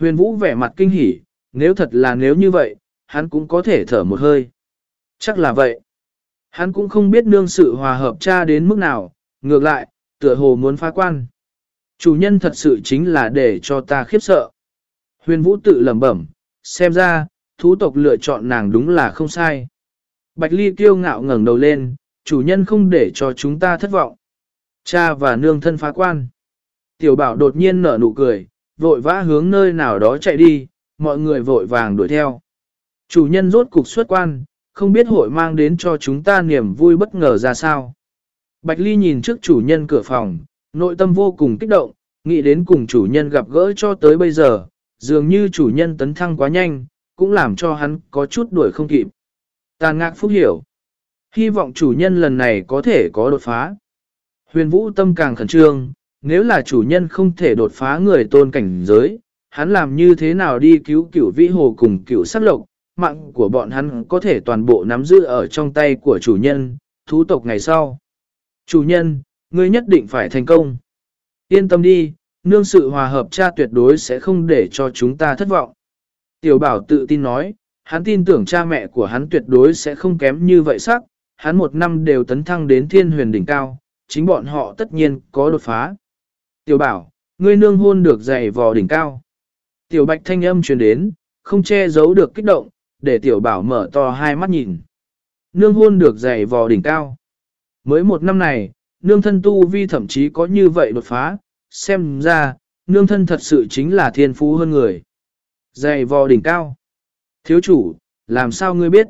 Huyền Vũ vẻ mặt kinh hỉ, nếu thật là nếu như vậy, hắn cũng có thể thở một hơi. Chắc là vậy. Hắn cũng không biết nương sự hòa hợp cha đến mức nào, ngược lại, tựa hồ muốn phá quan. Chủ nhân thật sự chính là để cho ta khiếp sợ. Huyền Vũ tự lẩm bẩm, xem ra, thú tộc lựa chọn nàng đúng là không sai. Bạch Ly kiêu ngạo ngẩng đầu lên, chủ nhân không để cho chúng ta thất vọng. Cha và nương thân phá quan. Tiểu bảo đột nhiên nở nụ cười, vội vã hướng nơi nào đó chạy đi, mọi người vội vàng đuổi theo. Chủ nhân rốt cục xuất quan, không biết hội mang đến cho chúng ta niềm vui bất ngờ ra sao. Bạch Ly nhìn trước chủ nhân cửa phòng, nội tâm vô cùng kích động, nghĩ đến cùng chủ nhân gặp gỡ cho tới bây giờ, dường như chủ nhân tấn thăng quá nhanh, cũng làm cho hắn có chút đuổi không kịp. Tàn ngạc phúc hiểu. Hy vọng chủ nhân lần này có thể có đột phá. Huyền vũ tâm càng khẩn trương, nếu là chủ nhân không thể đột phá người tôn cảnh giới, hắn làm như thế nào đi cứu cửu vĩ hồ cùng cửu sắc lộc, mạng của bọn hắn có thể toàn bộ nắm giữ ở trong tay của chủ nhân, thú tộc ngày sau. Chủ nhân, ngươi nhất định phải thành công. Yên tâm đi, nương sự hòa hợp cha tuyệt đối sẽ không để cho chúng ta thất vọng. Tiểu bảo tự tin nói, hắn tin tưởng cha mẹ của hắn tuyệt đối sẽ không kém như vậy sắc, hắn một năm đều tấn thăng đến thiên huyền đỉnh cao, chính bọn họ tất nhiên có đột phá. Tiểu bảo, ngươi nương hôn được dày vò đỉnh cao. Tiểu bạch thanh âm truyền đến, không che giấu được kích động, để tiểu bảo mở to hai mắt nhìn. Nương hôn được dày vò đỉnh cao. Mới một năm này, nương thân tu vi thậm chí có như vậy đột phá, xem ra, nương thân thật sự chính là thiên phú hơn người. Dày vò đỉnh cao. Thiếu chủ, làm sao ngươi biết?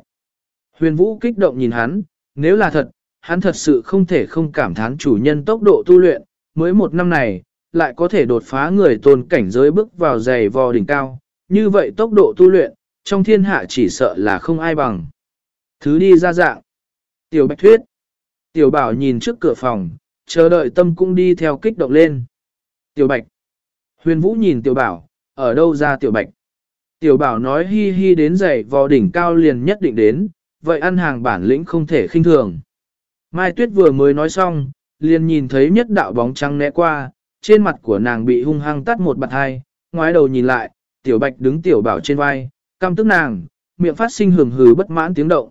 Huyền Vũ kích động nhìn hắn, nếu là thật, hắn thật sự không thể không cảm thán chủ nhân tốc độ tu luyện, mới một năm này, lại có thể đột phá người tôn cảnh giới bước vào dày vò đỉnh cao. Như vậy tốc độ tu luyện, trong thiên hạ chỉ sợ là không ai bằng. Thứ đi ra dạng. Tiểu Bạch Thuyết. Tiểu Bảo nhìn trước cửa phòng, chờ đợi tâm cũng đi theo kích động lên. Tiểu Bạch. Huyền Vũ nhìn Tiểu Bảo, ở đâu ra Tiểu Bạch? Tiểu Bảo nói hi hi đến dậy vò đỉnh cao liền nhất định đến, vậy ăn hàng bản lĩnh không thể khinh thường. Mai Tuyết vừa mới nói xong, liền nhìn thấy nhất đạo bóng trắng né qua, trên mặt của nàng bị hung hăng tắt một bạt hai, ngoái đầu nhìn lại, Tiểu Bạch đứng Tiểu Bảo trên vai, căm tức nàng, miệng phát sinh hừng hừ bất mãn tiếng động.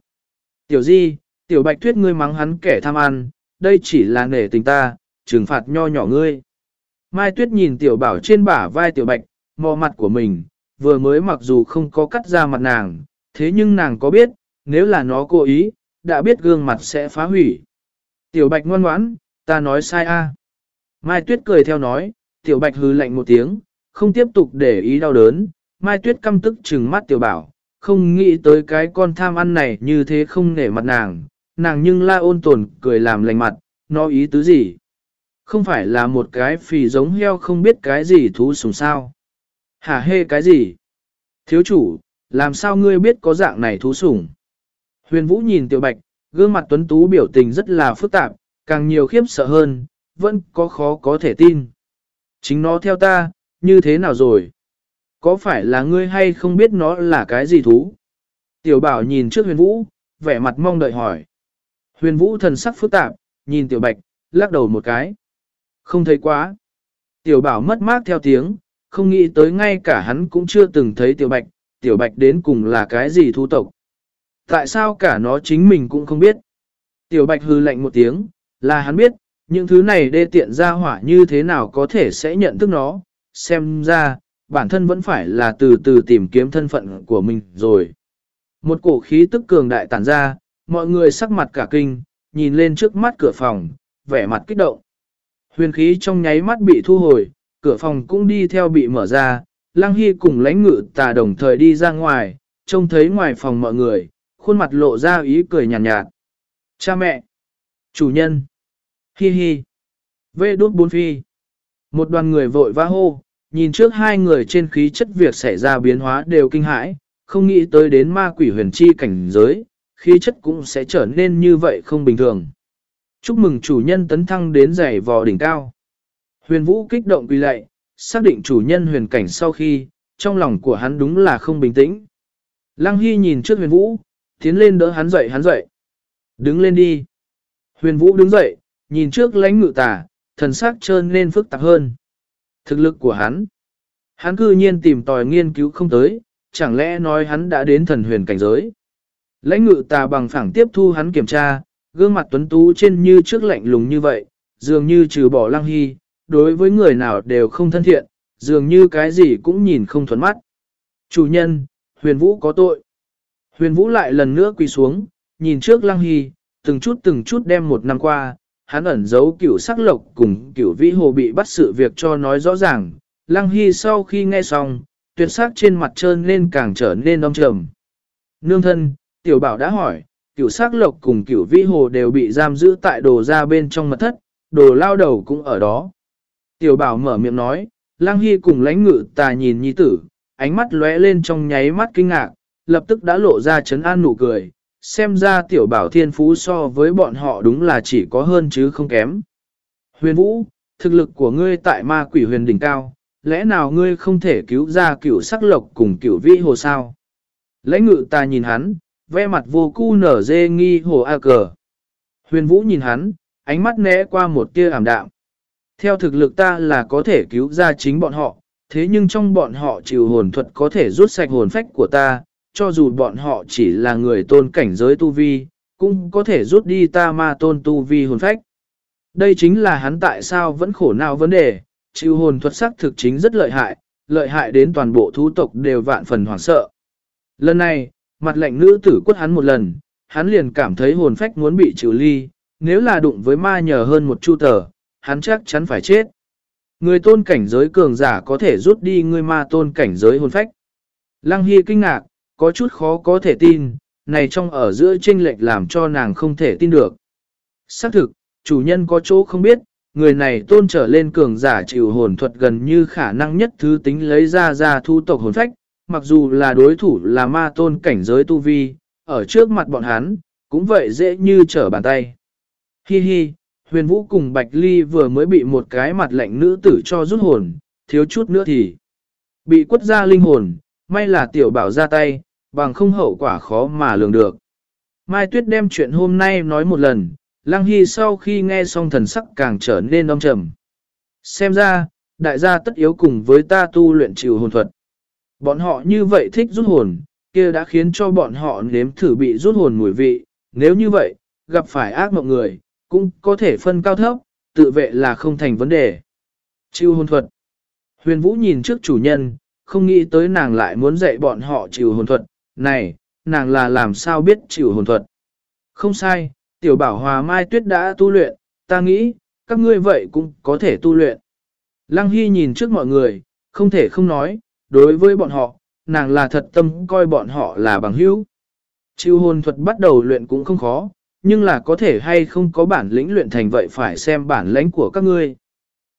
Tiểu Di, Tiểu Bạch Tuyết ngươi mắng hắn kẻ tham ăn, đây chỉ là nể tình ta, trừng phạt nho nhỏ ngươi. Mai Tuyết nhìn tiểu bảo trên bả vai tiểu bạch, mò mặt của mình, vừa mới mặc dù không có cắt ra mặt nàng, thế nhưng nàng có biết, nếu là nó cố ý, đã biết gương mặt sẽ phá hủy. Tiểu bạch ngoan ngoãn, ta nói sai a. Mai Tuyết cười theo nói, tiểu bạch hư lạnh một tiếng, không tiếp tục để ý đau đớn, Mai Tuyết căm tức trừng mắt tiểu bảo, không nghĩ tới cái con tham ăn này như thế không nể mặt nàng, nàng nhưng la ôn tồn cười làm lành mặt, nó ý tứ gì? Không phải là một cái phì giống heo không biết cái gì thú sùng sao. Hả hê cái gì? Thiếu chủ, làm sao ngươi biết có dạng này thú sủng? Huyền Vũ nhìn Tiểu Bạch, gương mặt tuấn tú biểu tình rất là phức tạp, càng nhiều khiếp sợ hơn, vẫn có khó có thể tin. Chính nó theo ta, như thế nào rồi? Có phải là ngươi hay không biết nó là cái gì thú? Tiểu Bảo nhìn trước Huyền Vũ, vẻ mặt mong đợi hỏi. Huyền Vũ thần sắc phức tạp, nhìn Tiểu Bạch, lắc đầu một cái. Không thấy quá. Tiểu bảo mất mát theo tiếng, không nghĩ tới ngay cả hắn cũng chưa từng thấy tiểu bạch, tiểu bạch đến cùng là cái gì thu tộc. Tại sao cả nó chính mình cũng không biết. Tiểu bạch hư lạnh một tiếng, là hắn biết, những thứ này đê tiện ra hỏa như thế nào có thể sẽ nhận thức nó, xem ra, bản thân vẫn phải là từ từ tìm kiếm thân phận của mình rồi. Một cổ khí tức cường đại tản ra, mọi người sắc mặt cả kinh, nhìn lên trước mắt cửa phòng, vẻ mặt kích động. Huyền khí trong nháy mắt bị thu hồi, cửa phòng cũng đi theo bị mở ra, Lăng Hy cùng lãnh ngự tà đồng thời đi ra ngoài, trông thấy ngoài phòng mọi người, khuôn mặt lộ ra ý cười nhàn nhạt, nhạt. Cha mẹ! Chủ nhân! Hi hi! Vê đốt bốn phi! Một đoàn người vội vã hô, nhìn trước hai người trên khí chất việc xảy ra biến hóa đều kinh hãi, không nghĩ tới đến ma quỷ huyền chi cảnh giới, khí chất cũng sẽ trở nên như vậy không bình thường. Chúc mừng chủ nhân tấn thăng đến giày vò đỉnh cao. Huyền Vũ kích động quỳ lạy, xác định chủ nhân huyền cảnh sau khi, trong lòng của hắn đúng là không bình tĩnh. Lăng Hy nhìn trước huyền Vũ, tiến lên đỡ hắn dậy hắn dậy. Đứng lên đi. Huyền Vũ đứng dậy, nhìn trước lãnh ngự tà, thần sắc trơn nên phức tạp hơn. Thực lực của hắn. Hắn cư nhiên tìm tòi nghiên cứu không tới, chẳng lẽ nói hắn đã đến thần huyền cảnh giới. Lãnh ngự tà bằng phẳng tiếp thu hắn kiểm tra, gương mặt tuấn tú trên như trước lạnh lùng như vậy, dường như trừ bỏ lăng hy, đối với người nào đều không thân thiện, dường như cái gì cũng nhìn không thuận mắt. Chủ nhân, huyền vũ có tội. Huyền vũ lại lần nữa quỳ xuống, nhìn trước lăng hy, từng chút từng chút đem một năm qua, hắn ẩn giấu cửu sắc lộc cùng cửu vĩ hồ bị bắt sự việc cho nói rõ ràng. Lăng hy sau khi nghe xong, tuyệt sắc trên mặt trơn nên càng trở nên đông trầm. Nương thân, tiểu bảo đã hỏi, cửu sắc lộc cùng cửu vĩ hồ đều bị giam giữ tại đồ ra bên trong mật thất, đồ lao đầu cũng ở đó. Tiểu bảo mở miệng nói, Lăng Hy cùng lãnh ngự tà nhìn nhi tử, ánh mắt lóe lên trong nháy mắt kinh ngạc, lập tức đã lộ ra chấn an nụ cười, xem ra tiểu bảo thiên phú so với bọn họ đúng là chỉ có hơn chứ không kém. Huyền Vũ, thực lực của ngươi tại ma quỷ huyền đỉnh cao, lẽ nào ngươi không thể cứu ra cửu sắc lộc cùng cửu vĩ hồ sao? Lãnh ngự ta nhìn hắn, ve mặt vô cu nở dê nghi hồ a cờ. Huyền Vũ nhìn hắn, ánh mắt né qua một tia ảm đạm. Theo thực lực ta là có thể cứu ra chính bọn họ, thế nhưng trong bọn họ chịu hồn thuật có thể rút sạch hồn phách của ta, cho dù bọn họ chỉ là người tôn cảnh giới tu vi, cũng có thể rút đi ta ma tôn tu vi hồn phách. Đây chính là hắn tại sao vẫn khổ nào vấn đề, chịu hồn thuật sắc thực chính rất lợi hại, lợi hại đến toàn bộ thú tộc đều vạn phần hoảng sợ. Lần này, mặt lệnh nữ tử quất hắn một lần, hắn liền cảm thấy hồn phách muốn bị trừ ly, nếu là đụng với ma nhờ hơn một chu tờ, hắn chắc chắn phải chết. Người tôn cảnh giới cường giả có thể rút đi người ma tôn cảnh giới hồn phách. Lăng Hy kinh ngạc, có chút khó có thể tin, này trong ở giữa chênh lệch làm cho nàng không thể tin được. Xác thực, chủ nhân có chỗ không biết, người này tôn trở lên cường giả chịu hồn thuật gần như khả năng nhất thứ tính lấy ra ra thu tộc hồn phách, mặc dù là đối thủ là ma tôn cảnh giới tu vi, ở trước mặt bọn hắn, cũng vậy dễ như trở bàn tay. Hi hi, huyền vũ cùng Bạch Ly vừa mới bị một cái mặt lạnh nữ tử cho rút hồn, thiếu chút nữa thì bị quất ra linh hồn, may là tiểu bảo ra tay, bằng không hậu quả khó mà lường được. Mai Tuyết đem chuyện hôm nay nói một lần, Lăng Hy sau khi nghe xong thần sắc càng trở nên đông trầm. Xem ra, đại gia tất yếu cùng với ta tu luyện chịu hồn thuật. Bọn họ như vậy thích rút hồn, kia đã khiến cho bọn họ nếm thử bị rút hồn mùi vị. Nếu như vậy, gặp phải ác mộng người, cũng có thể phân cao thấp, tự vệ là không thành vấn đề. Chịu hồn thuật. Huyền Vũ nhìn trước chủ nhân, không nghĩ tới nàng lại muốn dạy bọn họ chịu hồn thuật. Này, nàng là làm sao biết chịu hồn thuật? Không sai, tiểu bảo hòa mai tuyết đã tu luyện, ta nghĩ, các ngươi vậy cũng có thể tu luyện. Lăng Hy nhìn trước mọi người, không thể không nói, đối với bọn họ, nàng là thật tâm coi bọn họ là bằng hữu. Chịu hồn thuật bắt đầu luyện cũng không khó, nhưng là có thể hay không có bản lĩnh luyện thành vậy phải xem bản lãnh của các ngươi.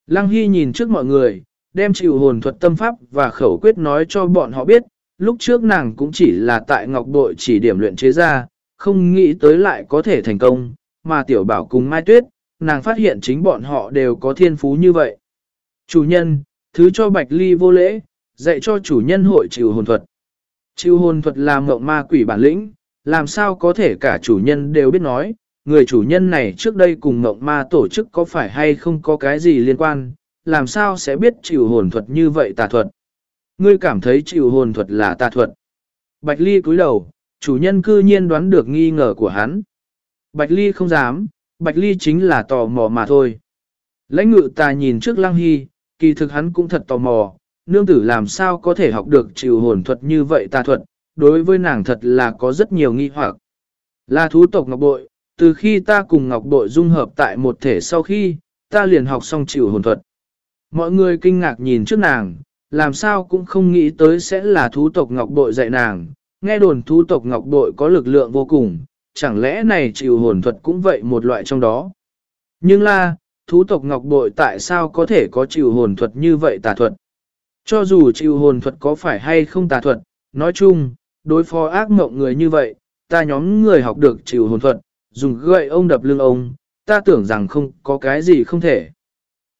Lăng Hy nhìn trước mọi người, đem chịu hồn thuật tâm pháp và khẩu quyết nói cho bọn họ biết, lúc trước nàng cũng chỉ là tại ngọc bội chỉ điểm luyện chế ra, không nghĩ tới lại có thể thành công, mà tiểu bảo cùng Mai Tuyết, nàng phát hiện chính bọn họ đều có thiên phú như vậy. Chủ nhân, thứ cho Bạch Ly vô lễ, dạy cho chủ nhân hội chịu hồn thuật. Chịu hồn thuật là mộng ma quỷ bản lĩnh, làm sao có thể cả chủ nhân đều biết nói, người chủ nhân này trước đây cùng mộng ma tổ chức có phải hay không có cái gì liên quan, làm sao sẽ biết chịu hồn thuật như vậy tà thuật. Ngươi cảm thấy chịu hồn thuật là tà thuật. Bạch Ly cúi đầu, chủ nhân cư nhiên đoán được nghi ngờ của hắn. Bạch Ly không dám, Bạch Ly chính là tò mò mà thôi. Lãnh ngự ta nhìn trước Lăng Hy, kỳ thực hắn cũng thật tò mò, nương tử làm sao có thể học được chịu hồn thuật như vậy tà thuật, đối với nàng thật là có rất nhiều nghi hoặc. Là thú tộc Ngọc Bội, từ khi ta cùng Ngọc Bội dung hợp tại một thể sau khi, ta liền học xong chịu hồn thuật. Mọi người kinh ngạc nhìn trước nàng, làm sao cũng không nghĩ tới sẽ là thú tộc Ngọc Bội dạy nàng, nghe đồn thú tộc Ngọc Bội có lực lượng vô cùng, chẳng lẽ này chịu hồn thuật cũng vậy một loại trong đó. Nhưng là, thú tộc Ngọc Bội tại sao có thể có chịu hồn thuật như vậy tà thuật? Cho dù chịu hồn thuật có phải hay không tà thuật, nói chung, đối phó ác mộng người như vậy, ta nhóm người học được chịu hồn thuật, dùng gậy ông đập lưng ông, ta tưởng rằng không có cái gì không thể.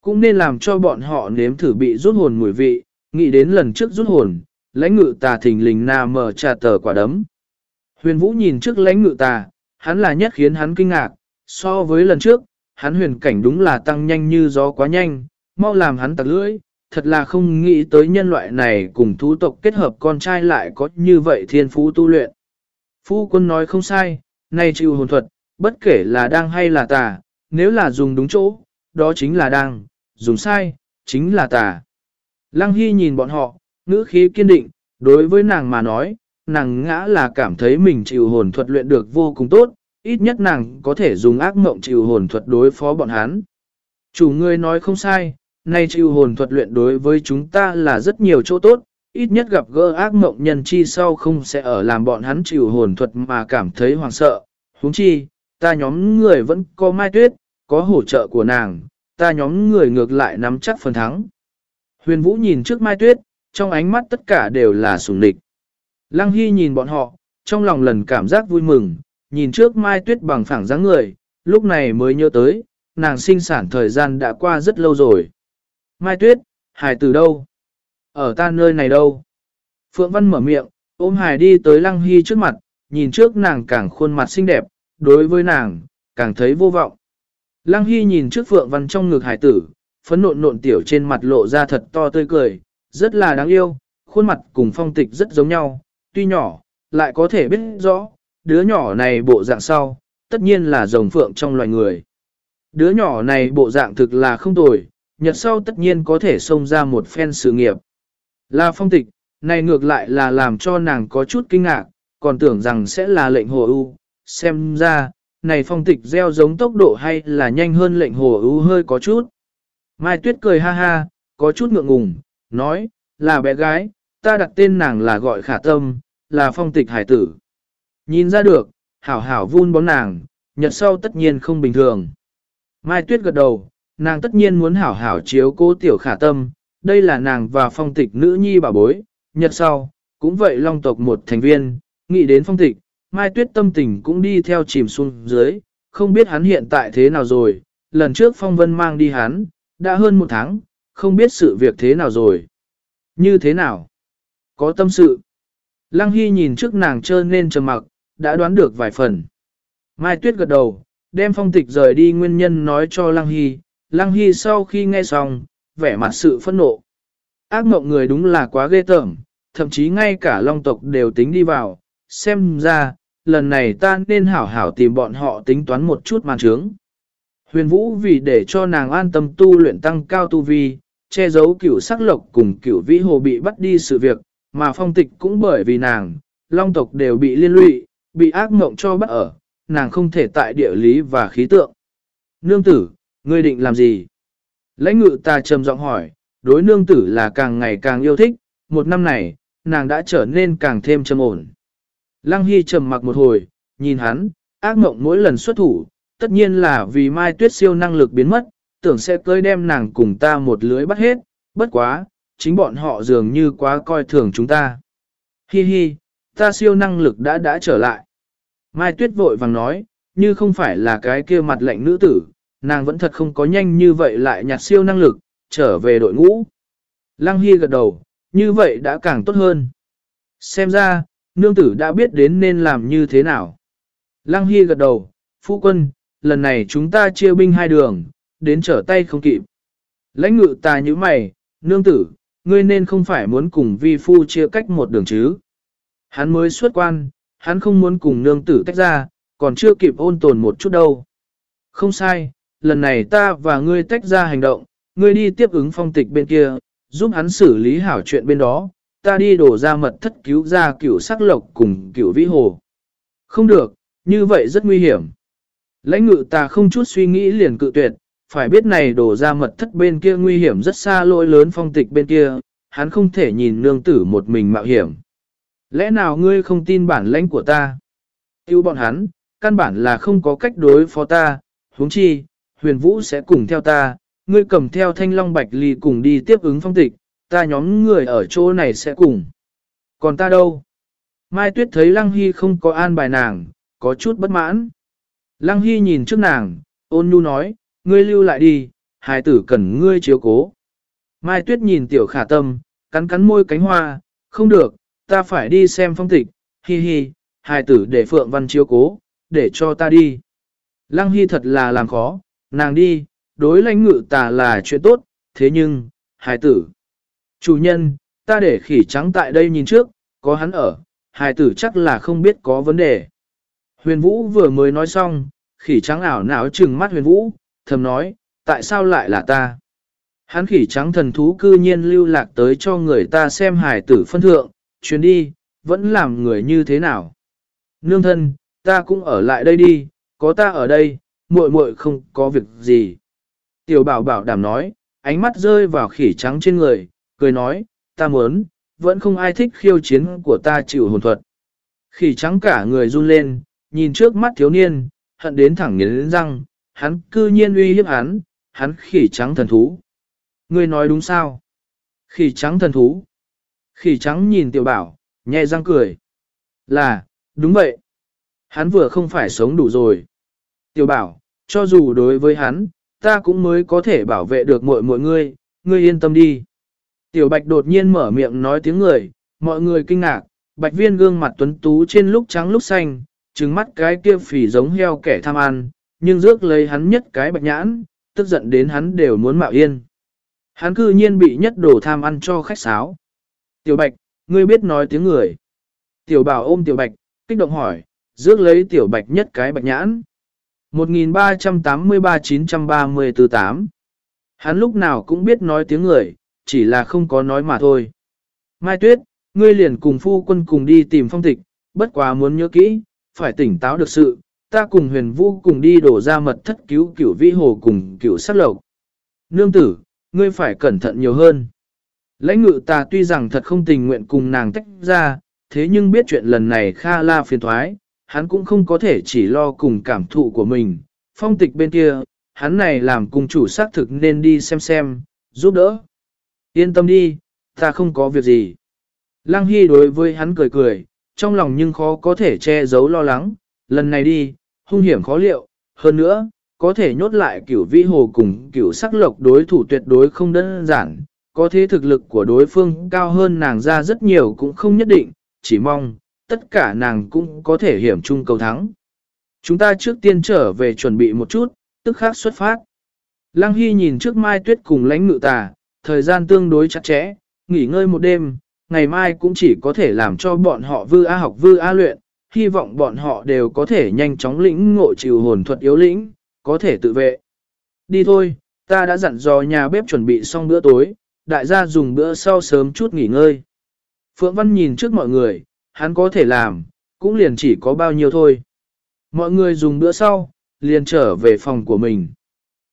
Cũng nên làm cho bọn họ nếm thử bị rút hồn mùi vị, nghĩ đến lần trước rút hồn, lãnh ngự tà thình lình nà mở trà tờ quả đấm. Huyền Vũ nhìn trước lãnh ngự tà, hắn là nhất khiến hắn kinh ngạc, so với lần trước, hắn huyền cảnh đúng là tăng nhanh như gió quá nhanh, mau làm hắn tặc lưỡi, thật là không nghĩ tới nhân loại này cùng thú tộc kết hợp con trai lại có như vậy thiên phú tu luyện. Phu quân nói không sai, nay chịu hồn thuật, bất kể là đang hay là tà, nếu là dùng đúng chỗ, đó chính là đang, dùng sai, chính là tà. Lăng Hy nhìn bọn họ, ngữ khí kiên định, đối với nàng mà nói, nàng ngã là cảm thấy mình chịu hồn thuật luyện được vô cùng tốt, ít nhất nàng có thể dùng ác mộng chịu hồn thuật đối phó bọn hắn. Chủ ngươi nói không sai, nay chịu hồn thuật luyện đối với chúng ta là rất nhiều chỗ tốt, ít nhất gặp gỡ ác mộng nhân chi sau không sẽ ở làm bọn hắn chịu hồn thuật mà cảm thấy hoàng sợ. huống chi, ta nhóm người vẫn có mai tuyết, có hỗ trợ của nàng, ta nhóm người ngược lại nắm chắc phần thắng. Huyền Vũ nhìn trước mai tuyết, trong ánh mắt tất cả đều là sùng địch. Lăng Hy nhìn bọn họ, trong lòng lần cảm giác vui mừng, nhìn trước mai tuyết bằng phẳng dáng người, lúc này mới nhớ tới, nàng sinh sản thời gian đã qua rất lâu rồi. Mai tuyết, hải từ đâu? Ở ta nơi này đâu? Phượng Văn mở miệng, ôm hải đi tới Lăng Hy trước mặt, nhìn trước nàng càng khuôn mặt xinh đẹp, đối với nàng, càng thấy vô vọng. Lăng Hy nhìn trước Phượng Văn trong ngực hải tử, phấn nộn nộn tiểu trên mặt lộ ra thật to tươi cười, rất là đáng yêu, khuôn mặt cùng phong tịch rất giống nhau, tuy nhỏ, lại có thể biết rõ, đứa nhỏ này bộ dạng sau, tất nhiên là rồng phượng trong loài người. Đứa nhỏ này bộ dạng thực là không tồi, nhật sau tất nhiên có thể xông ra một phen sự nghiệp. Là phong tịch, này ngược lại là làm cho nàng có chút kinh ngạc, còn tưởng rằng sẽ là lệnh hồ ưu. Xem ra, này phong tịch gieo giống tốc độ hay là nhanh hơn lệnh hồ ưu hơi có chút. Mai Tuyết cười ha ha, có chút ngượng ngùng, nói, là bé gái, ta đặt tên nàng là gọi khả tâm, là phong tịch hải tử. Nhìn ra được, hảo hảo vun bóng nàng, nhật sau tất nhiên không bình thường. Mai Tuyết gật đầu, nàng tất nhiên muốn hảo hảo chiếu cố tiểu khả tâm, đây là nàng và phong tịch nữ nhi bà bối, nhật sau, cũng vậy long tộc một thành viên, nghĩ đến phong tịch, Mai Tuyết tâm tình cũng đi theo chìm xuống dưới, không biết hắn hiện tại thế nào rồi, lần trước phong vân mang đi hắn, đã hơn một tháng, không biết sự việc thế nào rồi. Như thế nào? Có tâm sự. Lăng Hy nhìn trước nàng trơn nên trầm mặc, đã đoán được vài phần. Mai Tuyết gật đầu, đem phong tịch rời đi nguyên nhân nói cho Lăng Hy. Lăng Hy sau khi nghe xong, vẻ mặt sự phẫn nộ. Ác mộng người đúng là quá ghê tởm, thậm chí ngay cả long tộc đều tính đi vào. Xem ra, lần này ta nên hảo hảo tìm bọn họ tính toán một chút màn trướng. Huyền Vũ vì để cho nàng an tâm tu luyện tăng cao tu vi, che giấu cửu sắc lộc cùng cửu vĩ hồ bị bắt đi sự việc, mà phong tịch cũng bởi vì nàng, long tộc đều bị liên lụy, bị ác mộng cho bắt ở, nàng không thể tại địa lý và khí tượng. Nương tử, ngươi định làm gì? Lãnh ngự ta trầm giọng hỏi, đối nương tử là càng ngày càng yêu thích, một năm này, nàng đã trở nên càng thêm trầm ổn. Lăng Hy trầm mặc một hồi, nhìn hắn, ác mộng mỗi lần xuất thủ, tất nhiên là vì Mai Tuyết siêu năng lực biến mất, tưởng sẽ cơi đem nàng cùng ta một lưới bắt hết, bất quá, chính bọn họ dường như quá coi thường chúng ta. Hi hi, ta siêu năng lực đã đã trở lại. Mai Tuyết vội vàng nói, như không phải là cái kia mặt lệnh nữ tử, nàng vẫn thật không có nhanh như vậy lại nhặt siêu năng lực, trở về đội ngũ. Lăng Hy gật đầu, như vậy đã càng tốt hơn. Xem ra, nương tử đã biết đến nên làm như thế nào. Lăng Hy gật đầu, phu quân, lần này chúng ta chia binh hai đường, đến trở tay không kịp. Lãnh ngự ta như mày, nương tử, ngươi nên không phải muốn cùng vi phu chia cách một đường chứ. Hắn mới xuất quan, hắn không muốn cùng nương tử tách ra, còn chưa kịp ôn tồn một chút đâu. Không sai, lần này ta và ngươi tách ra hành động, ngươi đi tiếp ứng phong tịch bên kia, giúp hắn xử lý hảo chuyện bên đó, ta đi đổ ra mật thất cứu ra cửu sắc lộc cùng cửu vĩ hồ. Không được, như vậy rất nguy hiểm. Lãnh ngự ta không chút suy nghĩ liền cự tuyệt, phải biết này đổ ra mật thất bên kia nguy hiểm rất xa lỗi lớn phong tịch bên kia, hắn không thể nhìn nương tử một mình mạo hiểm. Lẽ nào ngươi không tin bản lãnh của ta? Yêu bọn hắn, căn bản là không có cách đối phó ta, huống chi, huyền vũ sẽ cùng theo ta, ngươi cầm theo thanh long bạch ly cùng đi tiếp ứng phong tịch, ta nhóm người ở chỗ này sẽ cùng. Còn ta đâu? Mai Tuyết thấy Lăng Hy không có an bài nàng, có chút bất mãn. Lăng Hy nhìn trước nàng, ôn nhu nói, ngươi lưu lại đi, hài tử cần ngươi chiếu cố. Mai Tuyết nhìn tiểu khả tâm, cắn cắn môi cánh hoa, không được, ta phải đi xem phong tịch, hi hi, hài tử để Phượng Văn chiếu cố, để cho ta đi. Lăng Hy thật là làm khó, nàng đi, đối lãnh ngự tà là chuyện tốt, thế nhưng, hài tử. Chủ nhân, ta để khỉ trắng tại đây nhìn trước, có hắn ở, hài tử chắc là không biết có vấn đề. Huyền Vũ vừa mới nói xong, khỉ trắng ảo não trừng mắt huyền Vũ, thầm nói, tại sao lại là ta? Hắn khỉ trắng thần thú cư nhiên lưu lạc tới cho người ta xem hài tử phân thượng, chuyến đi, vẫn làm người như thế nào? Nương thân, ta cũng ở lại đây đi, có ta ở đây, muội muội không có việc gì. Tiểu bảo bảo đảm nói, ánh mắt rơi vào khỉ trắng trên người, cười nói, ta muốn, vẫn không ai thích khiêu chiến của ta chịu hồn thuật. Khỉ trắng cả người run lên, nhìn trước mắt thiếu niên, hận đến thẳng nghiến răng, hắn cư nhiên uy hiếp hắn, hắn khỉ trắng thần thú. Ngươi nói đúng sao? Khỉ trắng thần thú. Khỉ trắng nhìn tiểu bảo, nhẹ răng cười. Là, đúng vậy. Hắn vừa không phải sống đủ rồi. Tiểu bảo, cho dù đối với hắn, ta cũng mới có thể bảo vệ được mọi mọi ngươi, ngươi yên tâm đi. Tiểu bạch đột nhiên mở miệng nói tiếng người, mọi người kinh ngạc, bạch viên gương mặt tuấn tú trên lúc trắng lúc xanh, trừng mắt cái kia phỉ giống heo kẻ tham ăn, nhưng rước lấy hắn nhất cái bạch nhãn, tức giận đến hắn đều muốn mạo yên. Hắn cư nhiên bị nhất đồ tham ăn cho khách sáo. Tiểu bạch, ngươi biết nói tiếng người. Tiểu bảo ôm tiểu bạch, kích động hỏi, rước lấy tiểu bạch nhất cái bạch nhãn. 1383934 Hắn lúc nào cũng biết nói tiếng người, chỉ là không có nói mà thôi. Mai Tuyết, ngươi liền cùng phu quân cùng đi tìm phong tịch, bất quá muốn nhớ kỹ, phải tỉnh táo được sự, ta cùng huyền vũ cùng đi đổ ra mật thất cứu cửu vĩ hồ cùng cửu sát lộc. Nương tử, ngươi phải cẩn thận nhiều hơn. Lãnh ngự ta tuy rằng thật không tình nguyện cùng nàng tách ra, thế nhưng biết chuyện lần này kha la phiền thoái, hắn cũng không có thể chỉ lo cùng cảm thụ của mình. Phong tịch bên kia, hắn này làm cùng chủ xác thực nên đi xem xem, giúp đỡ. Yên tâm đi, ta không có việc gì. Lăng Hy đối với hắn cười cười, trong lòng nhưng khó có thể che giấu lo lắng, lần này đi, hung hiểm khó liệu, hơn nữa, có thể nhốt lại cửu vĩ hồ cùng cửu sắc lộc đối thủ tuyệt đối không đơn giản, có thế thực lực của đối phương cao hơn nàng ra rất nhiều cũng không nhất định, chỉ mong, tất cả nàng cũng có thể hiểm chung cầu thắng. Chúng ta trước tiên trở về chuẩn bị một chút, tức khác xuất phát. Lăng Hy nhìn trước Mai Tuyết cùng lãnh ngự tà, thời gian tương đối chặt chẽ, nghỉ ngơi một đêm, ngày mai cũng chỉ có thể làm cho bọn họ vư A học vư A luyện, hy vọng bọn họ đều có thể nhanh chóng lĩnh ngộ chịu hồn thuật yếu lĩnh, có thể tự vệ. Đi thôi, ta đã dặn dò nhà bếp chuẩn bị xong bữa tối, đại gia dùng bữa sau sớm chút nghỉ ngơi. Phượng Văn nhìn trước mọi người, hắn có thể làm, cũng liền chỉ có bao nhiêu thôi. Mọi người dùng bữa sau, liền trở về phòng của mình.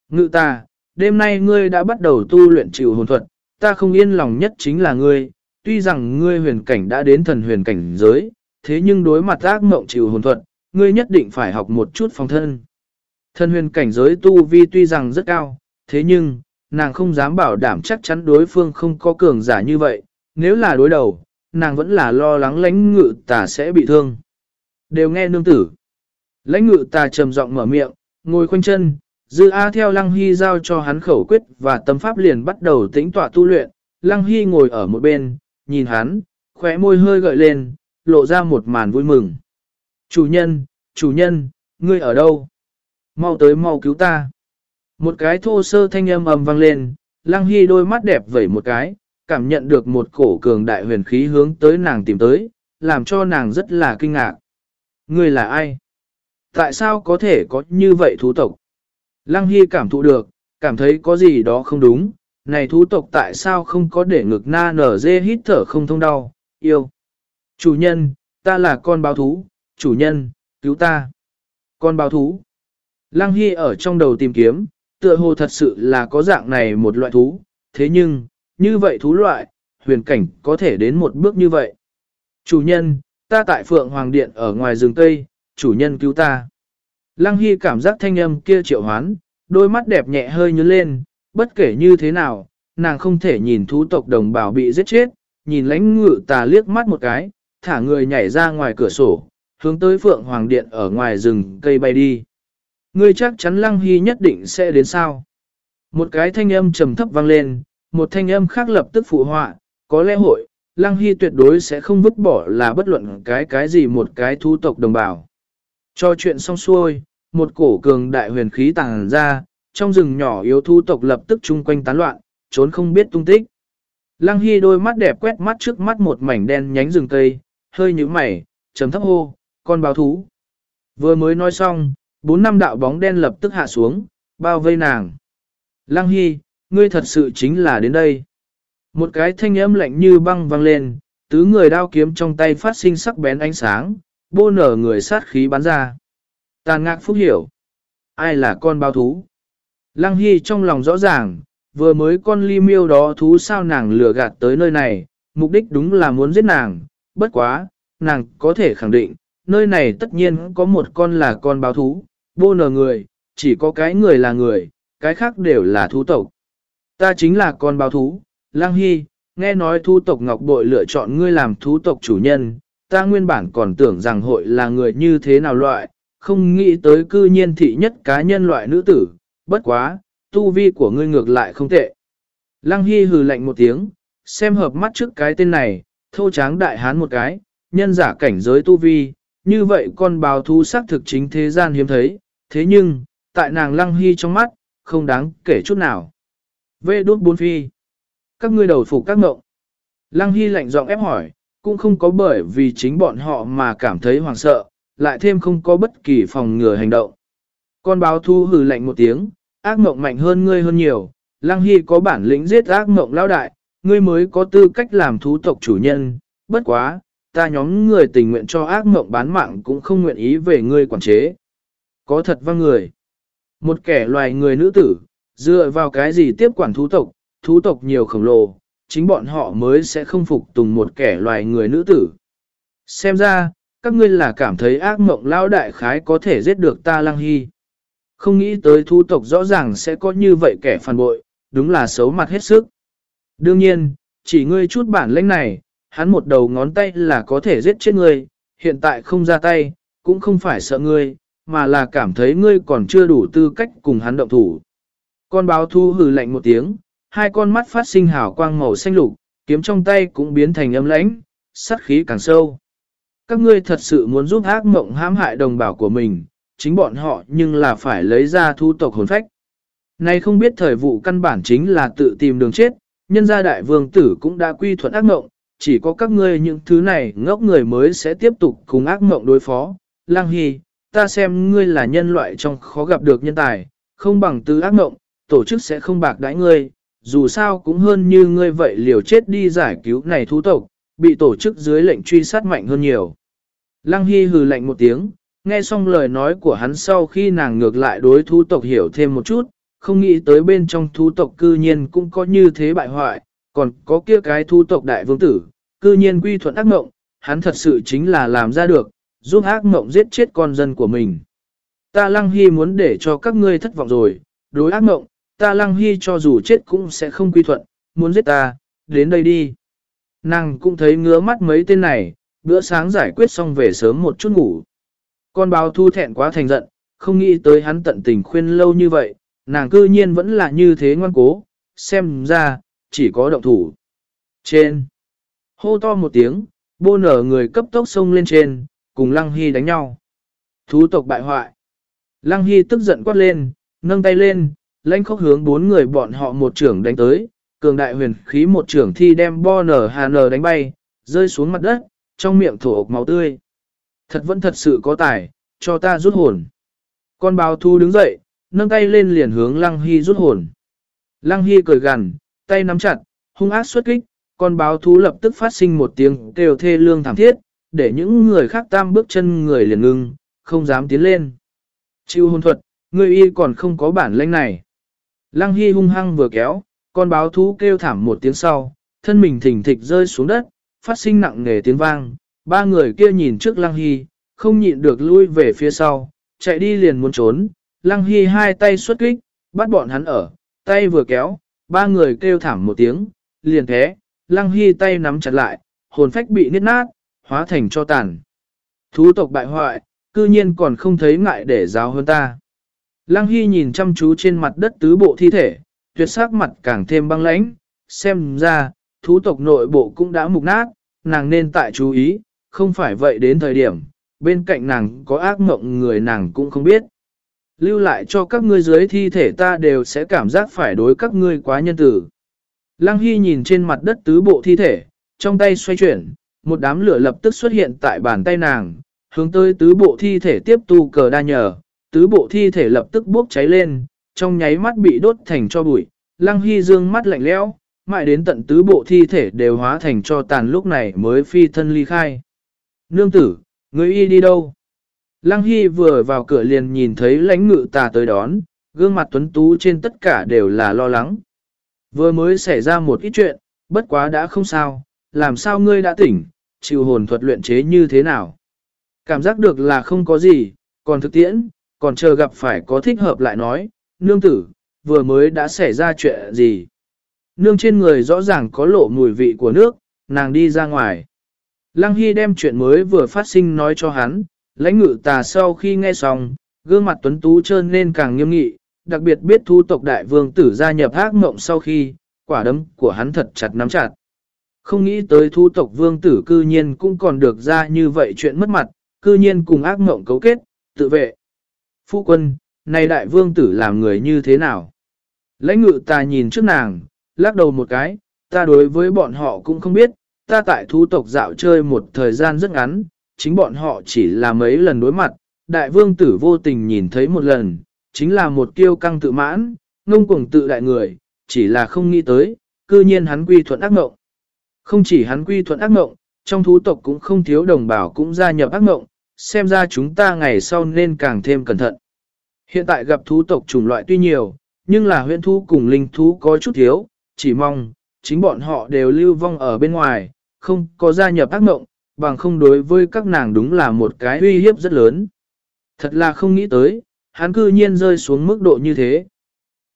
Ngự ta, đêm nay ngươi đã bắt đầu tu luyện chịu hồn thuật, ta không yên lòng nhất chính là ngươi, tuy rằng ngươi huyền cảnh đã đến thần huyền cảnh giới, thế nhưng đối mặt ác mộng chịu hồn thuật, ngươi nhất định phải học một chút phòng thân. Thần huyền cảnh giới tu vi tuy rằng rất cao, thế nhưng, nàng không dám bảo đảm chắc chắn đối phương không có cường giả như vậy, nếu là đối đầu, nàng vẫn là lo lắng lãnh ngự tà sẽ bị thương. Đều nghe nương tử. Lãnh ngự tà trầm giọng mở miệng, ngồi khoanh chân, dư A theo Lăng Hy giao cho hắn khẩu quyết và tâm pháp liền bắt đầu tĩnh tọa tu luyện. Lăng Hy ngồi ở một bên, nhìn hắn, khóe môi hơi gợi lên, lộ ra một màn vui mừng. Chủ nhân, chủ nhân, ngươi ở đâu? Mau tới mau cứu ta. Một cái thô sơ thanh âm ầm vang lên, Lăng Hy đôi mắt đẹp vẩy một cái, cảm nhận được một cổ cường đại huyền khí hướng tới nàng tìm tới, làm cho nàng rất là kinh ngạc. Ngươi là ai? Tại sao có thể có như vậy thú tộc? Lăng Hy cảm thụ được, cảm thấy có gì đó không đúng, này thú tộc tại sao không có để ngực na nở dê hít thở không thông đau, yêu. Chủ nhân, ta là con báo thú, chủ nhân, cứu ta. Con báo thú. Lăng Hy ở trong đầu tìm kiếm, tựa hồ thật sự là có dạng này một loại thú, thế nhưng, như vậy thú loại, huyền cảnh có thể đến một bước như vậy. Chủ nhân, ta tại Phượng Hoàng Điện ở ngoài rừng Tây, chủ nhân cứu ta. Lăng Hy cảm giác thanh âm kia triệu hoán, đôi mắt đẹp nhẹ hơi nhớ lên, bất kể như thế nào, nàng không thể nhìn thú tộc đồng bào bị giết chết, nhìn lãnh ngự tà liếc mắt một cái, thả người nhảy ra ngoài cửa sổ, hướng tới Phượng Hoàng Điện ở ngoài rừng cây bay đi. Ngươi chắc chắn Lăng Hy nhất định sẽ đến sao? Một cái thanh âm trầm thấp vang lên, một thanh âm khác lập tức phụ họa, có lẽ hội, Lăng Hy tuyệt đối sẽ không vứt bỏ là bất luận cái cái gì một cái thú tộc đồng bào. Cho chuyện xong xuôi, một cổ cường đại huyền khí tàng ra, trong rừng nhỏ yếu thu tộc lập tức chung quanh tán loạn, trốn không biết tung tích. Lăng Hy đôi mắt đẹp quét mắt trước mắt một mảnh đen nhánh rừng cây, hơi nhíu mày, chấm thấp hô, con báo thú. Vừa mới nói xong, bốn năm đạo bóng đen lập tức hạ xuống, bao vây nàng. Lăng Hy, ngươi thật sự chính là đến đây. Một cái thanh âm lạnh như băng vang lên, tứ người đao kiếm trong tay phát sinh sắc bén ánh sáng, bô nở người sát khí bắn ra. Tàn ngạc phúc hiểu. Ai là con báo thú? Lăng Hy trong lòng rõ ràng, vừa mới con ly miêu đó thú sao nàng lừa gạt tới nơi này, mục đích đúng là muốn giết nàng, bất quá, nàng có thể khẳng định, nơi này tất nhiên có một con là con báo thú, bô nờ người, chỉ có cái người là người, cái khác đều là thú tộc. Ta chính là con báo thú, Lăng Hy, nghe nói thú tộc Ngọc Bội lựa chọn ngươi làm thú tộc chủ nhân, ta nguyên bản còn tưởng rằng hội là người như thế nào loại, không nghĩ tới cư nhiên thị nhất cá nhân loại nữ tử, bất quá, tu vi của ngươi ngược lại không tệ. Lăng Hy hừ lạnh một tiếng, xem hợp mắt trước cái tên này, thô tráng đại hán một cái, nhân giả cảnh giới tu vi, như vậy con báo thú xác thực chính thế gian hiếm thấy, thế nhưng, tại nàng Lăng Hy trong mắt, không đáng kể chút nào. Vê đốt bốn phi. Các ngươi đầu phục các ngộng. Lăng Hy lạnh giọng ép hỏi, cũng không có bởi vì chính bọn họ mà cảm thấy hoảng sợ, lại thêm không có bất kỳ phòng ngừa hành động. Con báo thu hừ lạnh một tiếng, ác mộng mạnh hơn ngươi hơn nhiều, Lăng Hy có bản lĩnh giết ác mộng lão đại, ngươi mới có tư cách làm thú tộc chủ nhân, bất quá, ta nhóm người tình nguyện cho ác mộng bán mạng cũng không nguyện ý về ngươi quản chế. Có thật vang người. Một kẻ loài người nữ tử, dựa vào cái gì tiếp quản thú tộc, thú tộc nhiều khổng lồ, chính bọn họ mới sẽ không phục tùng một kẻ loài người nữ tử. Xem ra, các ngươi là cảm thấy ác mộng Lão đại khái có thể giết được ta lăng hy. Không nghĩ tới thu tộc rõ ràng sẽ có như vậy kẻ phản bội, đúng là xấu mặt hết sức. Đương nhiên, chỉ ngươi chút bản lĩnh này, hắn một đầu ngón tay là có thể giết chết ngươi, hiện tại không ra tay, cũng không phải sợ ngươi, mà là cảm thấy ngươi còn chưa đủ tư cách cùng hắn động thủ. Con báo thu hừ lạnh một tiếng, hai con mắt phát sinh hào quang màu xanh lục, kiếm trong tay cũng biến thành âm lãnh, sát khí càng sâu. Các ngươi thật sự muốn giúp ác mộng hãm hại đồng bào của mình, chính bọn họ nhưng là phải lấy ra thu tộc hồn phách. Này không biết thời vụ căn bản chính là tự tìm đường chết, nhân gia đại vương tử cũng đã quy thuận ác mộng, chỉ có các ngươi những thứ này ngốc người mới sẽ tiếp tục cùng ác mộng đối phó. Lang Hy, ta xem ngươi là nhân loại trong khó gặp được nhân tài, không bằng tứ ác mộng, tổ chức sẽ không bạc đãi ngươi, dù sao cũng hơn như ngươi vậy liều chết đi giải cứu này thú tộc, bị tổ chức dưới lệnh truy sát mạnh hơn nhiều. Lăng Hy hừ lạnh một tiếng, nghe xong lời nói của hắn sau khi nàng ngược lại đối thú tộc hiểu thêm một chút, không nghĩ tới bên trong thú tộc cư nhiên cũng có như thế bại hoại, còn có kia cái thú tộc đại vương tử, cư nhiên quy thuận ác mộng, hắn thật sự chính là làm ra được, giúp ác mộng giết chết con dân của mình. Ta Lăng Hy muốn để cho các ngươi thất vọng rồi, đối ác mộng, ta Lăng Hy cho dù chết cũng sẽ không quy thuận, muốn giết ta, đến đây đi. Nàng cũng thấy ngứa mắt mấy tên này, bữa sáng giải quyết xong về sớm một chút ngủ. Con báo thu thẹn quá thành giận, không nghĩ tới hắn tận tình khuyên lâu như vậy, nàng cư nhiên vẫn là như thế ngoan cố, xem ra, chỉ có động thủ. Trên, hô to một tiếng, bô nở người cấp tốc xông lên trên, cùng Lăng Hy đánh nhau. Thú tộc bại hoại. Lăng Hy tức giận quát lên, nâng tay lên, lãnh khóc hướng bốn người bọn họ một trưởng đánh tới, cường đại huyền khí một trưởng thi đem bo nở hà nở đánh bay, rơi xuống mặt đất, trong miệng thổ ốc máu tươi. Thật vẫn thật sự có tài, cho ta rút hồn. Con báo thu đứng dậy, nâng tay lên liền hướng Lăng Hy rút hồn. Lăng Hy cười gằn, tay nắm chặt, hung ác xuất kích, con báo thú lập tức phát sinh một tiếng kêu thê lương thảm thiết, để những người khác tam bước chân người liền ngưng, không dám tiến lên. Chịu hồn thuật, người y còn không có bản lĩnh này. Lăng Hy hung hăng vừa kéo, con báo thú kêu thảm một tiếng sau, thân mình thỉnh thịch rơi xuống đất, phát sinh nặng nề tiếng vang. Ba người kia nhìn trước Lăng Hy, không nhịn được lui về phía sau, chạy đi liền muốn trốn. Lăng Hy hai tay xuất kích, bắt bọn hắn ở, tay vừa kéo, ba người kêu thảm một tiếng, liền thế, Lăng Hy tay nắm chặt lại, hồn phách bị nứt nát, hóa thành cho tàn. Thú tộc bại hoại, cư nhiên còn không thấy ngại để giáo hơn ta. Lăng Hy nhìn chăm chú trên mặt đất tứ bộ thi thể, tuyệt sắc mặt càng thêm băng lãnh, xem ra, thú tộc nội bộ cũng đã mục nát, nàng nên tại chú ý, không phải vậy đến thời điểm, bên cạnh nàng có ác mộng người nàng cũng không biết. Lưu lại cho các ngươi dưới thi thể ta đều sẽ cảm giác phải đối các ngươi quá nhân tử. Lăng Hy nhìn trên mặt đất tứ bộ thi thể, trong tay xoay chuyển, một đám lửa lập tức xuất hiện tại bàn tay nàng, hướng tới tứ bộ thi thể tiếp tu cờ đa nhờ, tứ bộ thi thể lập tức bốc cháy lên, trong nháy mắt bị đốt thành cho bụi, Lăng Hy dương mắt lạnh lẽo, mãi đến tận tứ bộ thi thể đều hóa thành cho tàn lúc này mới phi thân ly khai. Nương tử, người y đi đâu? Lăng Hy vừa vào cửa liền nhìn thấy lãnh ngự tà tới đón, gương mặt tuấn tú trên tất cả đều là lo lắng. Vừa mới xảy ra một ít chuyện, bất quá đã không sao, làm sao ngươi đã tỉnh, chịu hồn thuật luyện chế như thế nào? Cảm giác được là không có gì, còn thực tiễn, còn chờ gặp phải có thích hợp lại nói, nương tử, vừa mới đã xảy ra chuyện gì? Nương trên người rõ ràng có lộ mùi vị của nước, nàng đi ra ngoài. Lăng Hy đem chuyện mới vừa phát sinh nói cho hắn, lãnh ngự tà sau khi nghe xong, gương mặt tuấn tú trơn nên càng nghiêm nghị, đặc biệt biết thu tộc đại vương tử gia nhập ác mộng sau khi, quả đấm của hắn thật chặt nắm chặt. Không nghĩ tới thu tộc vương tử cư nhiên cũng còn được ra như vậy chuyện mất mặt, cư nhiên cùng ác mộng cấu kết, tự vệ. Phu quân, này đại vương tử làm người như thế nào? Lãnh ngự ta nhìn trước nàng, lắc đầu một cái, ta đối với bọn họ cũng không biết, ta tại thú tộc dạo chơi một thời gian rất ngắn, chính bọn họ chỉ là mấy lần đối mặt, đại vương tử vô tình nhìn thấy một lần, chính là một kiêu căng tự mãn, ngông cuồng tự đại người, chỉ là không nghĩ tới, cư nhiên hắn quy thuận ác ngộng. Không chỉ hắn quy thuận ác ngộng, trong thú tộc cũng không thiếu đồng bào cũng gia nhập ác ngộng, xem ra chúng ta ngày sau nên càng thêm cẩn thận. Hiện tại gặp thú tộc chủng loại tuy nhiều, nhưng là huyện thú cùng linh thú có chút thiếu, chỉ mong, chính bọn họ đều lưu vong ở bên ngoài, không có gia nhập ác mộng bằng không đối với các nàng đúng là một cái uy hiếp rất lớn. Thật là không nghĩ tới, hắn cư nhiên rơi xuống mức độ như thế.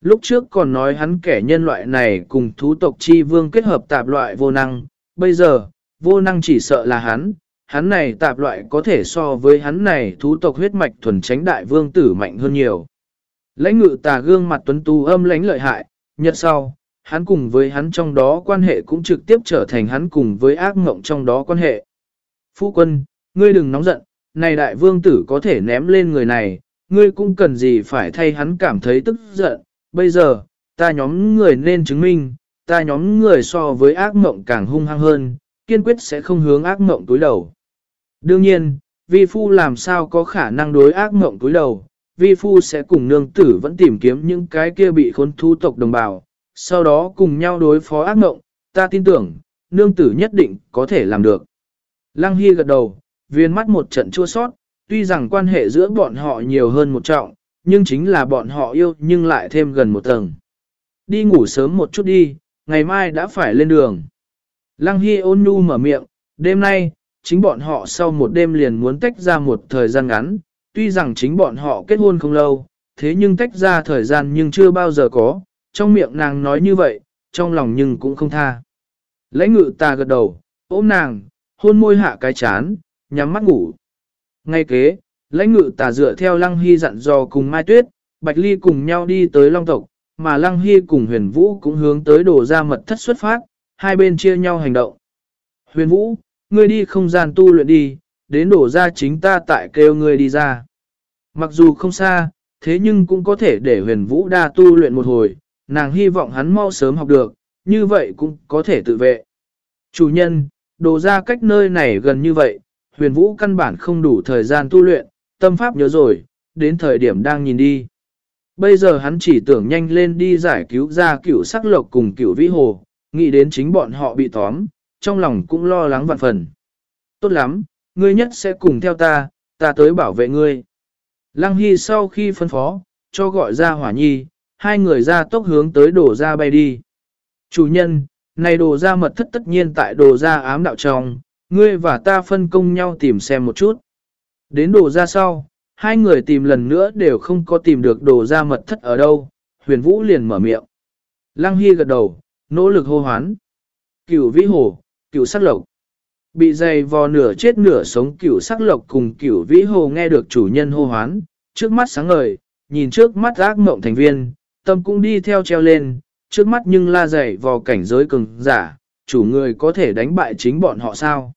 Lúc trước còn nói hắn kẻ nhân loại này cùng thú tộc chi vương kết hợp tạp loại vô năng, bây giờ, vô năng chỉ sợ là hắn, hắn này tạp loại có thể so với hắn này thú tộc huyết mạch thuần tránh đại vương tử mạnh hơn nhiều. Lãnh ngự tà gương mặt tuấn tu âm lãnh lợi hại, nhật sau, hắn cùng với hắn trong đó quan hệ cũng trực tiếp trở thành hắn cùng với ác ngộng trong đó quan hệ. Phu quân, ngươi đừng nóng giận, này đại vương tử có thể ném lên người này, ngươi cũng cần gì phải thay hắn cảm thấy tức giận. Bây giờ, ta nhóm người nên chứng minh, ta nhóm người so với ác mộng càng hung hăng hơn, kiên quyết sẽ không hướng ác mộng túi đầu. Đương nhiên, vi phu làm sao có khả năng đối ác mộng túi đầu, vi phu sẽ cùng nương tử vẫn tìm kiếm những cái kia bị khốn thu tộc đồng bào, sau đó cùng nhau đối phó ác mộng, ta tin tưởng, nương tử nhất định có thể làm được. Lăng Hy gật đầu, viên mắt một trận chua sót, tuy rằng quan hệ giữa bọn họ nhiều hơn một trọng, nhưng chính là bọn họ yêu nhưng lại thêm gần một tầng. Đi ngủ sớm một chút đi, ngày mai đã phải lên đường. Lăng Hy ôn nhu mở miệng, đêm nay, chính bọn họ sau một đêm liền muốn tách ra một thời gian ngắn, tuy rằng chính bọn họ kết hôn không lâu, thế nhưng tách ra thời gian nhưng chưa bao giờ có, trong miệng nàng nói như vậy, trong lòng nhưng cũng không tha. Lãnh ngự ta gật đầu, ôm nàng, hôn môi hạ cái chán, nhắm mắt ngủ. Ngay kế, lãnh ngự tà dựa theo Lăng Hy dặn dò cùng Mai Tuyết, Bạch Ly cùng nhau đi tới Long Tộc, mà Lăng Hy cùng Huyền Vũ cũng hướng tới đổ ra mật thất xuất phát, hai bên chia nhau hành động. Huyền Vũ, ngươi đi không gian tu luyện đi, đến đổ ra chính ta tại kêu ngươi đi ra. Mặc dù không xa, thế nhưng cũng có thể để huyền vũ đa tu luyện một hồi, nàng hy vọng hắn mau sớm học được, như vậy cũng có thể tự vệ. Chủ nhân, đồ ra cách nơi này gần như vậy, huyền vũ căn bản không đủ thời gian tu luyện, tâm pháp nhớ rồi, đến thời điểm đang nhìn đi. Bây giờ hắn chỉ tưởng nhanh lên đi giải cứu ra cửu sắc lộc cùng cửu vĩ hồ, nghĩ đến chính bọn họ bị tóm, trong lòng cũng lo lắng vạn phần. Tốt lắm, ngươi nhất sẽ cùng theo ta, ta tới bảo vệ ngươi. Lăng Hy sau khi phân phó, cho gọi ra hỏa nhi, hai người ra tốc hướng tới đổ ra bay đi. Chủ nhân, này đồ ra mật thất tất nhiên tại đồ ra ám đạo trong, ngươi và ta phân công nhau tìm xem một chút. Đến đồ ra sau, hai người tìm lần nữa đều không có tìm được đồ ra mật thất ở đâu, huyền vũ liền mở miệng. Lăng Hy gật đầu, nỗ lực hô hoán. Cửu vĩ hồ, cửu sắc lộc. Bị dày vò nửa chết nửa sống cửu sắc lộc cùng cửu vĩ hồ nghe được chủ nhân hô hoán, trước mắt sáng ngời, nhìn trước mắt ác mộng thành viên, tâm cũng đi theo treo lên, trước mắt nhưng la dày vào cảnh giới cường giả, chủ người có thể đánh bại chính bọn họ sao.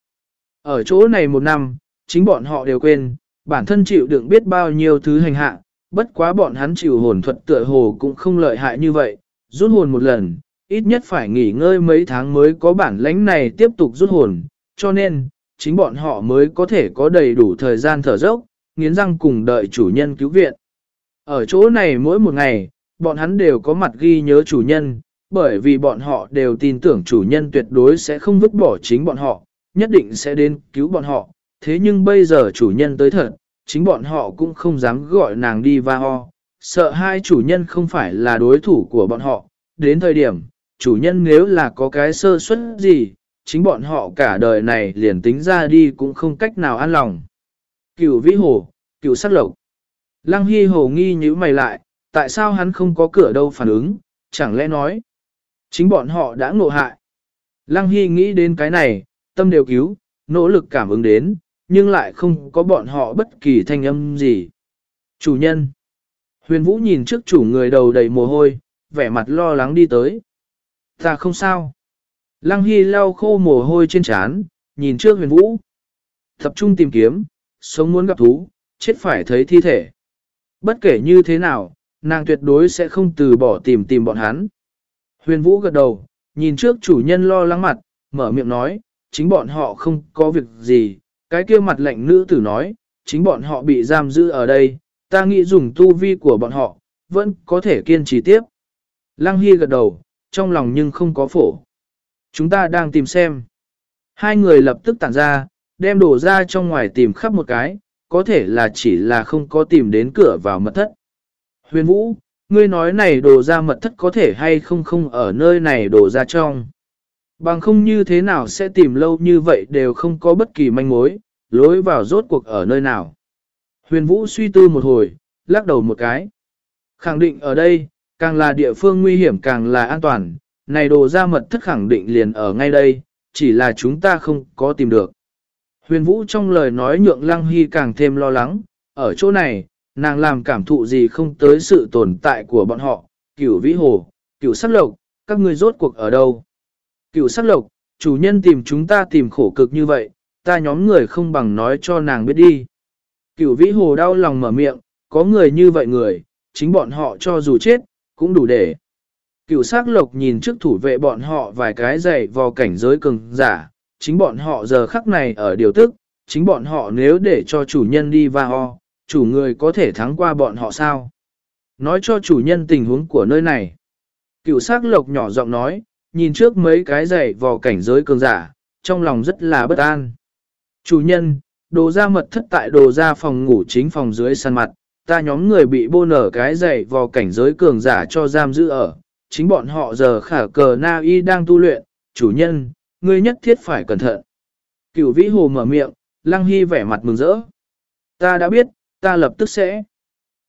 Ở chỗ này một năm, chính bọn họ đều quên, bản thân chịu đựng biết bao nhiêu thứ hành hạ, bất quá bọn hắn chịu hồn thuật tựa hồ cũng không lợi hại như vậy, rút hồn một lần, ít nhất phải nghỉ ngơi mấy tháng mới có bản lãnh này tiếp tục rút hồn, cho nên, chính bọn họ mới có thể có đầy đủ thời gian thở dốc, nghiến răng cùng đợi chủ nhân cứu viện. Ở chỗ này mỗi một ngày, bọn hắn đều có mặt ghi nhớ chủ nhân, bởi vì bọn họ đều tin tưởng chủ nhân tuyệt đối sẽ không vứt bỏ chính bọn họ, nhất định sẽ đến cứu bọn họ. Thế nhưng bây giờ chủ nhân tới thật, chính bọn họ cũng không dám gọi nàng đi va ho, sợ hai chủ nhân không phải là đối thủ của bọn họ. Đến thời điểm, chủ nhân nếu là có cái sơ suất gì, chính bọn họ cả đời này liền tính ra đi cũng không cách nào an lòng. Cửu vĩ hồ, cửu sắc lộc. Lăng Hy hồ nghi như mày lại, tại sao hắn không có cửa đâu phản ứng, chẳng lẽ nói. Chính bọn họ đã ngộ hại. Lăng Hy nghĩ đến cái này, tâm đều cứu, nỗ lực cảm ứng đến, nhưng lại không có bọn họ bất kỳ thanh âm gì. Chủ nhân. Huyền Vũ nhìn trước chủ người đầu đầy mồ hôi, vẻ mặt lo lắng đi tới. Ta không sao. Lăng Hy lau khô mồ hôi trên trán, nhìn trước huyền Vũ. Tập trung tìm kiếm, sống muốn gặp thú, chết phải thấy thi thể. Bất kể như thế nào, nàng tuyệt đối sẽ không từ bỏ tìm tìm bọn hắn. Huyền Vũ gật đầu, nhìn trước chủ nhân lo lắng mặt, mở miệng nói, chính bọn họ không có việc gì, cái kia mặt lạnh nữ tử nói, chính bọn họ bị giam giữ ở đây, ta nghĩ dùng tu vi của bọn họ, vẫn có thể kiên trì tiếp. Lăng Hy gật đầu, trong lòng nhưng không có phổ. Chúng ta đang tìm xem. Hai người lập tức tản ra, đem đồ ra trong ngoài tìm khắp một cái, có thể là chỉ là không có tìm đến cửa vào mật thất. Huyền Vũ, ngươi nói này đồ ra mật thất có thể hay không không ở nơi này đồ ra trong. Bằng không như thế nào sẽ tìm lâu như vậy đều không có bất kỳ manh mối, lối vào rốt cuộc ở nơi nào. Huyền Vũ suy tư một hồi, lắc đầu một cái. Khẳng định ở đây, càng là địa phương nguy hiểm càng là an toàn, này đồ ra mật thất khẳng định liền ở ngay đây, chỉ là chúng ta không có tìm được. Huyền Vũ trong lời nói nhượng Lăng Hy càng thêm lo lắng, ở chỗ này, nàng làm cảm thụ gì không tới sự tồn tại của bọn họ, cửu vĩ hồ, cửu sắc lộc, các ngươi rốt cuộc ở đâu. Cửu sắc lộc, chủ nhân tìm chúng ta tìm khổ cực như vậy, ta nhóm người không bằng nói cho nàng biết đi. Cửu vĩ hồ đau lòng mở miệng, có người như vậy người, chính bọn họ cho dù chết, cũng đủ để. Cửu sắc lộc nhìn trước thủ vệ bọn họ vài cái dày vò cảnh giới cường giả, chính bọn họ giờ khắc này ở điều tức, chính bọn họ nếu để cho chủ nhân đi va ho, chủ người có thể thắng qua bọn họ sao? Nói cho chủ nhân tình huống của nơi này. Cựu sắc lộc nhỏ giọng nói, nhìn trước mấy cái giày vò cảnh giới cường giả, trong lòng rất là bất an. Chủ nhân, đồ ra mật thất tại đồ ra phòng ngủ chính phòng dưới săn mặt, ta nhóm người bị bô nở cái giày vò cảnh giới cường giả cho giam giữ ở, chính bọn họ giờ khả cờ na y đang tu luyện, chủ nhân, ngươi nhất thiết phải cẩn thận. Cửu vĩ hồ mở miệng, lăng hy vẻ mặt mừng rỡ. Ta đã biết, ta lập tức sẽ.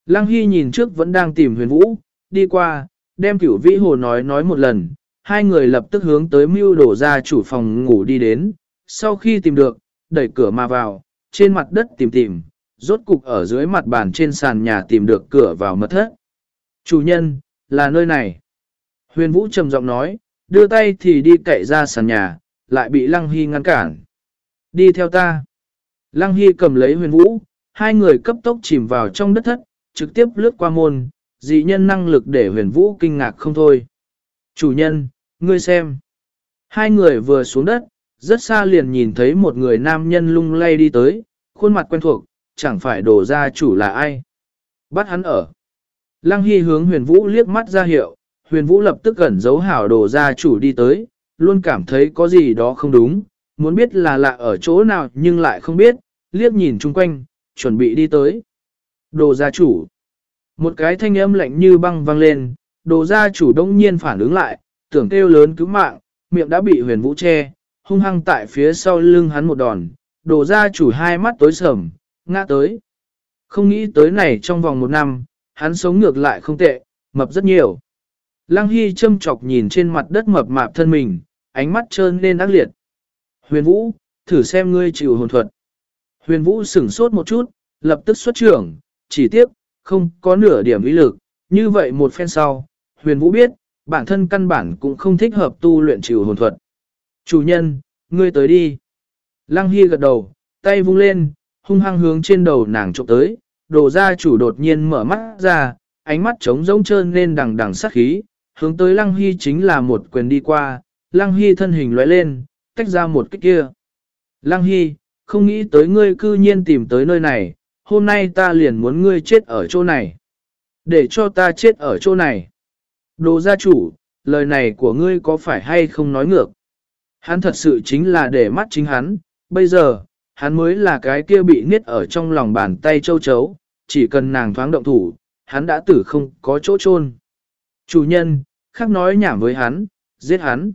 Lăng hy nhìn trước vẫn đang tìm huyền vũ, đi qua, đem cửu vĩ hồ nói nói một lần, hai người lập tức hướng tới mưu đổ ra chủ phòng ngủ đi đến, sau khi tìm được, đẩy cửa mà vào, trên mặt đất tìm tìm, rốt cục ở dưới mặt bàn trên sàn nhà tìm được cửa vào mật thất. Chủ nhân, là nơi này. Huyền Vũ trầm giọng nói, đưa tay thì đi cậy ra sàn nhà, lại bị Lăng Hy ngăn cản. Đi theo ta. Lăng Hy cầm lấy huyền vũ, hai người cấp tốc chìm vào trong đất thất, trực tiếp lướt qua môn, dị nhân năng lực để huyền vũ kinh ngạc không thôi. Chủ nhân, ngươi xem. Hai người vừa xuống đất, rất xa liền nhìn thấy một người nam nhân lung lay đi tới, khuôn mặt quen thuộc, chẳng phải đổ ra chủ là ai. Bắt hắn ở. Lăng Hy hướng huyền vũ liếc mắt ra hiệu, huyền vũ lập tức gần dấu hảo đổ ra chủ đi tới, luôn cảm thấy có gì đó không đúng, muốn biết là lạ ở chỗ nào nhưng lại không biết, liếc nhìn chung quanh, chuẩn bị đi tới. Đồ gia chủ. Một cái thanh âm lạnh như băng vang lên, đồ gia chủ đông nhiên phản ứng lại, tưởng kêu lớn cứu mạng, miệng đã bị huyền vũ che, hung hăng tại phía sau lưng hắn một đòn, đồ gia chủ hai mắt tối sầm, ngã tới. Không nghĩ tới này trong vòng một năm, hắn sống ngược lại không tệ, mập rất nhiều. Lăng Hy châm chọc nhìn trên mặt đất mập mạp thân mình, ánh mắt trơn lên ác liệt. Huyền Vũ, thử xem ngươi chịu hồn thuật. Huyền Vũ sửng sốt một chút, lập tức xuất trưởng, chỉ tiếp, không có nửa điểm ý lực. Như vậy một phen sau, Huyền Vũ biết, bản thân căn bản cũng không thích hợp tu luyện trừ hồn thuật. Chủ nhân, ngươi tới đi. Lăng Hy gật đầu, tay vung lên, hung hăng hướng trên đầu nàng trộm tới, đồ ra chủ đột nhiên mở mắt ra, ánh mắt trống rỗng trơn lên đằng đằng sát khí, hướng tới Lăng Hy chính là một quyền đi qua, Lăng Hy thân hình lóe lên, tách ra một cái kia. Lăng Hy, không nghĩ tới ngươi cư nhiên tìm tới nơi này, hôm nay ta liền muốn ngươi chết ở chỗ này. Để cho ta chết ở chỗ này. Đồ gia chủ, lời này của ngươi có phải hay không nói ngược? Hắn thật sự chính là để mắt chính hắn, bây giờ, hắn mới là cái kia bị niết ở trong lòng bàn tay châu chấu, chỉ cần nàng thoáng động thủ, hắn đã tử không có chỗ chôn. Chủ nhân, khác nói nhảm với hắn, giết hắn.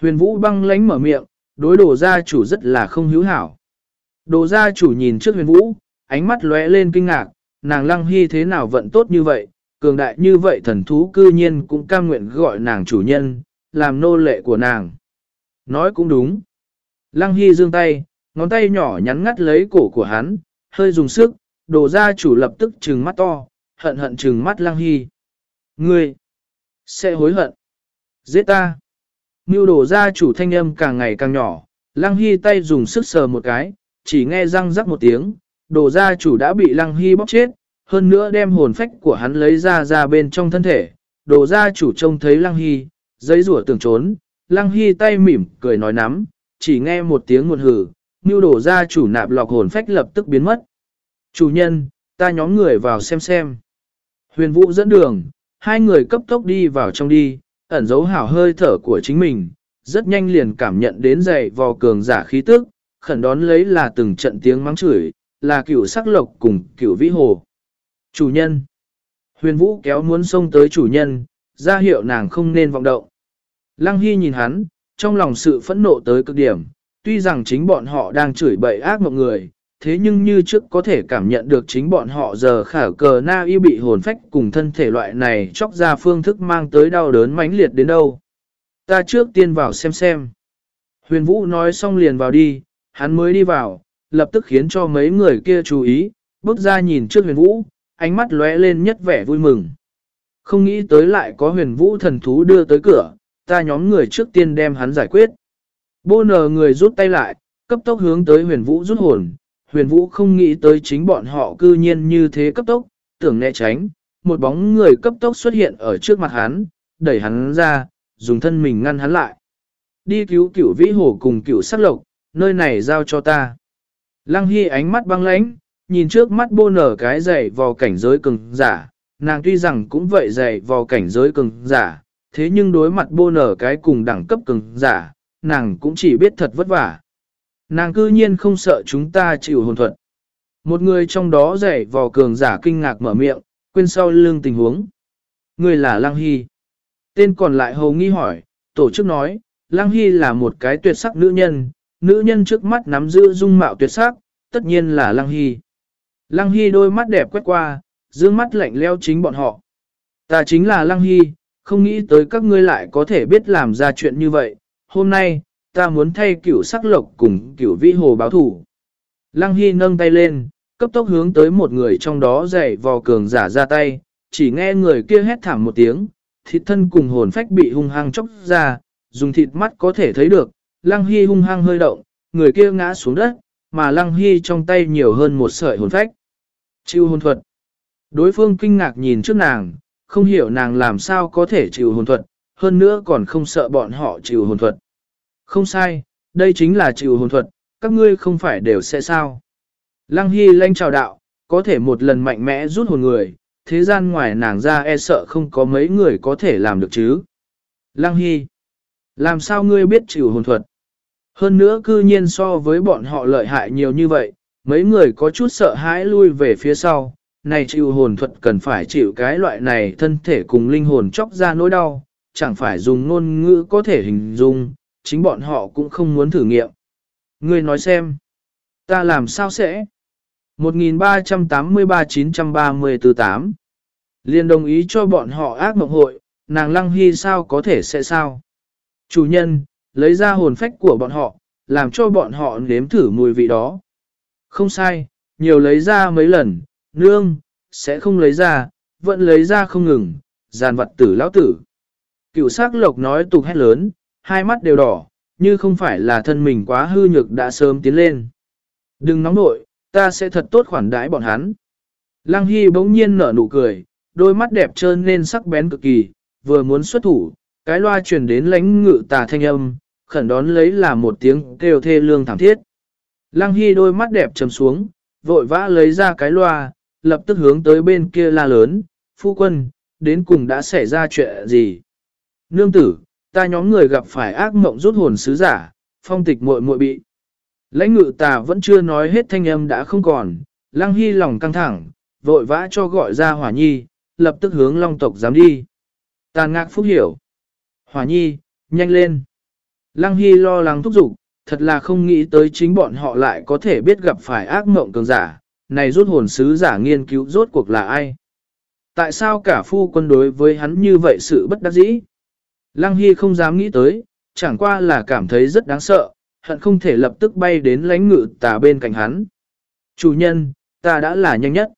Huyền Vũ băng lánh mở miệng, đối đồ gia chủ rất là không hữu hảo. Đồ gia chủ nhìn trước huyền Vũ, ánh mắt lóe lên kinh ngạc, nàng lăng hy thế nào vận tốt như vậy, cường đại như vậy thần thú cư nhiên cũng cam nguyện gọi nàng chủ nhân, làm nô lệ của nàng. Nói cũng đúng. Lăng hy dương tay, ngón tay nhỏ nhắn ngắt lấy cổ của hắn, hơi dùng sức, đồ gia chủ lập tức trừng mắt to, hận hận trừng mắt lăng hy. Ngươi! Sẽ hối hận. Giết ta! Mưu đồ gia chủ thanh âm càng ngày càng nhỏ, lăng hy tay dùng sức sờ một cái, chỉ nghe răng rắc một tiếng, đồ gia chủ đã bị lăng hy bóc chết, hơn nữa đem hồn phách của hắn lấy ra ra bên trong thân thể. Đồ gia chủ trông thấy lăng hy, giấy rủa tưởng trốn, lăng hy tay mỉm, cười nói nắm, chỉ nghe một tiếng nguồn hử, như đồ gia chủ nạp lọc hồn phách lập tức biến mất. Chủ nhân, ta nhóm người vào xem xem. Huyền vũ dẫn đường, hai người cấp tốc đi vào trong đi, ẩn dấu hảo hơi thở của chính mình, rất nhanh liền cảm nhận đến dày vò cường giả khí tức, khẩn đón lấy là từng trận tiếng mắng chửi, là cửu sắc lộc cùng cửu vĩ hồ. Chủ nhân. Huyền vũ kéo muốn xông tới chủ nhân, ra hiệu nàng không nên vọng động. Lăng Hy nhìn hắn, trong lòng sự phẫn nộ tới cực điểm, tuy rằng chính bọn họ đang chửi bậy ác mộng người, thế nhưng như trước có thể cảm nhận được chính bọn họ giờ khả cờ na y bị hồn phách cùng thân thể loại này chóc ra phương thức mang tới đau đớn mãnh liệt đến đâu. Ta trước tiên vào xem xem. Huyền Vũ nói xong liền vào đi, hắn mới đi vào, lập tức khiến cho mấy người kia chú ý, bước ra nhìn trước huyền Vũ, ánh mắt lóe lên nhất vẻ vui mừng. Không nghĩ tới lại có huyền Vũ thần thú đưa tới cửa, ta nhóm người trước tiên đem hắn giải quyết. Bô nờ người rút tay lại, cấp tốc hướng tới huyền Vũ rút hồn, huyền vũ không nghĩ tới chính bọn họ cư nhiên như thế cấp tốc, tưởng né tránh, một bóng người cấp tốc xuất hiện ở trước mặt hắn, đẩy hắn ra, dùng thân mình ngăn hắn lại. Đi cứu cửu vĩ hổ cùng cửu sắc lộc, nơi này giao cho ta. Lăng Hy ánh mắt băng lãnh, nhìn trước mắt bô nở cái dày vào cảnh giới cường giả, nàng tuy rằng cũng vậy dày vào cảnh giới cường giả, thế nhưng đối mặt bô nở cái cùng đẳng cấp cường giả, nàng cũng chỉ biết thật vất vả. Nàng cư nhiên không sợ chúng ta chịu hồn thuật. Một người trong đó dày vò cường giả kinh ngạc mở miệng, quên sau lưng tình huống. Người là Lăng Hy. Tên còn lại hầu nghi hỏi, tổ chức nói, Lăng Hy là một cái tuyệt sắc nữ nhân, nữ nhân trước mắt nắm giữ dung mạo tuyệt sắc, tất nhiên là Lăng Hy. Lăng Hy đôi mắt đẹp quét qua, dương mắt lạnh leo chính bọn họ. Ta chính là Lăng Hy, không nghĩ tới các ngươi lại có thể biết làm ra chuyện như vậy. Hôm nay, ta muốn thay cửu sắc lộc cùng cửu vĩ hồ báo thủ. Lăng Hy nâng tay lên, cấp tốc hướng tới một người trong đó dạy vò cường giả ra tay, chỉ nghe người kia hét thảm một tiếng, thịt thân cùng hồn phách bị hung hăng chóc ra, dùng thịt mắt có thể thấy được, Lăng Hy hung hăng hơi động, người kia ngã xuống đất, mà Lăng Hy trong tay nhiều hơn một sợi hồn phách. Chịu hồn thuật. Đối phương kinh ngạc nhìn trước nàng, không hiểu nàng làm sao có thể chịu hồn thuật, hơn nữa còn không sợ bọn họ chịu hồn thuật. Không sai, đây chính là chịu hồn thuật, các ngươi không phải đều sẽ sao. Lăng Hy lanh chào đạo, có thể một lần mạnh mẽ rút hồn người, thế gian ngoài nàng ra e sợ không có mấy người có thể làm được chứ. Lăng Hy, làm sao ngươi biết chịu hồn thuật? Hơn nữa cư nhiên so với bọn họ lợi hại nhiều như vậy, mấy người có chút sợ hãi lui về phía sau. Này chịu hồn thuật cần phải chịu cái loại này thân thể cùng linh hồn chóc ra nỗi đau, chẳng phải dùng ngôn ngữ có thể hình dung, chính bọn họ cũng không muốn thử nghiệm. Ngươi nói xem, ta làm sao sẽ? 1383-934-8 Liên đồng ý cho bọn họ ác mộng hội, nàng lăng hy sao có thể sẽ sao? Chủ nhân, lấy ra hồn phách của bọn họ, làm cho bọn họ nếm thử mùi vị đó. Không sai, nhiều lấy ra mấy lần, nương, sẽ không lấy ra, vẫn lấy ra không ngừng, giàn vật tử lão tử. Cựu sắc lộc nói tục hét lớn, hai mắt đều đỏ, như không phải là thân mình quá hư nhược đã sớm tiến lên. Đừng nóng nội, ta sẽ thật tốt khoản đãi bọn hắn. Lăng Hy bỗng nhiên nở nụ cười, đôi mắt đẹp trơn nên sắc bén cực kỳ, vừa muốn xuất thủ, cái loa truyền đến lãnh ngự tà thanh âm, khẩn đón lấy là một tiếng kêu thê lương thảm thiết. Lăng Hy đôi mắt đẹp trầm xuống, vội vã lấy ra cái loa, lập tức hướng tới bên kia la lớn, phu quân, đến cùng đã xảy ra chuyện gì? Nương tử, ta nhóm người gặp phải ác mộng rút hồn sứ giả, phong tịch muội muội bị. Lãnh ngự tà vẫn chưa nói hết thanh âm đã không còn, Lăng Hy lòng căng thẳng, vội vã cho gọi ra hỏa nhi, lập tức hướng long tộc dám đi. Tàn ngạc phúc hiểu. Hỏa nhi, nhanh lên. Lăng Hy lo lắng thúc giục, thật là không nghĩ tới chính bọn họ lại có thể biết gặp phải ác mộng cường giả, này rút hồn sứ giả nghiên cứu rốt cuộc là ai. Tại sao cả phu quân đối với hắn như vậy sự bất đắc dĩ? Lăng Hy không dám nghĩ tới, chẳng qua là cảm thấy rất đáng sợ, hận không thể lập tức bay đến lánh ngự tà bên cạnh hắn. Chủ nhân, ta đã là nhanh nhất.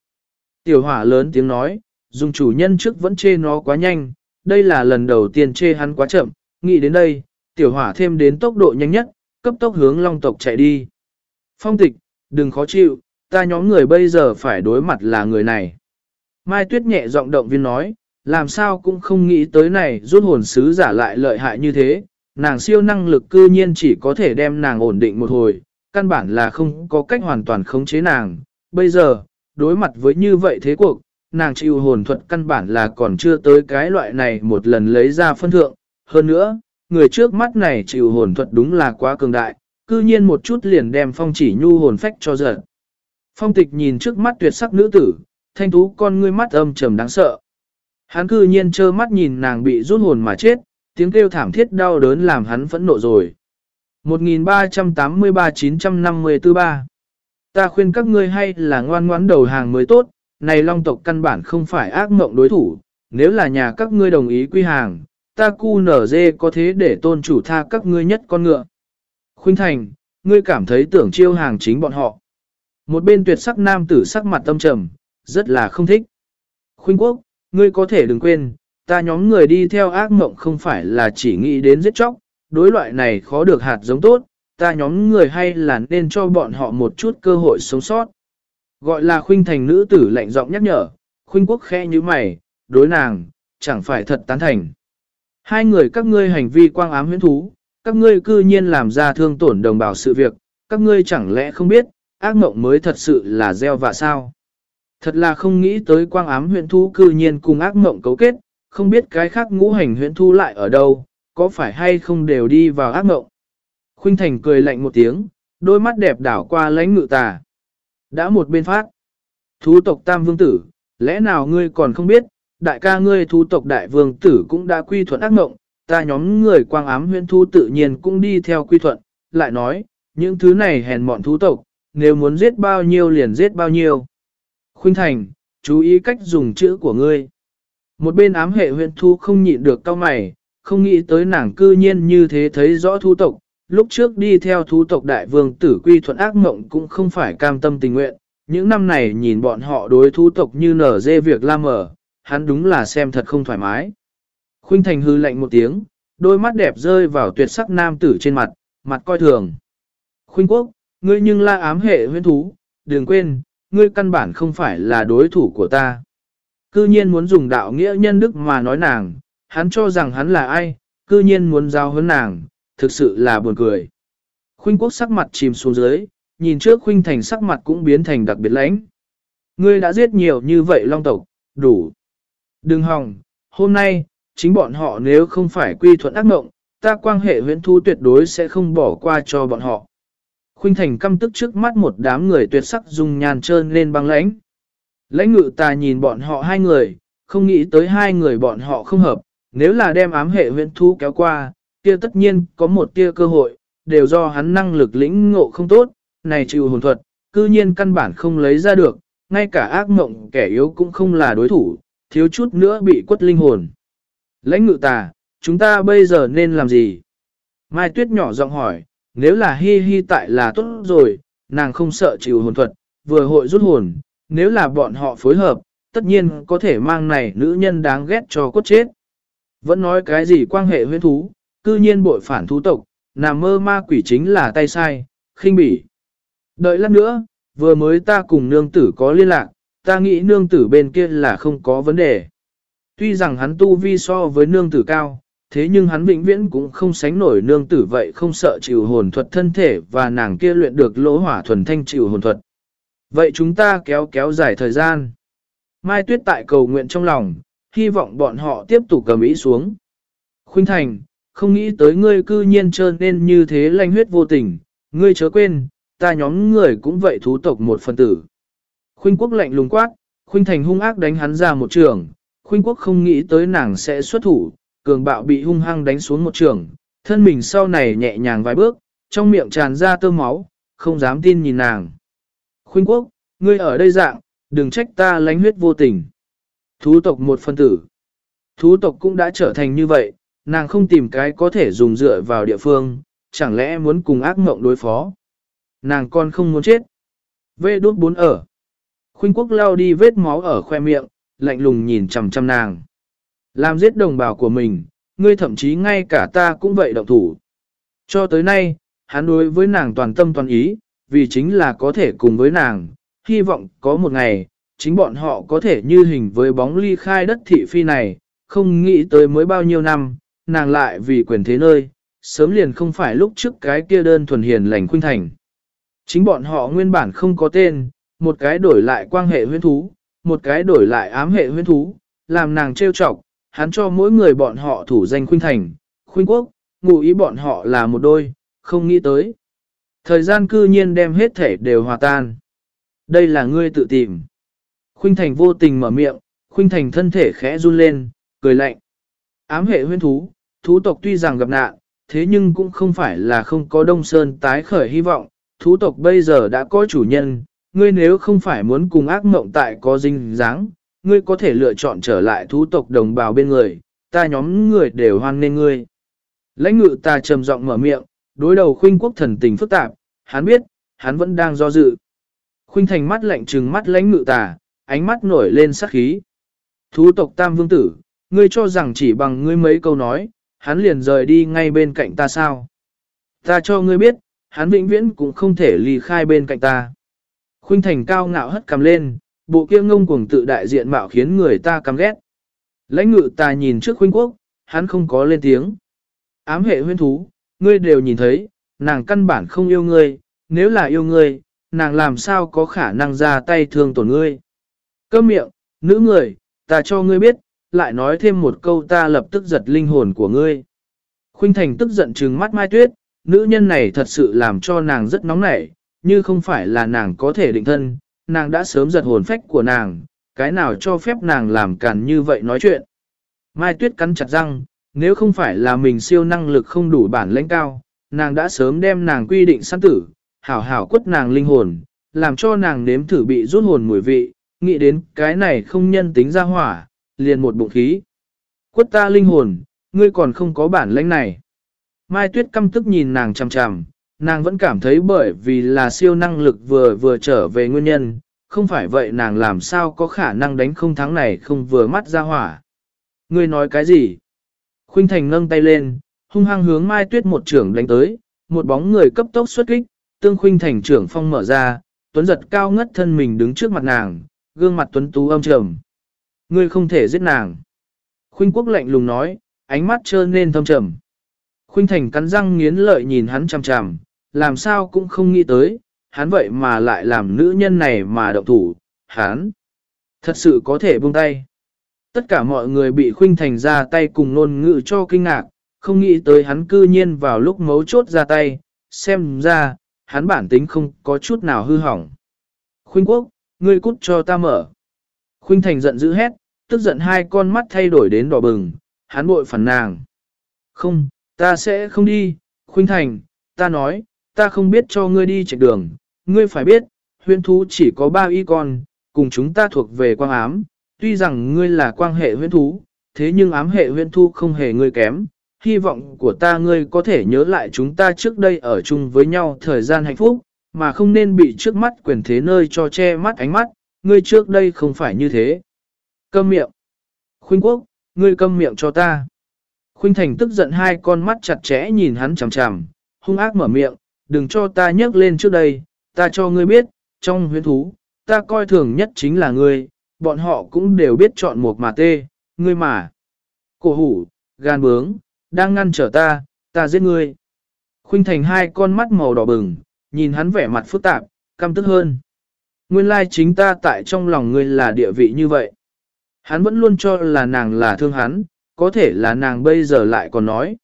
Tiểu hỏa lớn tiếng nói, dùng chủ nhân trước vẫn chê nó quá nhanh, đây là lần đầu tiên chê hắn quá chậm, nghĩ đến đây, tiểu hỏa thêm đến tốc độ nhanh nhất, cấp tốc hướng long tộc chạy đi. Phong tịch, đừng khó chịu, ta nhóm người bây giờ phải đối mặt là người này. Mai Tuyết nhẹ giọng động viên nói, làm sao cũng không nghĩ tới này rút hồn sứ giả lại lợi hại như thế, nàng siêu năng lực cư nhiên chỉ có thể đem nàng ổn định một hồi, căn bản là không có cách hoàn toàn khống chế nàng. Bây giờ, đối mặt với như vậy thế cuộc, nàng chịu hồn thuật căn bản là còn chưa tới cái loại này một lần lấy ra phân thượng. Hơn nữa, người trước mắt này chịu hồn thuật đúng là quá cường đại, cư nhiên một chút liền đem phong chỉ nhu hồn phách cho giật. Phong tịch nhìn trước mắt tuyệt sắc nữ tử, thanh thú con ngươi mắt âm trầm đáng sợ. Hắn cư nhiên trơ mắt nhìn nàng bị rút hồn mà chết, tiếng kêu thảm thiết đau đớn làm hắn phẫn nộ rồi. 1383-954-3 Ta khuyên các ngươi hay là ngoan ngoãn đầu hàng mới tốt, này long tộc căn bản không phải ác mộng đối thủ, nếu là nhà các ngươi đồng ý quy hàng, ta cu nở dê có thế để tôn chủ tha các ngươi nhất con ngựa. Khuynh Thành, ngươi cảm thấy tưởng chiêu hàng chính bọn họ. Một bên tuyệt sắc nam tử sắc mặt tâm trầm, rất là không thích. Khuynh Quốc, ngươi có thể đừng quên, ta nhóm người đi theo ác mộng không phải là chỉ nghĩ đến giết chóc, đối loại này khó được hạt giống tốt, ta nhóm người hay là nên cho bọn họ một chút cơ hội sống sót. Gọi là khuynh thành nữ tử lạnh giọng nhắc nhở, khuynh quốc khẽ như mày, đối nàng, chẳng phải thật tán thành. Hai người các ngươi hành vi quang ám huyễn thú, các ngươi cư nhiên làm ra thương tổn đồng bào sự việc, các ngươi chẳng lẽ không biết, ác mộng mới thật sự là gieo vạ sao. Thật là không nghĩ tới quang ám huyện thú cư nhiên cùng ác mộng cấu kết, không biết cái khác ngũ hành huyện thu lại ở đâu, có phải hay không đều đi vào ác mộng. Khuynh Thành cười lạnh một tiếng, đôi mắt đẹp đảo qua lãnh ngự tà. Đã một bên phát. Thú tộc Tam Vương Tử, lẽ nào ngươi còn không biết, đại ca ngươi thú tộc Đại Vương Tử cũng đã quy thuận ác mộng, ta nhóm người quang ám huyễn thu tự nhiên cũng đi theo quy thuận, lại nói, những thứ này hèn mọn thú tộc, nếu muốn giết bao nhiêu liền giết bao nhiêu. Khuynh Thành, chú ý cách dùng chữ của ngươi. Một bên ám hệ huyện thu không nhịn được cao mày, không nghĩ tới nàng cư nhiên như thế thấy rõ thú tộc. Lúc trước đi theo thú tộc đại vương tử quy thuận ác mộng cũng không phải cam tâm tình nguyện. Những năm này nhìn bọn họ đối thú tộc như nở dê việc la mở, hắn đúng là xem thật không thoải mái. Khuynh Thành hư lạnh một tiếng, đôi mắt đẹp rơi vào tuyệt sắc nam tử trên mặt, mặt coi thường. Khuynh Quốc, ngươi nhưng la ám hệ huyên thú, đừng quên, ngươi căn bản không phải là đối thủ của ta. Cư nhiên muốn dùng đạo nghĩa nhân đức mà nói nàng, hắn cho rằng hắn là ai, cư nhiên muốn giao hơn nàng, thực sự là buồn cười. Khuynh quốc sắc mặt chìm xuống dưới, nhìn trước khuynh thành sắc mặt cũng biến thành đặc biệt lãnh. Ngươi đã giết nhiều như vậy long tộc, đủ. Đừng hòng, hôm nay, chính bọn họ nếu không phải quy thuận ác mộng, ta quan hệ huyễn thu tuyệt đối sẽ không bỏ qua cho bọn họ. Khuynh Thành căm tức trước mắt một đám người tuyệt sắc dùng nhàn trơn lên băng lãnh. Lãnh ngự ta nhìn bọn họ hai người, không nghĩ tới hai người bọn họ không hợp, nếu là đem ám hệ huyện thu kéo qua, kia tất nhiên có một tia cơ hội, đều do hắn năng lực lĩnh ngộ không tốt, này chịu hồn thuật, cư nhiên căn bản không lấy ra được, ngay cả ác mộng kẻ yếu cũng không là đối thủ, thiếu chút nữa bị quất linh hồn. Lãnh ngự tà, chúng ta bây giờ nên làm gì? Mai Tuyết nhỏ giọng hỏi, nếu là hi hi tại là tốt rồi, nàng không sợ chịu hồn thuật, vừa hội rút hồn, nếu là bọn họ phối hợp, tất nhiên có thể mang này nữ nhân đáng ghét cho cốt chết. Vẫn nói cái gì quan hệ huyết thú, cư nhiên bội phản thú tộc, nằm mơ ma quỷ chính là tay sai, khinh bỉ. Đợi lát nữa, vừa mới ta cùng nương tử có liên lạc, ta nghĩ nương tử bên kia là không có vấn đề. Tuy rằng hắn tu vi so với nương tử cao, thế nhưng hắn vĩnh viễn cũng không sánh nổi nương tử vậy không sợ chịu hồn thuật thân thể và nàng kia luyện được lỗ hỏa thuần thanh chịu hồn thuật. Vậy chúng ta kéo kéo dài thời gian. Mai Tuyết tại cầu nguyện trong lòng, hy vọng bọn họ tiếp tục cầm ý xuống. Khuynh Thành, không nghĩ tới ngươi cư nhiên trơn nên như thế lanh huyết vô tình, ngươi chớ quên, ta nhóm người cũng vậy thú tộc một phần tử. Khuynh Quốc lạnh lùng quát, Khuynh Thành hung ác đánh hắn ra một trường, Khuynh Quốc không nghĩ tới nàng sẽ xuất thủ, cường bạo bị hung hăng đánh xuống một trường, thân mình sau này nhẹ nhàng vài bước, trong miệng tràn ra tơ máu, không dám tin nhìn nàng. Khuynh Quốc, ngươi ở đây dạng, đừng trách ta lánh huyết vô tình. Thú tộc một phân tử. Thú tộc cũng đã trở thành như vậy, nàng không tìm cái có thể dùng dựa vào địa phương, chẳng lẽ muốn cùng ác mộng đối phó. Nàng con không muốn chết. Vê đốt bốn ở. Khuynh quốc lao đi vết máu ở khoe miệng, lạnh lùng nhìn chằm chằm nàng. Làm giết đồng bào của mình, ngươi thậm chí ngay cả ta cũng vậy động thủ. Cho tới nay, hắn đối với nàng toàn tâm toàn ý, vì chính là có thể cùng với nàng, hy vọng có một ngày, chính bọn họ có thể như hình với bóng ly khai đất thị phi này, không nghĩ tới mới bao nhiêu năm, nàng lại vì quyền thế nơi, sớm liền không phải lúc trước cái kia đơn thuần hiền lành khuynh thành. Chính bọn họ nguyên bản không có tên, một cái đổi lại quan hệ huyên thú, một cái đổi lại ám hệ huyên thú, làm nàng trêu chọc, hắn cho mỗi người bọn họ thủ danh khuynh thành, khuynh quốc, ngụ ý bọn họ là một đôi, không nghĩ tới. Thời gian cư nhiên đem hết thể đều hòa tan. Đây là ngươi tự tìm. Khuynh Thành vô tình mở miệng, Khuynh Thành thân thể khẽ run lên, cười lạnh. Ám hệ huyên thú, thú tộc tuy rằng gặp nạn, thế nhưng cũng không phải là không có Đông Sơn tái khởi hy vọng. Thú tộc bây giờ đã có chủ nhân, ngươi nếu không phải muốn cùng ác mộng tại có dinh dáng, ngươi có thể lựa chọn trở lại thú tộc đồng bào bên người, ta nhóm người đều hoan nên ngươi. Lãnh ngự ta trầm giọng mở miệng, đối đầu khuynh quốc thần tình phức tạp, hắn biết, hắn vẫn đang do dự. Khuynh thành mắt lạnh trừng mắt lãnh ngự tà, ánh mắt nổi lên sắc khí. Thú tộc tam vương tử, ngươi cho rằng chỉ bằng ngươi mấy câu nói, hắn liền rời đi ngay bên cạnh ta sao? Ta cho ngươi biết, hắn vĩnh viễn cũng không thể ly khai bên cạnh ta. Khuynh thành cao ngạo hất cầm lên, bộ kia ngông cuồng tự đại diện mạo khiến người ta căm ghét. Lãnh ngự ta nhìn trước khuynh quốc, hắn không có lên tiếng. Ám hệ huyên thú, ngươi đều nhìn thấy, nàng căn bản không yêu ngươi, nếu là yêu ngươi, nàng làm sao có khả năng ra tay thương tổn ngươi. Cơ miệng, nữ người, ta cho ngươi biết, lại nói thêm một câu ta lập tức giật linh hồn của ngươi. Khuynh Thành tức giận trừng mắt Mai Tuyết, nữ nhân này thật sự làm cho nàng rất nóng nảy, như không phải là nàng có thể định thân, nàng đã sớm giật hồn phách của nàng, cái nào cho phép nàng làm càn như vậy nói chuyện. Mai Tuyết cắn chặt răng, nếu không phải là mình siêu năng lực không đủ bản lãnh cao, nàng đã sớm đem nàng quy định săn tử, hảo hảo quất nàng linh hồn, làm cho nàng nếm thử bị rút hồn mùi vị, nghĩ đến cái này không nhân tính ra hỏa, liền một bụng khí. Quất ta linh hồn, ngươi còn không có bản lãnh này. Mai Tuyết căm tức nhìn nàng chằm chằm, nàng vẫn cảm thấy bởi vì là siêu năng lực vừa vừa trở về nguyên nhân, không phải vậy nàng làm sao có khả năng đánh không thắng này không vừa mắt ra hỏa. Ngươi nói cái gì? Khuynh Thành nâng tay lên, hung hăng hướng Mai Tuyết một trưởng đánh tới, một bóng người cấp tốc xuất kích, tương khuynh thành trưởng phong mở ra, tuấn giật cao ngất thân mình đứng trước mặt nàng, gương mặt tuấn tú âm trầm. Ngươi không thể giết nàng. Khuynh quốc lạnh lùng nói, ánh mắt trơn nên thâm trầm. Khuynh thành cắn răng nghiến lợi nhìn hắn chằm chằm, làm sao cũng không nghĩ tới, hắn vậy mà lại làm nữ nhân này mà động thủ, hắn thật sự có thể buông tay. Tất cả mọi người bị khuynh thành ra tay cùng nôn ngự cho kinh ngạc, không nghĩ tới hắn cư nhiên vào lúc mấu chốt ra tay, xem ra, hắn bản tính không có chút nào hư hỏng. Khuynh quốc, ngươi cút cho ta mở. Khuynh thành giận dữ hét, tức giận hai con mắt thay đổi đến đỏ bừng, hắn bội phản nàng. Không, ta sẽ không đi, Khuynh thành, ta nói, ta không biết cho ngươi đi chạy đường, ngươi phải biết, huyên thú chỉ có ba y con, cùng chúng ta thuộc về quang ám, tuy rằng ngươi là quan hệ huyên thú, thế nhưng ám hệ huyên thú không hề ngươi kém, hy vọng của ta ngươi có thể nhớ lại chúng ta trước đây ở chung với nhau thời gian hạnh phúc, mà không nên bị trước mắt quyền thế nơi cho che mắt ánh mắt, ngươi trước đây không phải như thế. Câm miệng. Khuynh quốc, ngươi câm miệng cho ta. Khuynh thành tức giận hai con mắt chặt chẽ nhìn hắn chằm chằm, hung ác mở miệng, đừng cho ta nhấc lên trước đây, ta cho ngươi biết, trong huyến thú, ta coi thường nhất chính là ngươi, bọn họ cũng đều biết chọn một mà tê, ngươi mà. Cổ hủ, gan bướng, đang ngăn trở ta, ta giết ngươi. Khuynh thành hai con mắt màu đỏ bừng, nhìn hắn vẻ mặt phức tạp, căm tức hơn. Nguyên lai chính ta tại trong lòng ngươi là địa vị như vậy. Hắn vẫn luôn cho là nàng là thương hắn, có thể là nàng bây giờ lại còn nói.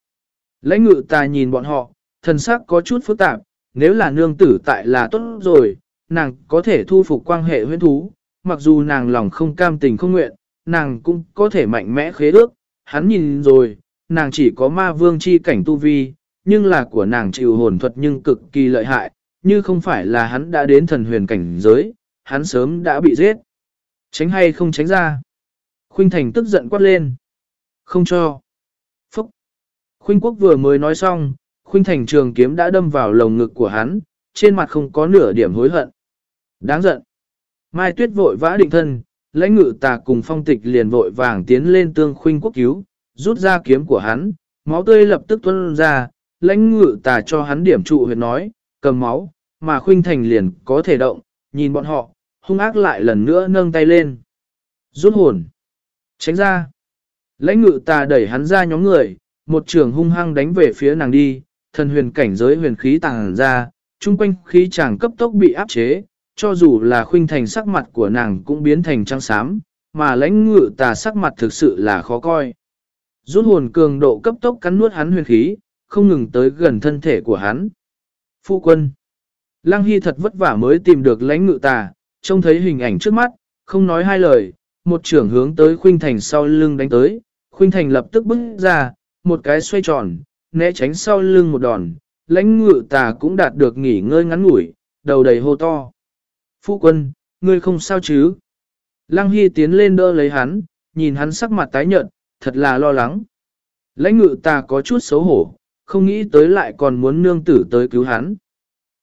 Lãnh ngự ta nhìn bọn họ, thần sắc có chút phức tạp, nếu là nương tử tại là tốt rồi, nàng có thể thu phục quan hệ huyên thú, mặc dù nàng lòng không cam tình không nguyện, nàng cũng có thể mạnh mẽ khế ước, hắn nhìn rồi, nàng chỉ có ma vương chi cảnh tu vi, nhưng là của nàng chịu hồn thuật nhưng cực kỳ lợi hại, như không phải là hắn đã đến thần huyền cảnh giới, hắn sớm đã bị giết. Tránh hay không tránh ra? Khuynh Thành tức giận quát lên. Không cho. Phúc. Khuynh Quốc vừa mới nói xong, Khuynh Thành trường kiếm đã đâm vào lồng ngực của hắn, trên mặt không có nửa điểm hối hận. Đáng giận. Mai Tuyết vội vã định thân, lãnh ngự tà cùng phong tịch liền vội vàng tiến lên tương Khuynh Quốc cứu, rút ra kiếm của hắn, máu tươi lập tức tuôn ra, lãnh ngự tà cho hắn điểm trụ huyệt nói, cầm máu, mà Khuynh Thành liền có thể động, nhìn bọn họ, hung ác lại lần nữa nâng tay lên. Rút hồn. Tránh ra. Lãnh ngự tà đẩy hắn ra nhóm người, một trường hung hăng đánh về phía nàng đi, thần huyền cảnh giới huyền khí tàng ra, chung quanh khí chàng cấp tốc bị áp chế, cho dù là khuynh thành sắc mặt của nàng cũng biến thành trắng xám, mà lãnh ngự tà sắc mặt thực sự là khó coi. Rút hồn cường độ cấp tốc cắn nuốt hắn huyền khí, không ngừng tới gần thân thể của hắn. Phu quân. Lăng Hy thật vất vả mới tìm được lãnh ngự tà, trông thấy hình ảnh trước mắt, không nói hai lời, một trưởng hướng tới Khuynh Thành sau lưng đánh tới, Khuynh Thành lập tức bước ra, một cái xoay tròn, né tránh sau lưng một đòn, lãnh ngự tà cũng đạt được nghỉ ngơi ngắn ngủi, đầu đầy hô to. Phu quân, ngươi không sao chứ? Lăng Hy tiến lên đỡ lấy hắn, nhìn hắn sắc mặt tái nhợt, thật là lo lắng. Lãnh ngự ta có chút xấu hổ, không nghĩ tới lại còn muốn nương tử tới cứu hắn.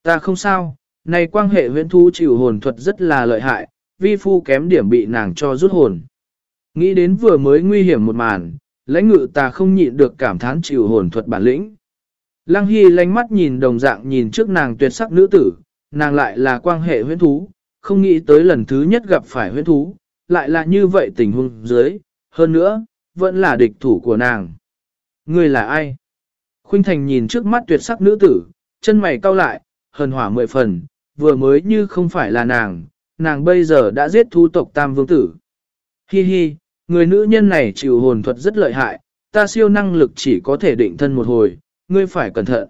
Ta không sao, này quan hệ huyễn thu chịu hồn thuật rất là lợi hại, vi phu kém điểm bị nàng cho rút hồn. Nghĩ đến vừa mới nguy hiểm một màn, lãnh ngự ta không nhịn được cảm thán chịu hồn thuật bản lĩnh. Lăng Hy lánh mắt nhìn đồng dạng nhìn trước nàng tuyệt sắc nữ tử, nàng lại là quan hệ huyễn thú, không nghĩ tới lần thứ nhất gặp phải huyễn thú, lại là như vậy tình huống dưới, hơn nữa, vẫn là địch thủ của nàng. Người là ai? Khuynh Thành nhìn trước mắt tuyệt sắc nữ tử, chân mày cau lại, hờn hỏa mười phần, vừa mới như không phải là nàng, nàng bây giờ đã giết thu tộc tam vương tử. Hi hi, người nữ nhân này chịu hồn thuật rất lợi hại, ta siêu năng lực chỉ có thể định thân một hồi, ngươi phải cẩn thận.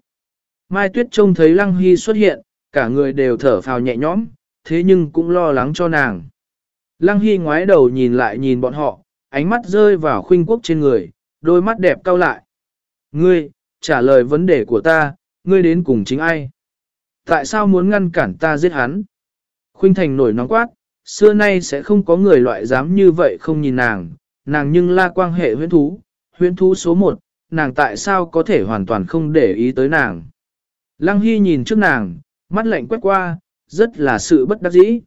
Mai Tuyết trông thấy Lăng Hy xuất hiện, cả người đều thở phào nhẹ nhõm, thế nhưng cũng lo lắng cho nàng. Lăng Hy ngoái đầu nhìn lại nhìn bọn họ, ánh mắt rơi vào khuynh quốc trên người, đôi mắt đẹp cau lại. Ngươi, trả lời vấn đề của ta, ngươi đến cùng chính ai? Tại sao muốn ngăn cản ta giết hắn? Khuynh Thành nổi nóng quát, xưa nay sẽ không có người loại dám như vậy không nhìn nàng, nàng nhưng la quan hệ huyễn thú, huyễn thú số một, nàng tại sao có thể hoàn toàn không để ý tới nàng? Lăng Hy nhìn trước nàng, mắt lạnh quét qua, rất là sự bất đắc dĩ.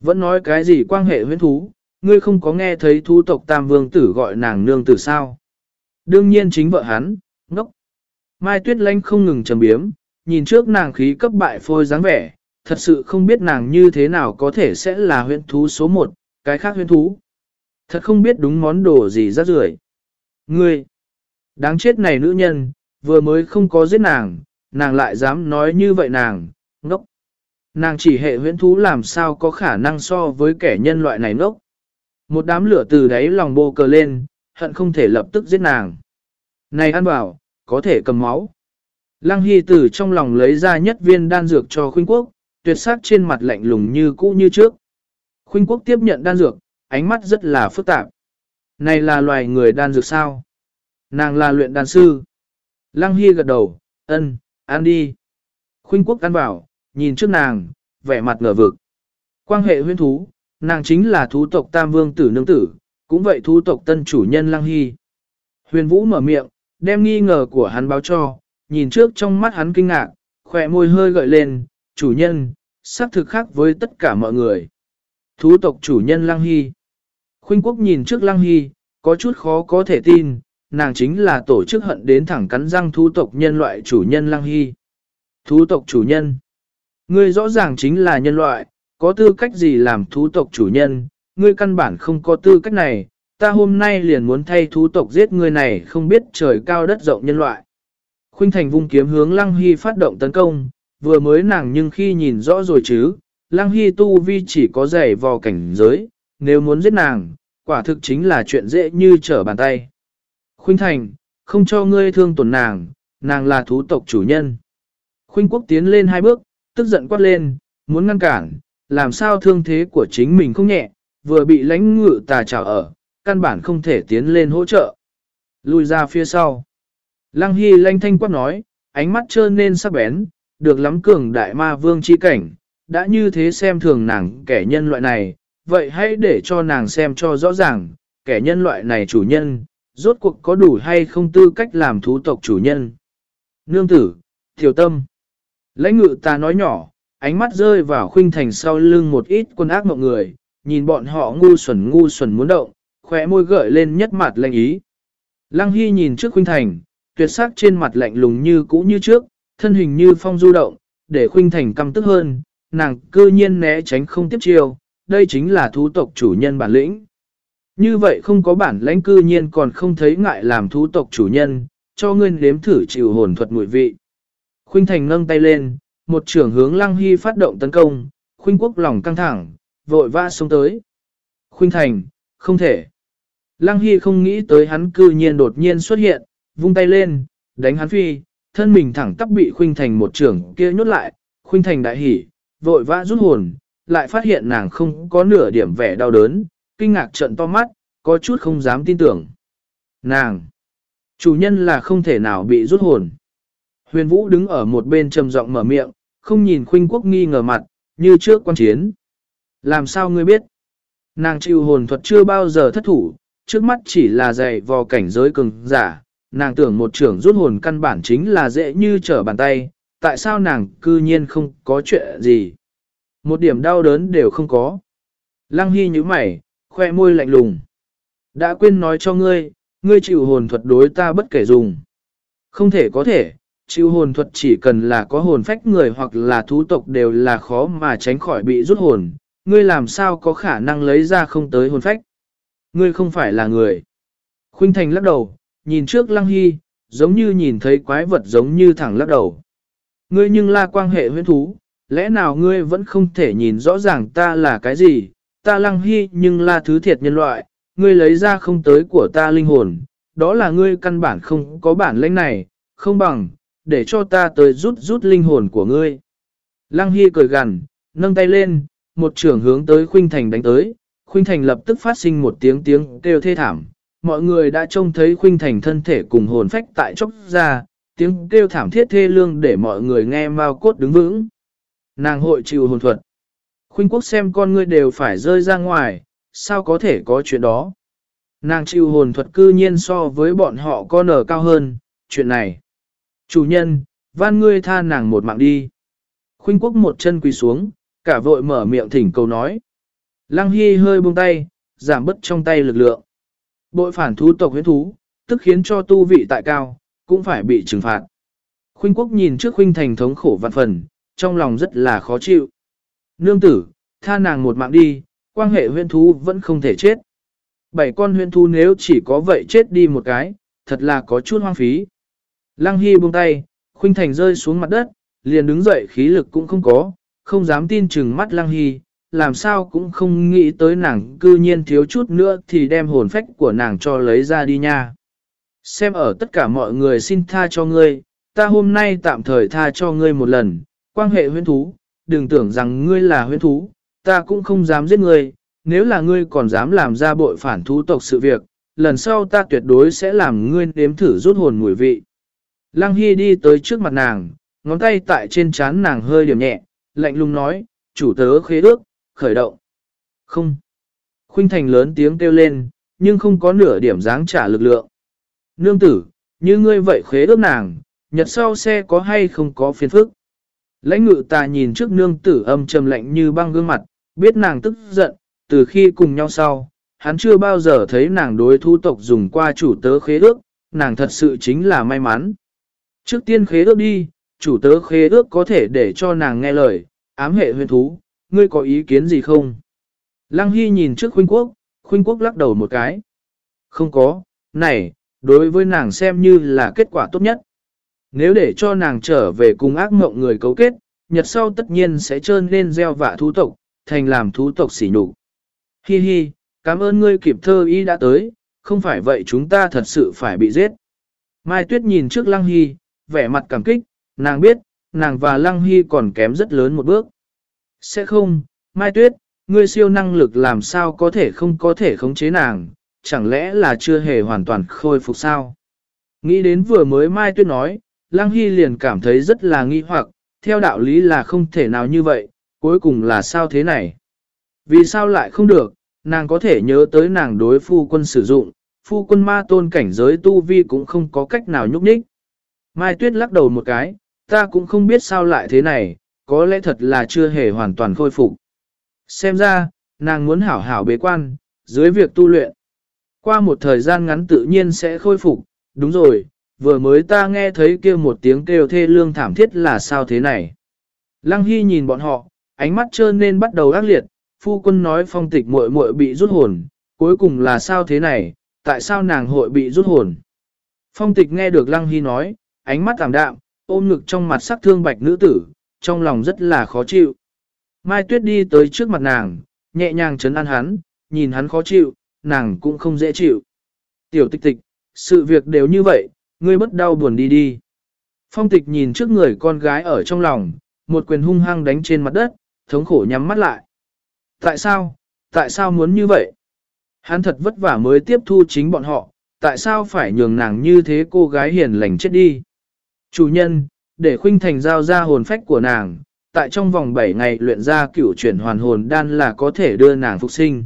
Vẫn nói cái gì quan hệ huyễn thú, ngươi không có nghe thấy thú tộc tam vương tử gọi nàng nương tử sao. Đương nhiên chính vợ hắn, ngốc. Mai tuyết lanh không ngừng trầm biếm, nhìn trước nàng khí cấp bại phôi dáng vẻ, thật sự không biết nàng như thế nào có thể sẽ là huyễn thú số một, cái khác huyễn thú. Thật không biết đúng món đồ gì rác rưởi. Ngươi, đáng chết này nữ nhân, vừa mới không có giết nàng, nàng lại dám nói như vậy nàng, ngốc. Nàng chỉ hệ huyễn thú làm sao có khả năng so với kẻ nhân loại này ngốc. Một đám lửa từ đáy lòng bô cờ lên, hận không thể lập tức giết nàng. Này ăn bảo, có thể cầm máu. Lăng Hy từ trong lòng lấy ra nhất viên đan dược cho Khuynh Quốc, tuyệt sắc trên mặt lạnh lùng như cũ như trước. Khuynh Quốc tiếp nhận đan dược, ánh mắt rất là phức tạp. Này là loài người đan dược sao? Nàng là luyện đan sư. Lăng Hy gật đầu, ân, ăn đi. Khuynh Quốc ăn bảo, nhìn trước nàng, vẻ mặt ngờ vực. Quan hệ huyên thú, nàng chính là thú tộc Tam Vương tử nương tử, cũng vậy thú tộc tân chủ nhân Lăng Hy. Huyền Vũ mở miệng, đem nghi ngờ của hắn báo cho, nhìn trước trong mắt hắn kinh ngạc, khỏe môi hơi gợi lên, chủ nhân, xác thực khác với tất cả mọi người. Thú tộc chủ nhân Lăng Hy. Khuynh quốc nhìn trước Lăng Hy, có chút khó có thể tin, nàng chính là tổ chức hận đến thẳng cắn răng thú tộc nhân loại chủ nhân Lăng Hy. Thú tộc chủ nhân. Ngươi rõ ràng chính là nhân loại, có tư cách gì làm thú tộc chủ nhân, ngươi căn bản không có tư cách này, ta hôm nay liền muốn thay thú tộc giết người này không biết trời cao đất rộng nhân loại. Khuynh Thành vung kiếm hướng Lăng Hy phát động tấn công, vừa mới nàng nhưng khi nhìn rõ rồi chứ, Lăng Hy tu vi chỉ có giày vò cảnh giới, nếu muốn giết nàng, quả thực chính là chuyện dễ như trở bàn tay. Khuynh Thành, không cho ngươi thương tổn nàng, nàng là thú tộc chủ nhân. Khuynh Quốc tiến lên hai bước, tức giận quát lên, muốn ngăn cản, làm sao thương thế của chính mình không nhẹ, vừa bị lãnh ngự tà trào ở, căn bản không thể tiến lên hỗ trợ. Lùi ra phía sau. Lăng Hy lanh thanh quát nói, ánh mắt trơn nên sắc bén, được lắm cường đại ma vương chi cảnh, đã như thế xem thường nàng kẻ nhân loại này, vậy hãy để cho nàng xem cho rõ ràng, kẻ nhân loại này chủ nhân, rốt cuộc có đủ hay không tư cách làm thú tộc chủ nhân. Nương tử, tiểu tâm. Lãnh ngự ta nói nhỏ, ánh mắt rơi vào khuynh thành sau lưng một ít quân ác mộng người, nhìn bọn họ ngu xuẩn ngu xuẩn muốn động, khỏe môi gợi lên nhất mặt lạnh ý. Lăng Hy nhìn trước khuynh thành, tuyệt sắc trên mặt lạnh lùng như cũ như trước, thân hình như phong du động, để khuynh thành căm tức hơn, nàng cư nhiên né tránh không tiếp chiêu, đây chính là thú tộc chủ nhân bản lĩnh. Như vậy không có bản lãnh cư nhiên còn không thấy ngại làm thú tộc chủ nhân, cho ngươi nếm thử chịu hồn thuật mùi vị. Khuynh thành nâng tay lên, một trưởng hướng lăng hy phát động tấn công, khuynh quốc lòng căng thẳng, vội vã xuống tới. Khuynh thành, không thể. Lăng hy không nghĩ tới hắn cư nhiên đột nhiên xuất hiện, vung tay lên, đánh hắn phi, thân mình thẳng tắp bị khuynh thành một trưởng kia nhốt lại, khuynh thành đại hỉ, vội vã rút hồn, lại phát hiện nàng không có nửa điểm vẻ đau đớn, kinh ngạc trận to mắt, có chút không dám tin tưởng. Nàng, chủ nhân là không thể nào bị rút hồn. Huyền Vũ đứng ở một bên trầm giọng mở miệng, không nhìn khuynh quốc nghi ngờ mặt, như trước quan chiến. Làm sao ngươi biết? Nàng chịu hồn thuật chưa bao giờ thất thủ, trước mắt chỉ là dạy vò cảnh giới cường giả, nàng tưởng một trưởng rút hồn căn bản chính là dễ như trở bàn tay, tại sao nàng cư nhiên không có chuyện gì? Một điểm đau đớn đều không có. Lăng Hy như mày, khoe môi lạnh lùng. Đã quên nói cho ngươi, ngươi chịu hồn thuật đối ta bất kể dùng. Không thể có thể, chịu hồn thuật chỉ cần là có hồn phách người hoặc là thú tộc đều là khó mà tránh khỏi bị rút hồn. Ngươi làm sao có khả năng lấy ra không tới hồn phách? Ngươi không phải là người. Khuynh Thành lắc đầu, nhìn trước Lăng Hy, giống như nhìn thấy quái vật giống như thẳng lắc đầu. Ngươi nhưng là quan hệ huyễn thú, lẽ nào ngươi vẫn không thể nhìn rõ ràng ta là cái gì, ta Lăng Hy nhưng là thứ thiệt nhân loại, ngươi lấy ra không tới của ta linh hồn, đó là ngươi căn bản không có bản lĩnh này, không bằng, để cho ta tới rút rút linh hồn của ngươi. Lăng Hy cười gằn, nâng tay lên, một trưởng hướng tới Khuynh Thành đánh tới, Khuynh Thành lập tức phát sinh một tiếng tiếng kêu thê thảm. Mọi người đã trông thấy Khuynh Thành thân thể cùng hồn phách tại chốc ra, tiếng kêu thảm thiết thê lương để mọi người nghe mau cốt đứng vững. Nàng hội chịu hồn thuật. Khuynh quốc xem con ngươi đều phải rơi ra ngoài, sao có thể có chuyện đó. Nàng chịu hồn thuật cư nhiên so với bọn họ con ở cao hơn, chuyện này. Chủ nhân, van ngươi tha nàng một mạng đi. Khuynh quốc một chân quỳ xuống, cả vội mở miệng thỉnh cầu nói. Lăng Hy hơi buông tay, giảm bớt trong tay lực lượng. Bội phản thú tộc huyết thú, tức khiến cho tu vị tại cao, cũng phải bị trừng phạt. Khuynh quốc nhìn trước khuynh thành thống khổ vạn phần, trong lòng rất là khó chịu. Nương tử, tha nàng một mạng đi, quan hệ huyên thú vẫn không thể chết. Bảy con huyên thú nếu chỉ có vậy chết đi một cái, thật là có chút hoang phí. Lăng Hy buông tay, khuynh thành rơi xuống mặt đất, liền đứng dậy khí lực cũng không có, không dám tin chừng mắt Lăng Hy, làm sao cũng không nghĩ tới nàng cư nhiên thiếu chút nữa thì đem hồn phách của nàng cho lấy ra đi nha. Xem ở tất cả mọi người xin tha cho ngươi, ta hôm nay tạm thời tha cho ngươi một lần, quan hệ huyên thú, đừng tưởng rằng ngươi là huyên thú, ta cũng không dám giết ngươi, nếu là ngươi còn dám làm ra bội phản thú tộc sự việc, lần sau ta tuyệt đối sẽ làm ngươi nếm thử rút hồn mùi vị. Lăng Hy đi tới trước mặt nàng, ngón tay tại trên trán nàng hơi điểm nhẹ, lạnh lùng nói, chủ tớ khế ước, khởi động. Không. Khuynh Thành lớn tiếng kêu lên, nhưng không có nửa điểm dáng trả lực lượng. Nương tử, như ngươi vậy khế ước nàng, nhật sau xe có hay không có phiền phức. Lãnh ngự ta nhìn trước nương tử âm trầm lạnh như băng gương mặt, biết nàng tức giận, từ khi cùng nhau sau, hắn chưa bao giờ thấy nàng đối thu tộc dùng qua chủ tớ khế ước, nàng thật sự chính là may mắn. Trước tiên khế ước đi, chủ tớ khế ước có thể để cho nàng nghe lời, ám hệ huyền thú, ngươi có ý kiến gì không? Lăng Hy nhìn trước khuynh quốc, khuynh quốc lắc đầu một cái. Không có, này, đối với nàng xem như là kết quả tốt nhất. Nếu để cho nàng trở về cùng ác mộng người cấu kết, nhật sau tất nhiên sẽ trơn lên gieo vạ thú tộc, thành làm thú tộc xỉ nhục. Hi hi, cảm ơn ngươi kịp thơ ý đã tới, không phải vậy chúng ta thật sự phải bị giết. Mai Tuyết nhìn trước Lăng Hy, vẻ mặt cảm kích, nàng biết, nàng và Lăng Hy còn kém rất lớn một bước. Sẽ không, Mai Tuyết, ngươi siêu năng lực làm sao có thể không có thể khống chế nàng, chẳng lẽ là chưa hề hoàn toàn khôi phục sao? Nghĩ đến vừa mới Mai Tuyết nói, Lăng Hy liền cảm thấy rất là nghi hoặc, theo đạo lý là không thể nào như vậy, cuối cùng là sao thế này? Vì sao lại không được, nàng có thể nhớ tới nàng đối phu quân sử dụng, phu quân ma tôn cảnh giới tu vi cũng không có cách nào nhúc nhích. Mai Tuyết lắc đầu một cái, ta cũng không biết sao lại thế này, có lẽ thật là chưa hề hoàn toàn khôi phục. Xem ra, nàng muốn hảo hảo bế quan, dưới việc tu luyện. Qua một thời gian ngắn tự nhiên sẽ khôi phục, đúng rồi, vừa mới ta nghe thấy kia một tiếng kêu thê lương thảm thiết là sao thế này. Lăng Hy nhìn bọn họ, ánh mắt trơn nên bắt đầu ác liệt, phu quân nói phong tịch muội muội bị rút hồn, cuối cùng là sao thế này, tại sao nàng hội bị rút hồn. Phong tịch nghe được Lăng Hy nói, ánh mắt tạm đạm, ôm ngực trong mặt sắc thương bạch nữ tử, trong lòng rất là khó chịu. Mai Tuyết đi tới trước mặt nàng, nhẹ nhàng chấn an hắn, nhìn hắn khó chịu, nàng cũng không dễ chịu. Tiểu tịch tịch, sự việc đều như vậy, ngươi bất đau buồn đi đi. Phong tịch nhìn trước người con gái ở trong lòng, một quyền hung hăng đánh trên mặt đất, thống khổ nhắm mắt lại. Tại sao, tại sao muốn như vậy? Hắn thật vất vả mới tiếp thu chính bọn họ, tại sao phải nhường nàng như thế cô gái hiền lành chết đi? Chủ nhân, để khuynh thành giao ra hồn phách của nàng, tại trong vòng 7 ngày luyện ra cửu chuyển hoàn hồn đan là có thể đưa nàng phục sinh.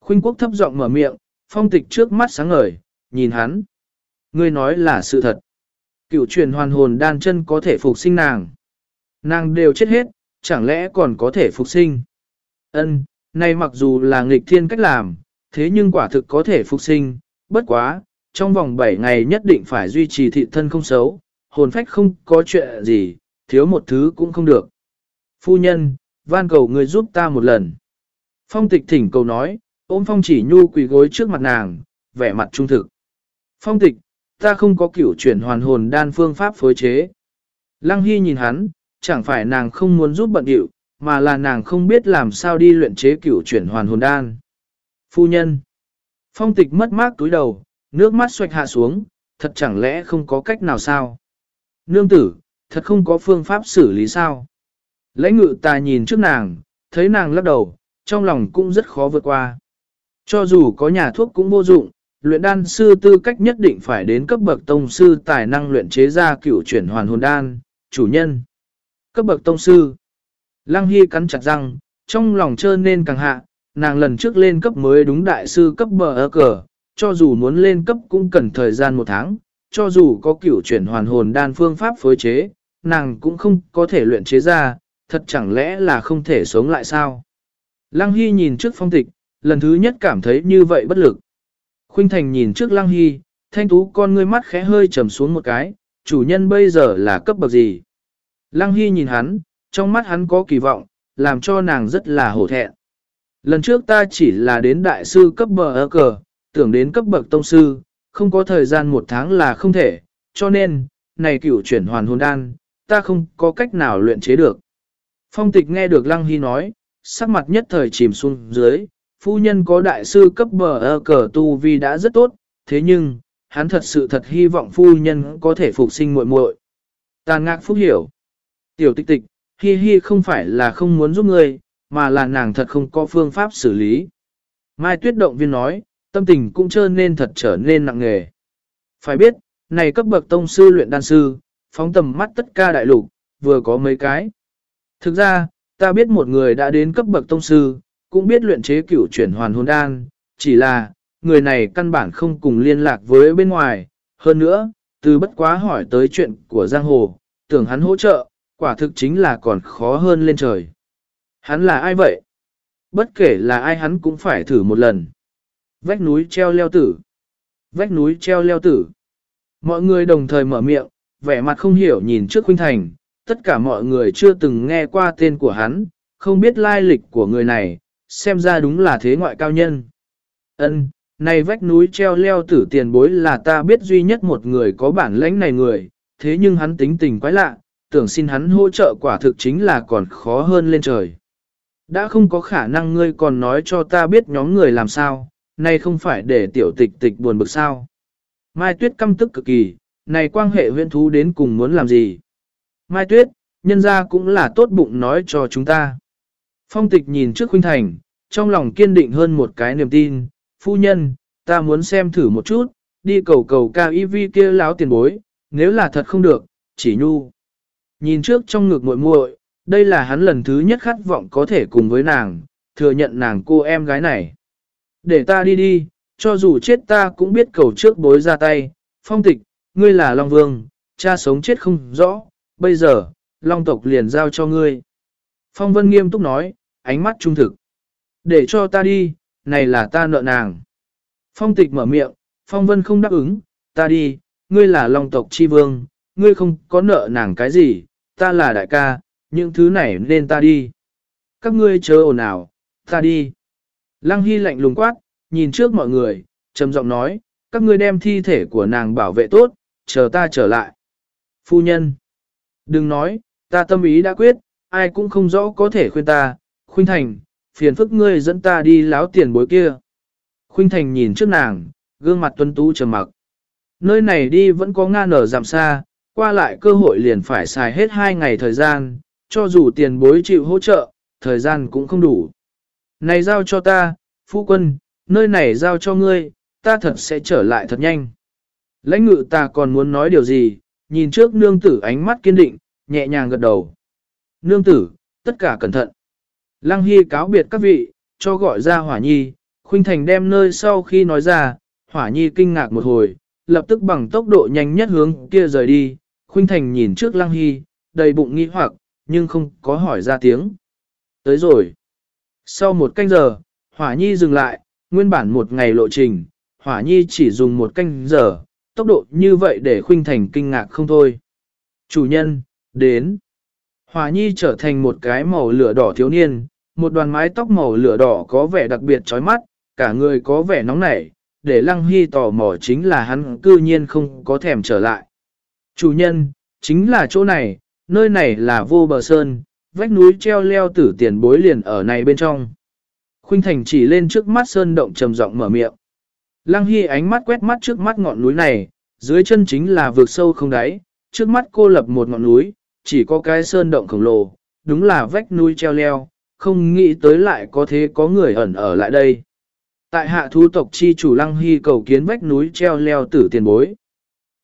Khuynh quốc thấp giọng mở miệng, phong tịch trước mắt sáng ngời, nhìn hắn. Ngươi nói là sự thật. Cửu chuyển hoàn hồn đan chân có thể phục sinh nàng. Nàng đều chết hết, chẳng lẽ còn có thể phục sinh? Ân, này mặc dù là nghịch thiên cách làm, thế nhưng quả thực có thể phục sinh, bất quá, trong vòng 7 ngày nhất định phải duy trì thị thân không xấu, hồn phách không có chuyện gì, thiếu một thứ cũng không được. Phu nhân, van cầu người giúp ta một lần. Phong tịch thỉnh cầu nói, ôm phong chỉ nhu quỳ gối trước mặt nàng, vẻ mặt trung thực. Phong tịch, ta không có kiểu chuyển hoàn hồn đan phương pháp phối chế. Lăng Hy nhìn hắn, chẳng phải nàng không muốn giúp bận điệu, mà là nàng không biết làm sao đi luyện chế kiểu chuyển hoàn hồn đan. Phu nhân. Phong tịch mất mát túi đầu, nước mắt xoạch hạ xuống, thật chẳng lẽ không có cách nào sao? Nương tử, thật không có phương pháp xử lý sao? Lãnh ngự ta nhìn trước nàng, thấy nàng lắc đầu, trong lòng cũng rất khó vượt qua. Cho dù có nhà thuốc cũng vô dụng, luyện đan sư tư cách nhất định phải đến cấp bậc tông sư tài năng luyện chế ra cửu chuyển hoàn hồn đan, chủ nhân. Cấp bậc tông sư. Lăng Hy cắn chặt răng, trong lòng trơn nên càng hạ, nàng lần trước lên cấp mới đúng đại sư cấp bờ ơ cờ, cho dù muốn lên cấp cũng cần thời gian một tháng, cho dù có cửu chuyển hoàn hồn đan phương pháp phối chế, nàng cũng không có thể luyện chế ra, thật chẳng lẽ là không thể sống lại sao? Lăng Hy nhìn trước phong tịch, lần thứ nhất cảm thấy như vậy bất lực. Khuynh Thành nhìn trước Lăng Hy, thanh tú con ngươi mắt khẽ hơi trầm xuống một cái, chủ nhân bây giờ là cấp bậc gì? Lăng Hy nhìn hắn, trong mắt hắn có kỳ vọng, làm cho nàng rất là hổ thẹn. Lần trước ta chỉ là đến đại sư cấp bờ ơ cờ, tưởng đến cấp bậc tông sư, không có thời gian một tháng là không thể, cho nên, này cửu chuyển hoàn hồn đan, ta không có cách nào luyện chế được. Phong tịch nghe được Lăng Hy nói, sắc mặt nhất thời chìm xuống dưới, phu nhân có đại sư cấp bờ ơ cờ tu vi đã rất tốt, thế nhưng, hắn thật sự thật hy vọng phu nhân có thể phục sinh muội muội. Tàn ngạc phúc hiểu. Tiểu tịch tịch, Hi Hi không phải là không muốn giúp ngươi, mà là nàng thật không có phương pháp xử lý. Mai Tuyết động viên nói, tâm tình cũng trở nên thật trở nên nặng nghề. Phải biết, này cấp bậc tông sư luyện đan sư, phóng tầm mắt tất cả đại lục, vừa có mấy cái. Thực ra, ta biết một người đã đến cấp bậc tông sư, cũng biết luyện chế cửu chuyển hoàn hồn đan, chỉ là, người này căn bản không cùng liên lạc với bên ngoài. Hơn nữa, từ bất quá hỏi tới chuyện của Giang Hồ, tưởng hắn hỗ trợ, quả thực chính là còn khó hơn lên trời. Hắn là ai vậy? Bất kể là ai hắn cũng phải thử một lần. Vách núi treo leo tử. Vách núi treo leo tử. Mọi người đồng thời mở miệng, vẻ mặt không hiểu nhìn trước Khuynh Thành. Tất cả mọi người chưa từng nghe qua tên của hắn, không biết lai lịch của người này, xem ra đúng là thế ngoại cao nhân. Ân, Này vách núi treo leo tử tiền bối là ta biết duy nhất một người có bản lãnh này người, thế nhưng hắn tính tình quái lạ, tưởng xin hắn hỗ trợ quả thực chính là còn khó hơn lên trời. Đã không có khả năng ngươi còn nói cho ta biết nhóm người làm sao, này không phải để tiểu tịch tịch buồn bực sao. Mai Tuyết căm tức cực kỳ, này quan hệ huyện thú đến cùng muốn làm gì. Mai Tuyết, nhân ra cũng là tốt bụng nói cho chúng ta. Phong tịch nhìn trước Khuynh Thành, trong lòng kiên định hơn một cái niềm tin, phu nhân, ta muốn xem thử một chút, đi cầu cầu cao y vi kia láo tiền bối, nếu là thật không được, chỉ nhu. Nhìn trước trong ngực muội muội, đây là hắn lần thứ nhất khát vọng có thể cùng với nàng, thừa nhận nàng cô em gái này. Để ta đi đi, cho dù chết ta cũng biết cầu trước bối ra tay, phong tịch, ngươi là Long Vương, cha sống chết không rõ, bây giờ, Long tộc liền giao cho ngươi. Phong Vân nghiêm túc nói, ánh mắt trung thực. Để cho ta đi, này là ta nợ nàng. Phong tịch mở miệng, Phong Vân không đáp ứng, ta đi, ngươi là Long tộc chi vương, ngươi không có nợ nàng cái gì, ta là đại ca, những thứ này nên ta đi. Các ngươi chớ ồn ào, ta đi. Lăng Hy lạnh lùng quát, nhìn trước mọi người, trầm giọng nói, các ngươi đem thi thể của nàng bảo vệ tốt, chờ ta trở lại. Phu nhân, đừng nói, ta tâm ý đã quyết, ai cũng không rõ có thể khuyên ta, khuyên thành, phiền phức ngươi dẫn ta đi láo tiền bối kia. Khuynh Thành nhìn trước nàng, gương mặt tuân tú trầm mặc. Nơi này đi vẫn có nga nở giảm xa, qua lại cơ hội liền phải xài hết hai ngày thời gian, cho dù tiền bối chịu hỗ trợ, thời gian cũng không đủ. Này giao cho ta, phu quân, nơi này giao cho ngươi, ta thật sẽ trở lại thật nhanh. Lãnh ngự ta còn muốn nói điều gì, nhìn trước nương tử ánh mắt kiên định, nhẹ nhàng gật đầu. Nương tử, tất cả cẩn thận. Lăng Hy cáo biệt các vị, cho gọi ra hỏa nhi, Khuynh Thành đem nơi sau khi nói ra, hỏa nhi kinh ngạc một hồi, lập tức bằng tốc độ nhanh nhất hướng kia rời đi, Khuynh Thành nhìn trước Lăng Hy, đầy bụng nghi hoặc, nhưng không có hỏi ra tiếng. Tới rồi. Sau một canh giờ, hỏa nhi dừng lại, nguyên bản một ngày lộ trình, hỏa nhi chỉ dùng một canh giờ, tốc độ như vậy để Khuynh Thành kinh ngạc không thôi. Chủ nhân, đến. Hỏa nhi trở thành một cái màu lửa đỏ thiếu niên, một đoàn mái tóc màu lửa đỏ có vẻ đặc biệt chói mắt, cả người có vẻ nóng nảy, để Lăng Hy tò mò chính là hắn cư nhiên không có thèm trở lại. Chủ nhân, chính là chỗ này, nơi này là vô bờ sơn, vách núi treo leo tử tiền bối liền ở này bên trong. Khuynh Thành chỉ lên trước mắt sơn động trầm giọng mở miệng. Lăng Hy ánh mắt quét mắt trước mắt ngọn núi này, dưới chân chính là vực sâu không đáy, trước mắt cô lập một ngọn núi, chỉ có cái sơn động khổng lồ, đúng là vách núi treo leo, không nghĩ tới lại có thế có người ẩn ở lại đây. Tại hạ thú tộc chi chủ Lăng Hy cầu kiến vách núi treo leo tử tiền bối.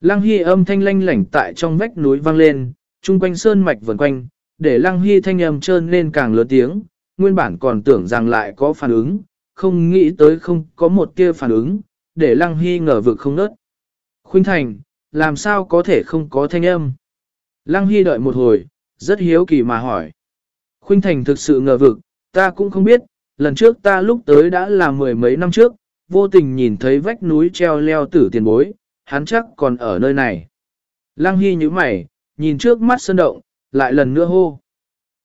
Lăng Hy âm thanh lanh lảnh tại trong vách núi vang lên, chung quanh sơn mạch vần quanh, để Lăng Hy thanh âm trơn lên càng lớn tiếng, nguyên bản còn tưởng rằng lại có phản ứng, không nghĩ tới không có một tia phản ứng, để Lăng Hy ngờ vực không nớt. Khuynh Thành, làm sao có thể không có thanh âm? Lăng Hy đợi một hồi, rất hiếu kỳ mà hỏi. Khuynh Thành thực sự ngờ vực, ta cũng không biết, lần trước ta lúc tới đã là mười mấy năm trước, vô tình nhìn thấy vách núi treo leo tử tiền bối, hắn chắc còn ở nơi này. Lăng Hy như mày, nhìn trước mắt sơn động, lại lần nữa hô.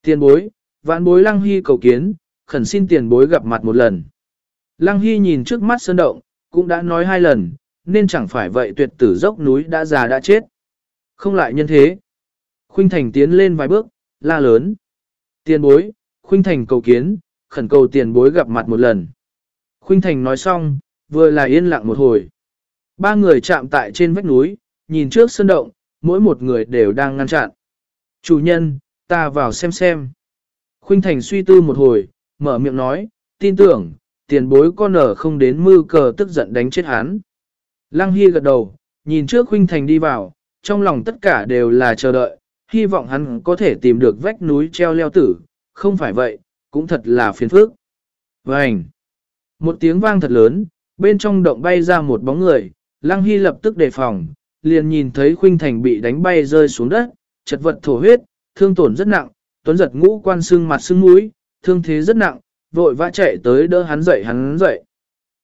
Tiền bối, vạn bối Lăng Hy cầu kiến, khẩn xin tiền bối gặp mặt một lần. Lăng Hy nhìn trước mắt sơn động, cũng đã nói hai lần, nên chẳng phải vậy tuyệt tử dốc núi đã già đã chết. Không lại nhân thế. Khuynh Thành tiến lên vài bước, la lớn. Tiền bối, Khuynh Thành cầu kiến, khẩn cầu tiền bối gặp mặt một lần. Khuynh Thành nói xong, vừa là yên lặng một hồi. Ba người chạm tại trên vách núi, nhìn trước sơn động, mỗi một người đều đang ngăn chặn. Chủ nhân, ta vào xem xem. Khuynh Thành suy tư một hồi, mở miệng nói, tin tưởng, tiền bối con ở không đến mư cờ tức giận đánh chết hắn. Lăng Hy gật đầu, nhìn trước Khuynh Thành đi vào, trong lòng tất cả đều là chờ đợi, hy vọng hắn có thể tìm được vách núi treo leo tử, không phải vậy, cũng thật là phiền phức. Vành. Một tiếng vang thật lớn, bên trong động bay ra một bóng người, Lăng Hy lập tức đề phòng, liền nhìn thấy Khuynh Thành bị đánh bay rơi xuống đất, chật vật thổ huyết, thương tổn rất nặng, tuấn giật ngũ quan xương mặt xương mũi, thương thế rất nặng, vội vã chạy tới đỡ hắn dậy hắn dậy.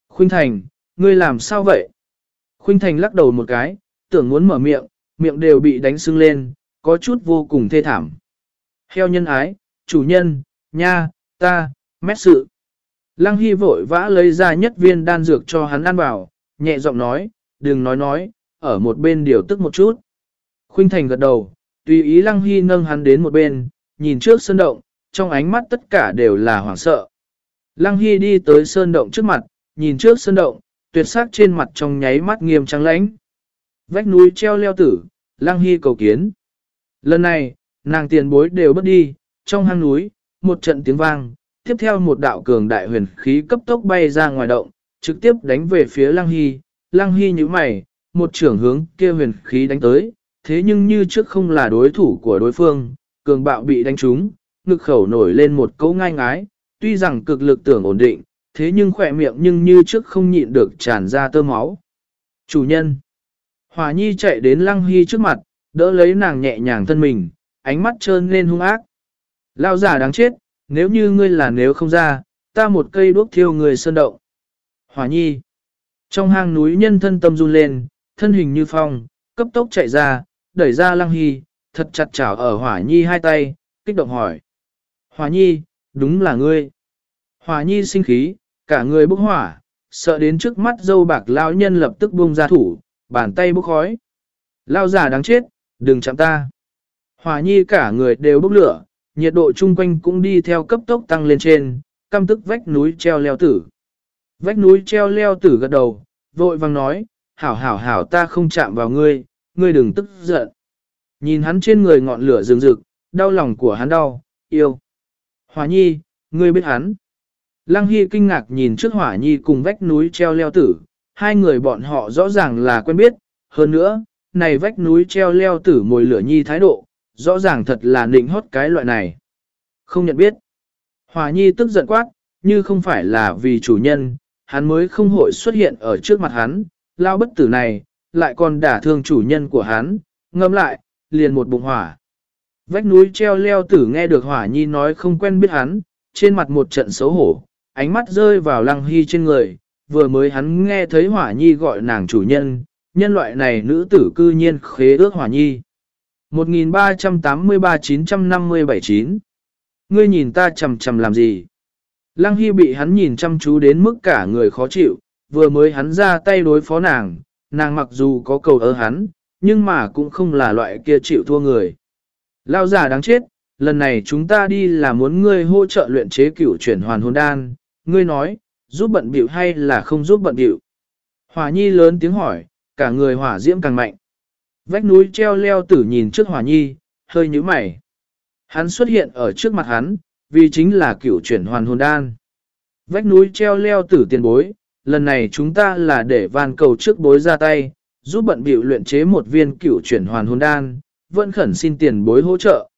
Khuynh Thành, ngươi làm sao vậy? Khuynh Thành lắc đầu một cái, tưởng muốn mở miệng, miệng đều bị đánh sưng lên, có chút vô cùng thê thảm. Heo nhân ái, chủ nhân, nha, ta, mét sự. Lăng Hy vội vã lấy ra nhất viên đan dược cho hắn ăn vào, nhẹ giọng nói, đừng nói nói, ở một bên điều tức một chút. Khuynh Thành gật đầu, tùy ý Lăng Hy nâng hắn đến một bên, nhìn trước sơn động, trong ánh mắt tất cả đều là hoảng sợ. Lăng Hy đi tới sơn động trước mặt, nhìn trước sơn động, tuyệt sắc trên mặt trong nháy mắt nghiêm trắng lãnh. Vách núi treo leo tử, Lăng Hy cầu kiến. Lần này, nàng tiền bối đều bất đi, trong hang núi, một trận tiếng vang, tiếp theo một đạo cường đại huyền khí cấp tốc bay ra ngoài động, trực tiếp đánh về phía Lăng Hy. Lăng Hy như mày, một trưởng hướng kia huyền khí đánh tới, thế nhưng như trước không là đối thủ của đối phương, cường bạo bị đánh trúng, ngực khẩu nổi lên một câu ngai ngái, tuy rằng cực lực tưởng ổn định, thế nhưng khỏe miệng nhưng như trước không nhịn được tràn ra tơ máu. Chủ nhân Hòa Nhi chạy đến Lăng Hy trước mặt, đỡ lấy nàng nhẹ nhàng thân mình, ánh mắt trơn lên hung ác. Lao giả đáng chết, nếu như ngươi là nếu không ra, ta một cây đuốc thiêu người sơn động. Hòa Nhi Trong hang núi nhân thân tâm run lên, thân hình như phong, cấp tốc chạy ra, đẩy ra Lăng Hy, thật chặt chảo ở Hỏa Nhi hai tay, kích động hỏi. Hỏa Nhi, đúng là ngươi. Hỏa Nhi sinh khí, cả người bốc hỏa, sợ đến trước mắt dâu bạc lão nhân lập tức buông ra thủ, bàn tay bốc khói. Lao giả đáng chết, đừng chạm ta. Hỏa Nhi cả người đều bốc lửa, nhiệt độ chung quanh cũng đi theo cấp tốc tăng lên trên, căm tức vách núi treo leo tử. Vách núi treo leo tử gật đầu, vội vang nói, hảo hảo hảo ta không chạm vào ngươi, ngươi đừng tức giận. Nhìn hắn trên người ngọn lửa rừng rực, đau lòng của hắn đau, yêu. Hỏa nhi, ngươi biết hắn. Lăng Hy kinh ngạc nhìn trước hỏa nhi cùng vách núi treo leo tử, hai người bọn họ rõ ràng là quen biết, hơn nữa, này vách núi treo leo tử mồi lửa nhi thái độ, rõ ràng thật là nịnh hót cái loại này. Không nhận biết. Hỏa nhi tức giận quát, như không phải là vì chủ nhân, hắn mới không hội xuất hiện ở trước mặt hắn, lao bất tử này, lại còn đả thương chủ nhân của hắn, ngâm lại, liền một bụng hỏa. Vách núi treo leo tử nghe được hỏa nhi nói không quen biết hắn, trên mặt một trận xấu hổ, ánh mắt rơi vào lăng hy trên người, vừa mới hắn nghe thấy hỏa nhi gọi nàng chủ nhân, nhân loại này nữ tử cư nhiên khế ước hỏa nhi. 1383-957-9 Ngươi nhìn ta chầm chầm làm gì? Lăng Hy bị hắn nhìn chăm chú đến mức cả người khó chịu, vừa mới hắn ra tay đối phó nàng, nàng mặc dù có cầu ở hắn, nhưng mà cũng không là loại kia chịu thua người. Lao giả đáng chết, lần này chúng ta đi là muốn ngươi hỗ trợ luyện chế cửu chuyển hoàn hồn đan, ngươi nói, giúp bận biểu hay là không giúp bận biểu. Hỏa nhi lớn tiếng hỏi, cả người hỏa diễm càng mạnh. Vách núi treo leo tử nhìn trước hỏa nhi, hơi nhíu mày. Hắn xuất hiện ở trước mặt hắn, vì chính là cửu chuyển hoàn hồn đan. Vách núi treo leo tử tiền bối, lần này chúng ta là để van cầu trước bối ra tay, giúp bận biểu luyện chế một viên cửu chuyển hoàn hồn đan, vẫn khẩn xin tiền bối hỗ trợ.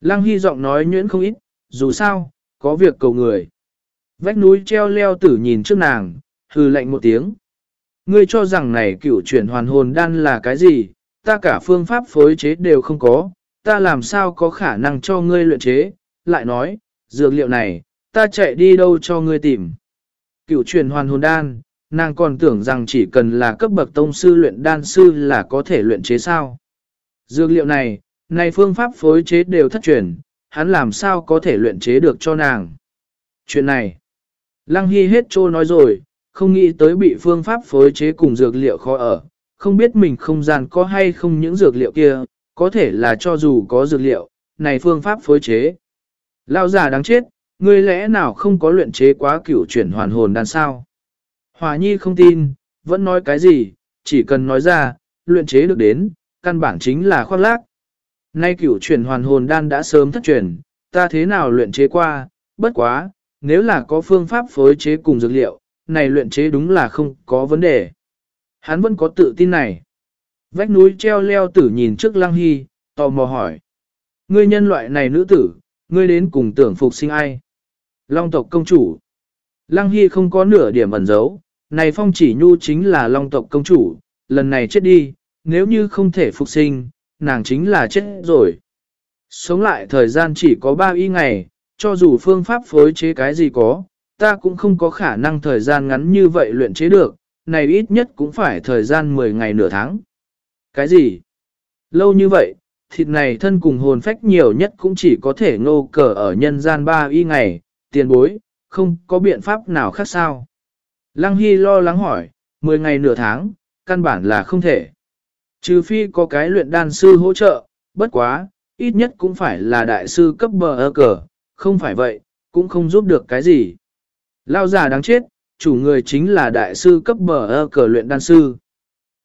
Lăng Hy giọng nói nhuyễn không ít, dù sao, có việc cầu người. Vách núi treo leo tử nhìn trước nàng, hừ lạnh một tiếng. Ngươi cho rằng này cửu chuyển hoàn hồn đan là cái gì, ta cả phương pháp phối chế đều không có, ta làm sao có khả năng cho ngươi luyện chế, lại nói, dược liệu này, ta chạy đi đâu cho ngươi tìm cựu truyền hoàn hồn đan, nàng còn tưởng rằng chỉ cần là cấp bậc tông sư luyện đan sư là có thể luyện chế sao. Dược liệu này, này phương pháp phối chế đều thất truyền, hắn làm sao có thể luyện chế được cho nàng. Chuyện này, Lăng Hy hết trô nói rồi, không nghĩ tới bị phương pháp phối chế cùng dược liệu khó ở, không biết mình không gian có hay không những dược liệu kia, có thể là cho dù có dược liệu, này phương pháp phối chế. Lao giả đáng chết, ngươi lẽ nào không có luyện chế quá cửu chuyển hoàn hồn đan sao? Hòa nhi không tin, vẫn nói cái gì, chỉ cần nói ra, luyện chế được đến, căn bản chính là khoác lác. Nay cửu chuyển hoàn hồn đan đã sớm thất truyền, ta thế nào luyện chế qua, bất quá, nếu là có phương pháp phối chế cùng dược liệu, này luyện chế đúng là không có vấn đề. Hắn vẫn có tự tin này. Vách núi treo leo tử nhìn trước lăng hy, tò mò hỏi. Ngươi nhân loại này nữ tử, ngươi đến cùng tưởng phục sinh ai? Long tộc công chủ. Lăng hy không có nửa điểm ẩn giấu, này phong chỉ nhu chính là long tộc công chủ, lần này chết đi, nếu như không thể phục sinh, nàng chính là chết rồi. Sống lại thời gian chỉ có 3 y ngày, cho dù phương pháp phối chế cái gì có, ta cũng không có khả năng thời gian ngắn như vậy luyện chế được, này ít nhất cũng phải thời gian 10 ngày nửa tháng. Cái gì? Lâu như vậy, thịt này thân cùng hồn phách nhiều nhất cũng chỉ có thể ngô cờ ở nhân gian 3 y ngày, tiền bối, không có biện pháp nào khác sao. Lăng Hy lo lắng hỏi, 10 ngày nửa tháng, căn bản là không thể. Trừ phi có cái luyện đan sư hỗ trợ, bất quá, ít nhất cũng phải là đại sư cấp bờ ơ cờ, không phải vậy, cũng không giúp được cái gì. Lao giả đáng chết, chủ người chính là đại sư cấp bờ ơ cờ luyện đan sư.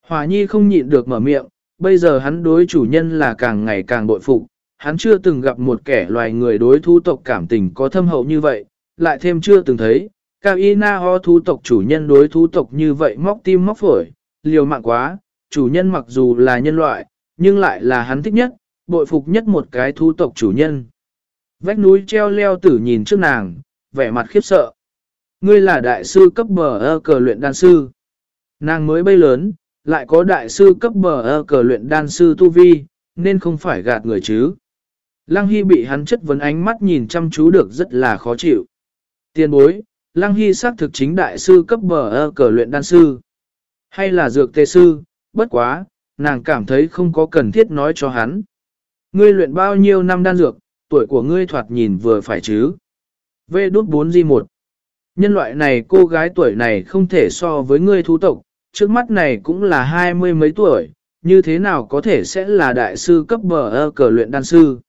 Hòa nhi không nhịn được mở miệng, bây giờ hắn đối chủ nhân là càng ngày càng bội phục, hắn chưa từng gặp một kẻ loài người đối thú tộc cảm tình có thâm hậu như vậy, lại thêm chưa từng thấy, cao y na ho thú tộc chủ nhân đối thú tộc như vậy móc tim móc phổi, liều mạng quá, chủ nhân mặc dù là nhân loại, nhưng lại là hắn thích nhất, bội phục nhất một cái thú tộc chủ nhân. Vách núi treo leo tử nhìn trước nàng, vẻ mặt khiếp sợ. Ngươi là đại sư cấp bờ ơ cờ luyện đan sư. Nàng mới bay lớn, lại có đại sư cấp bờ ơ cờ luyện đan sư tu vi, nên không phải gạt người chứ. Lăng Hy bị hắn chất vấn ánh mắt nhìn chăm chú được rất là khó chịu. Tiên bối, Lăng Hy xác thực chính đại sư cấp bờ ơ cờ luyện đan sư. Hay là dược tê sư, bất quá, nàng cảm thấy không có cần thiết nói cho hắn. Ngươi luyện bao nhiêu năm đan dược, tuổi của ngươi thoạt nhìn vừa phải chứ. V đút 4G1 Nhân loại này cô gái tuổi này không thể so với ngươi thú tộc, trước mắt này cũng là hai mươi mấy tuổi, như thế nào có thể sẽ là đại sư cấp bờ ơ cờ luyện đan sư.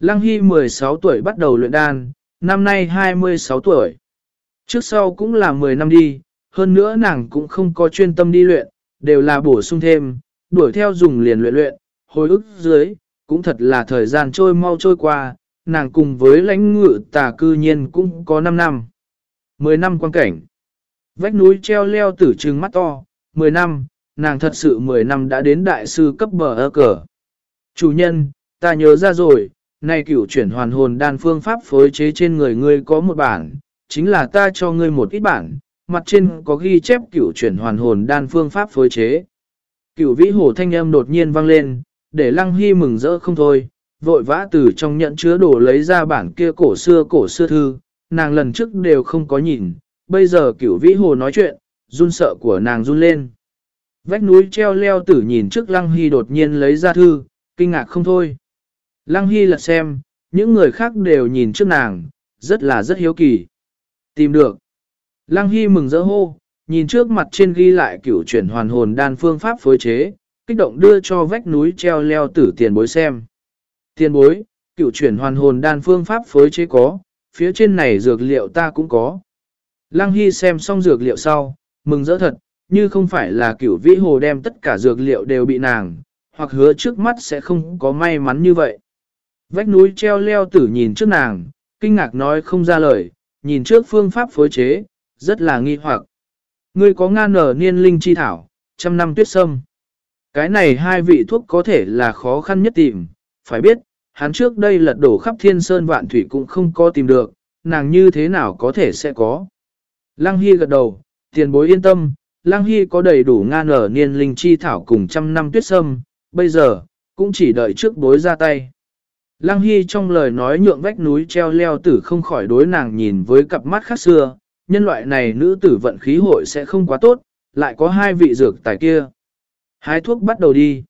Lăng Hy 16 tuổi bắt đầu luyện đan, năm nay 26 tuổi. Trước sau cũng là 10 năm đi, hơn nữa nàng cũng không có chuyên tâm đi luyện, đều là bổ sung thêm, đuổi theo dùng liền luyện luyện, hồi ức dưới, cũng thật là thời gian trôi mau trôi qua, nàng cùng với lãnh ngự tà cư nhiên cũng có 5 năm. 10 năm quan cảnh. Vách núi treo leo tử trừng mắt to, 10 năm, nàng thật sự 10 năm đã đến đại sư cấp bờ ơ cờ. Chủ nhân, ta nhớ ra rồi, này cửu chuyển hoàn hồn đan phương pháp phối chế trên người ngươi có một bản, chính là ta cho ngươi một ít bản, mặt trên có ghi chép cửu chuyển hoàn hồn đan phương pháp phối chế. Cửu vĩ hổ thanh âm đột nhiên vang lên, để lăng hy mừng rỡ không thôi, vội vã từ trong nhận chứa đồ lấy ra bản kia cổ xưa cổ xưa thư, nàng lần trước đều không có nhìn, bây giờ cửu vĩ hồ nói chuyện, run sợ của nàng run lên. Vách núi treo leo tử nhìn trước lăng hy đột nhiên lấy ra thư, kinh ngạc không thôi. Lăng Hy lật xem, những người khác đều nhìn trước nàng, rất là rất hiếu kỳ. Tìm được. Lăng Hy mừng rỡ hô, nhìn trước mặt trên ghi lại cửu chuyển hoàn hồn đan phương pháp phối chế, kích động đưa cho vách núi treo leo tử tiền bối xem. Tiền bối, cửu chuyển hoàn hồn đan phương pháp phối chế có, phía trên này dược liệu ta cũng có. Lăng Hy xem xong dược liệu sau, mừng rỡ thật, như không phải là cửu vĩ hồ đem tất cả dược liệu đều bị nàng, hoặc hứa trước mắt sẽ không có may mắn như vậy. Vách núi treo leo tử nhìn trước nàng, kinh ngạc nói không ra lời, nhìn trước phương pháp phối chế, rất là nghi hoặc. Ngươi có ngan nở niên linh chi thảo, trăm năm tuyết sâm. Cái này hai vị thuốc có thể là khó khăn nhất tìm, phải biết, hắn trước đây lật đổ khắp thiên sơn vạn thủy cũng không có tìm được, nàng như thế nào có thể sẽ có. Lăng Hy gật đầu, tiền bối yên tâm, Lăng Hy có đầy đủ ngan nở niên linh chi thảo cùng trăm năm tuyết sâm, bây giờ, cũng chỉ đợi trước bối ra tay. Lăng Hy trong lời nói nhượng vách núi treo leo tử không khỏi đối nàng nhìn với cặp mắt khác xưa, nhân loại này nữ tử vận khí hội sẽ không quá tốt, lại có hai vị dược tài kia. Hái thuốc bắt đầu đi.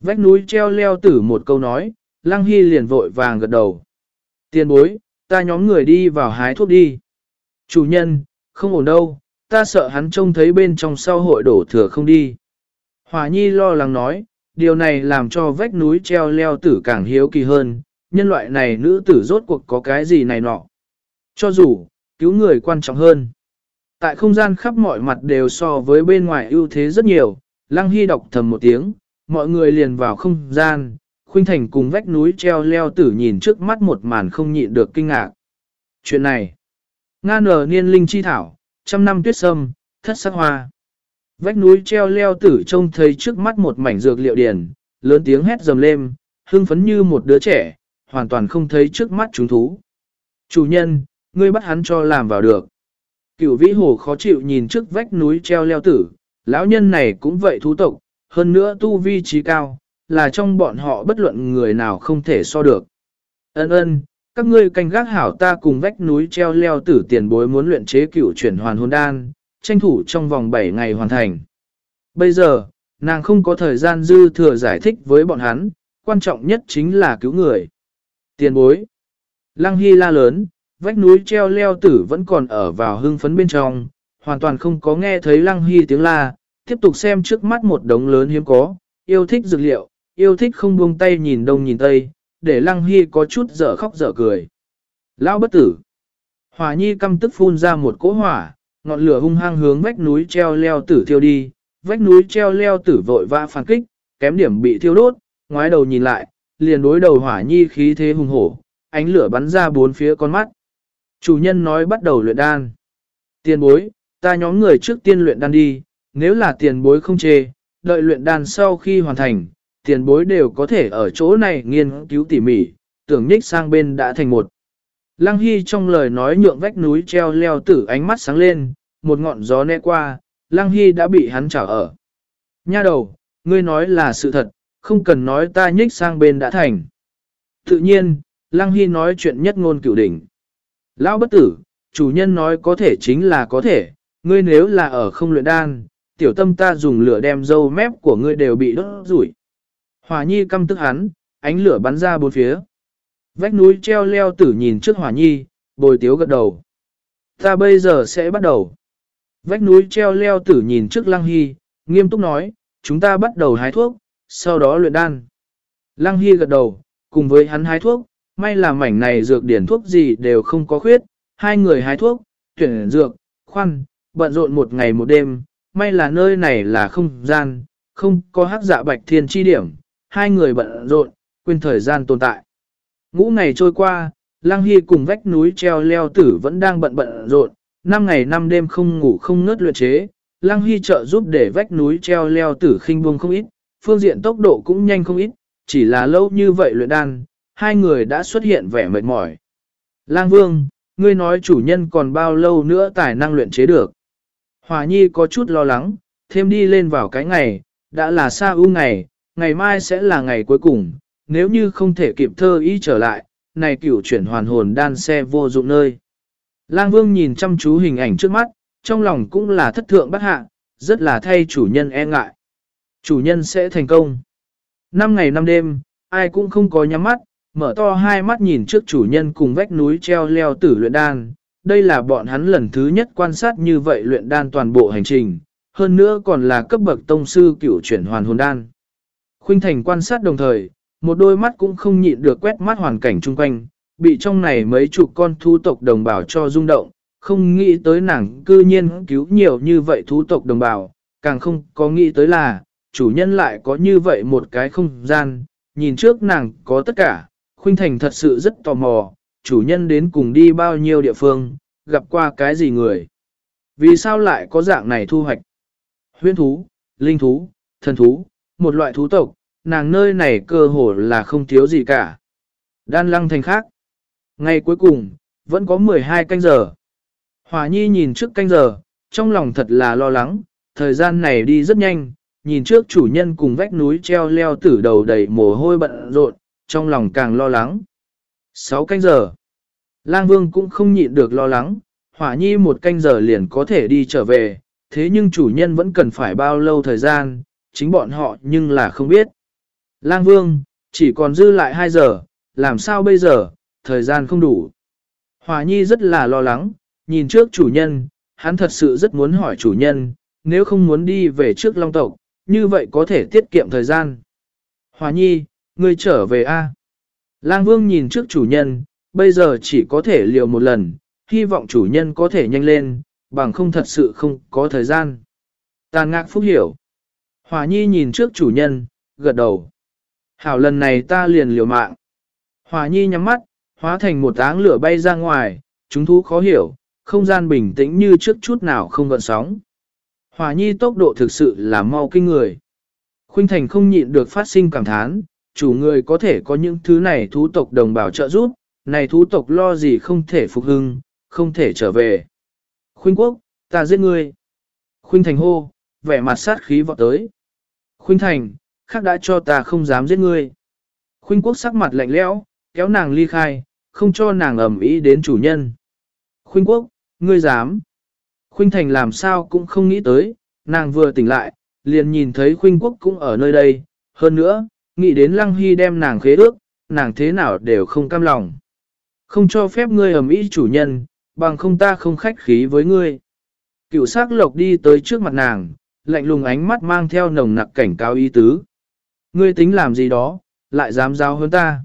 Vách núi treo leo tử một câu nói, Lăng Hy liền vội vàng gật đầu. Tiền bối, ta nhóm người đi vào hái thuốc đi. Chủ nhân, không ổn đâu, ta sợ hắn trông thấy bên trong sau hội đổ thừa không đi. Hòa Nhi lo lắng nói, điều này làm cho vách núi treo leo tử càng hiếu kỳ hơn, nhân loại này nữ tử rốt cuộc có cái gì này nọ. Cho dù, cứu người quan trọng hơn. Tại không gian khắp mọi mặt đều so với bên ngoài ưu thế rất nhiều, Lăng Hy đọc thầm một tiếng, mọi người liền vào không gian, Khuynh Thành cùng vách núi treo leo tử nhìn trước mắt một màn không nhịn được kinh ngạc. Chuyện này, Nga nở niên linh chi thảo, trăm năm tuyết sâm, thất sắc hoa. Vách núi treo leo tử trông thấy trước mắt một mảnh dược liệu điển, lớn tiếng hét dầm lên, hưng phấn như một đứa trẻ, hoàn toàn không thấy trước mắt chúng thú. Chủ nhân, ngươi bắt hắn cho làm vào được. Cửu vĩ hồ khó chịu nhìn trước vách núi treo leo tử, lão nhân này cũng vậy thú tộc, hơn nữa tu vi trí cao, là trong bọn họ bất luận người nào không thể so được. Ân ân, các ngươi canh gác hảo ta cùng vách núi treo leo tử tiền bối muốn luyện chế cửu chuyển hoàn hồn đan, tranh thủ trong vòng 7 ngày hoàn thành. Bây giờ, nàng không có thời gian dư thừa giải thích với bọn hắn, quan trọng nhất chính là cứu người. Tiền bối. Lăng Hy la lớn, vách núi treo leo tử vẫn còn ở vào hưng phấn bên trong, hoàn toàn không có nghe thấy Lăng Hy tiếng la, tiếp tục xem trước mắt một đống lớn hiếm có, yêu thích dược liệu, yêu thích không buông tay nhìn đông nhìn tây, để Lăng Hy có chút dở khóc dở cười. Lão bất tử. hòa nhi căm tức phun ra một cỗ hỏa, ngọn lửa hung hăng hướng vách núi treo leo tử thiêu đi, vách núi treo leo tử vội vã phản kích, kém điểm bị thiêu đốt, ngoái đầu nhìn lại, liền đối đầu hỏa nhi khí thế hung hổ, ánh lửa bắn ra bốn phía con mắt. Chủ nhân nói bắt đầu luyện đan. Tiền bối, ta nhóm người trước tiên luyện đan đi, nếu là tiền bối không chê, đợi luyện đan sau khi hoàn thành, tiền bối đều có thể ở chỗ này nghiên cứu tỉ mỉ, tưởng nhích sang bên đã thành một. Lăng Hy trong lời nói nhượng vách núi treo leo tử ánh mắt sáng lên, một ngọn gió né qua, Lăng Hy đã bị hắn trả ở. Nha đầu, ngươi nói là sự thật, không cần nói ta nhích sang bên đã thành. Tự nhiên, Lăng Hy nói chuyện nhất ngôn cửu đỉnh. Lão bất tử, chủ nhân nói có thể chính là có thể, ngươi nếu là ở không luyện đan, tiểu tâm ta dùng lửa đem dâu mép của ngươi đều bị đốt rủi. Hòa nhi căm tức hắn, ánh lửa bắn ra bốn phía. Vách núi treo leo tử nhìn trước hỏa nhi, bồi tiếu gật đầu. Ta bây giờ sẽ bắt đầu. Vách núi treo leo tử nhìn trước lăng hy, nghiêm túc nói, chúng ta bắt đầu hái thuốc, sau đó luyện đan. Lăng hy gật đầu, cùng với hắn hái thuốc, may là mảnh này dược điển thuốc gì đều không có khuyết, hai người hái thuốc, tuyển dược, khoan, bận rộn một ngày một đêm, may là nơi này là không gian, không có hắc dạ bạch thiên chi điểm, hai người bận rộn, quên thời gian tồn tại. Ngũ ngày trôi qua, Lăng Hy cùng vách núi treo leo tử vẫn đang bận bận rộn, năm ngày năm đêm không ngủ không ngớt luyện chế, Lăng Hy trợ giúp để vách núi treo leo tử khinh buông không ít, phương diện tốc độ cũng nhanh không ít, chỉ là lâu như vậy luyện đan, hai người đã xuất hiện vẻ mệt mỏi. Lang Vương, ngươi nói chủ nhân còn bao lâu nữa tài năng luyện chế được. Hòa Nhi có chút lo lắng, thêm đi lên vào cái ngày, đã là xa ưu ngày, ngày mai sẽ là ngày cuối cùng, nếu như không thể kịp thơ ý trở lại, này cửu chuyển hoàn hồn đan xe vô dụng nơi. Lang Vương nhìn chăm chú hình ảnh trước mắt, trong lòng cũng là thất thượng bất hạ, rất là thay chủ nhân e ngại. Chủ nhân sẽ thành công. Năm ngày năm đêm, ai cũng không có nhắm mắt, mở to hai mắt nhìn trước chủ nhân cùng vách núi treo leo tử luyện đan. Đây là bọn hắn lần thứ nhất quan sát như vậy luyện đan toàn bộ hành trình, hơn nữa còn là cấp bậc tông sư cửu chuyển hoàn hồn đan. Khuynh Thành quan sát đồng thời, một đôi mắt cũng không nhịn được quét mắt hoàn cảnh chung quanh, bị trong này mấy chục con thú tộc đồng bào cho rung động, không nghĩ tới nàng cư nhiên cứu nhiều như vậy thú tộc đồng bào, càng không có nghĩ tới là, chủ nhân lại có như vậy một cái không gian, nhìn trước nàng có tất cả, Khuynh Thành thật sự rất tò mò, chủ nhân đến cùng đi bao nhiêu địa phương, gặp qua cái gì người. Vì sao lại có dạng này thu hoạch? Huyên thú, linh thú, thần thú, một loại thú tộc, nàng nơi này cơ hồ là không thiếu gì cả. Đan lăng thành khác. Ngày cuối cùng, vẫn có 12 canh giờ. Hòa nhi nhìn trước canh giờ, trong lòng thật là lo lắng, thời gian này đi rất nhanh, nhìn trước chủ nhân cùng vách núi treo leo tử đầu đầy mồ hôi bận rộn, trong lòng càng lo lắng. 6 canh giờ. Lang Vương cũng không nhịn được lo lắng, hỏa nhi một canh giờ liền có thể đi trở về, thế nhưng chủ nhân vẫn cần phải bao lâu thời gian, chính bọn họ nhưng là không biết. Lang Vương, chỉ còn dư lại 2 giờ, làm sao bây giờ, thời gian không đủ. Hòa Nhi rất là lo lắng, nhìn trước chủ nhân, hắn thật sự rất muốn hỏi chủ nhân, nếu không muốn đi về trước Long tộc, như vậy có thể tiết kiệm thời gian. Hòa Nhi, ngươi trở về A. Lang Vương nhìn trước chủ nhân, bây giờ chỉ có thể liều một lần, hy vọng chủ nhân có thể nhanh lên, bằng không thật sự không có thời gian. Tàn ngạc phúc hiểu. Hòa Nhi nhìn trước chủ nhân, gật đầu. Hảo lần này ta liền liều mạng. Hòa Nhi nhắm mắt, hóa thành một áng lửa bay ra ngoài, chúng thú khó hiểu, không gian bình tĩnh như trước chút nào không gợn sóng. Hòa Nhi tốc độ thực sự là mau kinh người. Khuynh Thành không nhịn được phát sinh cảm thán, chủ người có thể có những thứ này thú tộc đồng bào trợ giúp, này thú tộc lo gì không thể phục hưng, không thể trở về. Khuynh Quốc, ta giết ngươi. Khuynh Thành hô, vẻ mặt sát khí vọt tới. Khuynh Thành, khác đã cho ta không dám giết ngươi. Khuynh quốc sắc mặt lạnh lẽo, kéo nàng ly khai, không cho nàng ẩm ý đến chủ nhân. Khuynh quốc, ngươi dám. Khuynh thành làm sao cũng không nghĩ tới, nàng vừa tỉnh lại, liền nhìn thấy khuynh quốc cũng ở nơi đây, hơn nữa, nghĩ đến lăng hy đem nàng khế ước, nàng thế nào đều không cam lòng. Không cho phép ngươi ẩm ý chủ nhân, bằng không ta không khách khí với ngươi. Cựu sắc lộc đi tới trước mặt nàng, lạnh lùng ánh mắt mang theo nồng nặc cảnh cáo ý tứ. Ngươi tính làm gì đó, lại dám giao hơn ta.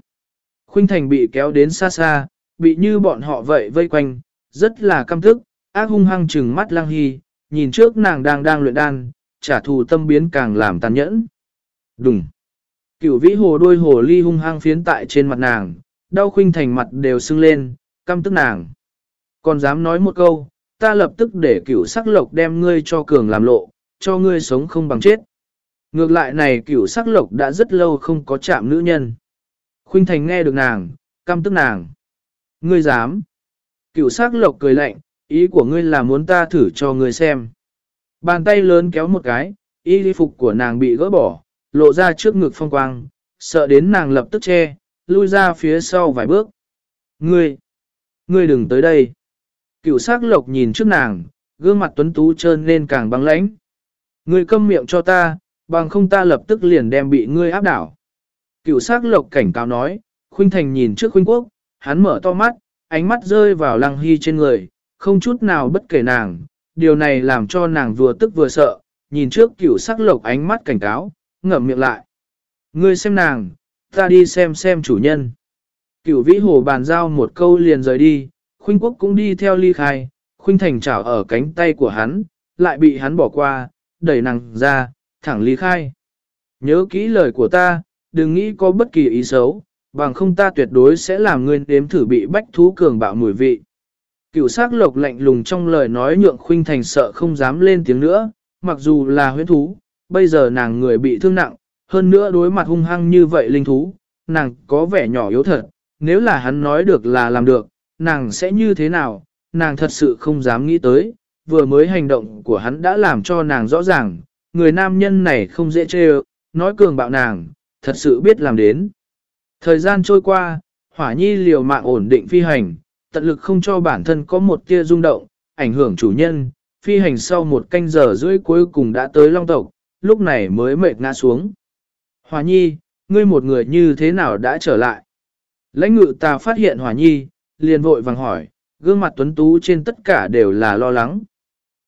Khuynh Thành bị kéo đến xa xa, bị như bọn họ vậy vây quanh, rất là căm thức, ác hung hăng trừng mắt Lăng Hy, nhìn trước nàng đang đang luyện đan, trả thù tâm biến càng làm tàn nhẫn. Đùng. Cửu vĩ hồ đôi hồ ly hung hăng phiến tại trên mặt nàng, đau khuynh thành mặt đều sưng lên, căm tức nàng. Còn dám nói một câu, ta lập tức để cửu sắc lộc đem ngươi cho cường làm lộ, cho ngươi sống không bằng chết. Ngược lại này cửu sắc lộc đã rất lâu không có chạm nữ nhân. Khuynh thành nghe được nàng, căm tức nàng. Ngươi dám. Cửu sắc lộc cười lạnh, ý của ngươi là muốn ta thử cho ngươi xem. Bàn tay lớn kéo một cái, y phục của nàng bị gỡ bỏ, lộ ra trước ngực phong quang, sợ đến nàng lập tức che, lui ra phía sau vài bước. Ngươi, ngươi đừng tới đây. Cựu sắc lộc nhìn trước nàng, gương mặt tuấn tú trơn nên càng băng lãnh. Ngươi câm miệng cho ta, bằng không ta lập tức liền đem bị ngươi áp đảo. Cựu sắc lộc cảnh cáo nói, khuynh thành nhìn trước khuynh quốc, hắn mở to mắt, ánh mắt rơi vào lăng hy trên người, không chút nào bất kể nàng. Điều này làm cho nàng vừa tức vừa sợ, nhìn trước cựu sắc lộc ánh mắt cảnh cáo, ngậm miệng lại. Ngươi xem nàng, ta đi xem xem chủ nhân. Cửu vĩ hồ bàn giao một câu liền rời đi, khuynh quốc cũng đi theo ly khai, khuynh thành chảo ở cánh tay của hắn, lại bị hắn bỏ qua, đẩy nàng ra, thẳng ly khai. Nhớ kỹ lời của ta, đừng nghĩ có bất kỳ ý xấu, bằng không ta tuyệt đối sẽ làm ngươi đếm thử bị bách thú cường bạo mùi vị. cựu sắc lộc lạnh lùng trong lời nói nhượng khuynh thành sợ không dám lên tiếng nữa, mặc dù là huyết thú, bây giờ nàng người bị thương nặng, hơn nữa đối mặt hung hăng như vậy linh thú, nàng có vẻ nhỏ yếu thật, nếu là hắn nói được là làm được, nàng sẽ như thế nào, nàng thật sự không dám nghĩ tới, vừa mới hành động của hắn đã làm cho nàng rõ ràng, người nam nhân này không dễ chê nói cường bạo nàng, thật sự biết làm đến. Thời gian trôi qua, hỏa nhi liều mạng ổn định phi hành, tận lực không cho bản thân có một tia rung động, ảnh hưởng chủ nhân, phi hành sau một canh giờ rưỡi cuối cùng đã tới long tộc, lúc này mới mệt ngã xuống. Hỏa nhi, ngươi một người như thế nào đã trở lại? Lãnh ngự ta phát hiện hỏa nhi, liền vội vàng hỏi, gương mặt tuấn tú trên tất cả đều là lo lắng.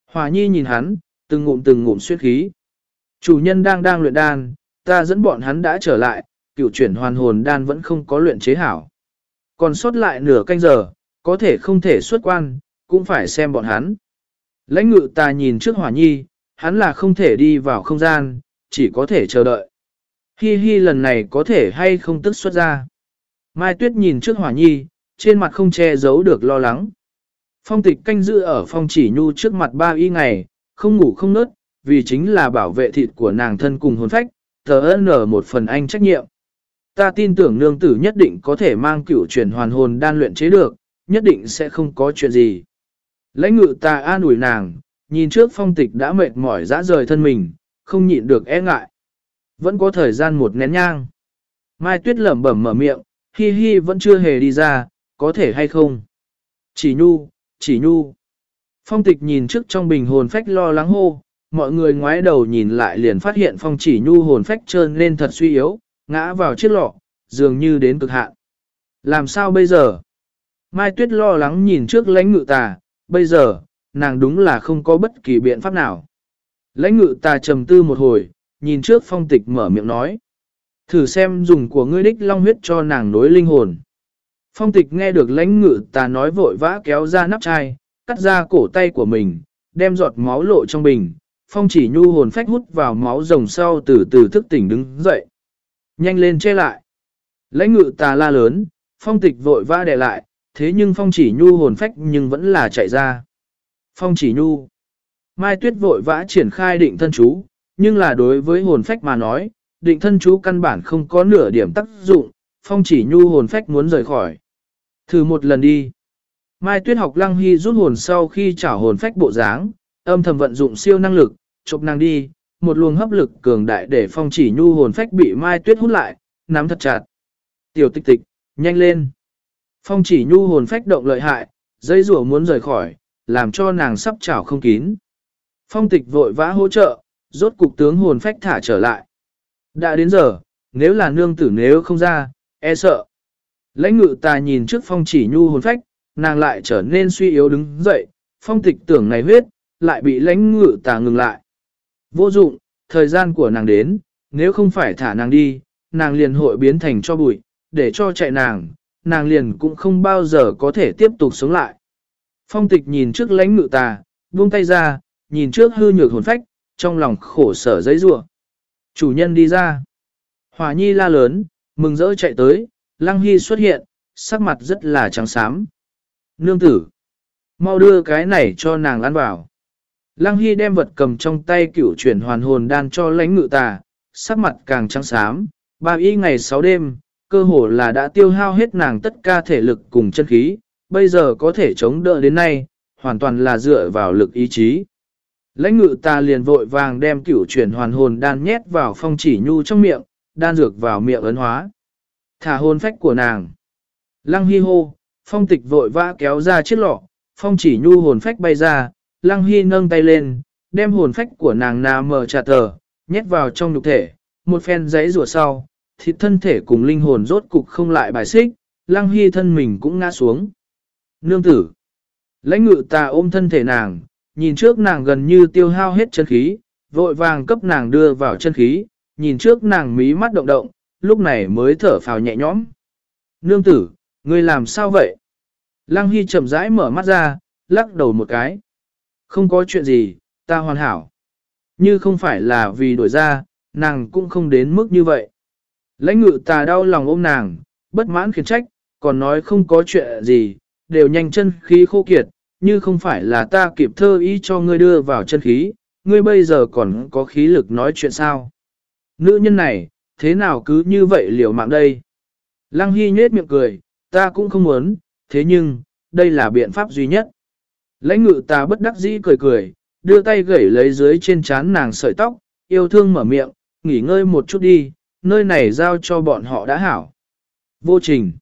Hỏa nhi nhìn hắn, từng ngụm từng ngụm suyết khí. Chủ nhân đang đang luyện đan, ta dẫn bọn hắn đã trở lại, cựu chuyển hoàn hồn đan vẫn không có luyện chế hảo. Còn sót lại nửa canh giờ, có thể không thể xuất quan, cũng phải xem bọn hắn. Lãnh ngự ta nhìn trước hỏa nhi, hắn là không thể đi vào không gian, chỉ có thể chờ đợi. Hi hi lần này có thể hay không tức xuất ra. Mai Tuyết nhìn trước hỏa nhi, trên mặt không che giấu được lo lắng. Phong tịch canh giữ ở phong chỉ nhu trước mặt ba y ngày, không ngủ không nớt, vì chính là bảo vệ thịt của nàng thân cùng hồn phách, thờ ơn ở một phần anh trách nhiệm. Ta tin tưởng nương tử nhất định có thể mang cửu chuyển hoàn hồn đan luyện chế được, nhất định sẽ không có chuyện gì. Lãnh ngự ta an ủi nàng, nhìn trước phong tịch đã mệt mỏi dã rời thân mình, không nhịn được e ngại. Vẫn có thời gian một nén nhang. Mai tuyết lẩm bẩm mở miệng, hi hi vẫn chưa hề đi ra, có thể hay không? Chỉ nhu, chỉ nhu. Phong tịch nhìn trước trong bình hồn phách lo lắng hô, mọi người ngoái đầu nhìn lại liền phát hiện phong chỉ nhu hồn phách trơn lên thật suy yếu, ngã vào chiếc lọ, dường như đến cực hạn. Làm sao bây giờ? Mai tuyết lo lắng nhìn trước lãnh ngự tà, bây giờ, nàng đúng là không có bất kỳ biện pháp nào. Lãnh ngự tà trầm tư một hồi, nhìn trước phong tịch mở miệng nói. Thử xem dùng của ngươi đích long huyết cho nàng nối linh hồn. Phong tịch nghe được lãnh ngự tà nói vội vã kéo ra nắp chai, cắt ra cổ tay của mình, đem giọt máu lộ trong bình. Phong chỉ nhu hồn phách hút vào máu rồng sau từ từ thức tỉnh đứng dậy. Nhanh lên che lại. Lãnh ngự tà la lớn, phong tịch vội vã đè lại, thế nhưng phong chỉ nhu hồn phách nhưng vẫn là chạy ra. Phong chỉ nhu. Mai tuyết vội vã triển khai định thân chú, nhưng là đối với hồn phách mà nói, định thân chú căn bản không có nửa điểm tác dụng, phong chỉ nhu hồn phách muốn rời khỏi. Thử một lần đi. Mai tuyết học lăng hy rút hồn sau khi trả hồn phách bộ dáng, âm thầm vận dụng siêu năng lực, chụp năng đi, một luồng hấp lực cường đại để phong chỉ nhu hồn phách bị mai tuyết hút lại, nắm thật chặt. Tiểu tịch tịch, nhanh lên. Phong chỉ nhu hồn phách động lợi hại, dây rùa muốn rời khỏi, làm cho nàng sắp chảo không kín. Phong tịch vội vã hỗ trợ, rốt cục tướng hồn phách thả trở lại. Đã đến giờ, nếu là nương tử nếu không ra, e sợ. Lãnh ngự ta nhìn trước phong chỉ nhu hồn phách, nàng lại trở nên suy yếu đứng dậy, phong tịch tưởng này huyết, lại bị lãnh ngự tà ngừng lại. Vô dụng, thời gian của nàng đến, nếu không phải thả nàng đi, nàng liền hội biến thành cho bụi, để cho chạy nàng, nàng liền cũng không bao giờ có thể tiếp tục sống lại. Phong tịch nhìn trước lãnh ngự tà, buông tay ra, nhìn trước hư nhược hồn phách, trong lòng khổ sở giấy rủa Chủ nhân đi ra. Hòa nhi la lớn, mừng rỡ chạy tới, lăng hy xuất hiện, sắc mặt rất là trắng xám. Nương tử, mau đưa cái này cho nàng ăn vào. Lăng Hy đem vật cầm trong tay cửu chuyển hoàn hồn đan cho lãnh ngự tà, sắc mặt càng trắng xám, ba y ngày sáu đêm, cơ hồ là đã tiêu hao hết nàng tất cả thể lực cùng chân khí, bây giờ có thể chống đỡ đến nay, hoàn toàn là dựa vào lực ý chí. Lãnh ngự ta liền vội vàng đem cửu chuyển hoàn hồn đan nhét vào phong chỉ nhu trong miệng, đan dược vào miệng ấn hóa. Thả hồn phách của nàng. Lăng hy hô, phong tịch vội vã kéo ra chiếc lọ, phong chỉ nhu hồn phách bay ra, lăng hy nâng tay lên, đem hồn phách của nàng nà mở trà tờ, nhét vào trong nhục thể, một phen giấy rùa sau, thịt thân thể cùng linh hồn rốt cục không lại bài xích, lăng hy thân mình cũng ngã xuống. Nương tử. Lãnh ngự ta ôm thân thể nàng, nhìn trước nàng gần như tiêu hao hết chân khí, vội vàng cấp nàng đưa vào chân khí, nhìn trước nàng mí mắt động động, lúc này mới thở phào nhẹ nhõm. Nương tử, ngươi làm sao vậy? Lăng Hy chậm rãi mở mắt ra, lắc đầu một cái. Không có chuyện gì, ta hoàn hảo. Như không phải là vì đổi ra, nàng cũng không đến mức như vậy. Lãnh ngự ta đau lòng ôm nàng, bất mãn khiển trách, còn nói không có chuyện gì, đều nhanh chân khí khô kiệt, như không phải là ta kịp thơ ý cho ngươi đưa vào chân khí, ngươi bây giờ còn có khí lực nói chuyện sao. Nữ nhân này, thế nào cứ như vậy liều mạng đây? Lăng Hy nhết miệng cười, ta cũng không muốn, thế nhưng, đây là biện pháp duy nhất. Lãnh ngự ta bất đắc dĩ cười cười, đưa tay gẩy lấy dưới trên trán nàng sợi tóc, yêu thương mở miệng, nghỉ ngơi một chút đi, nơi này giao cho bọn họ đã hảo. Vô trình.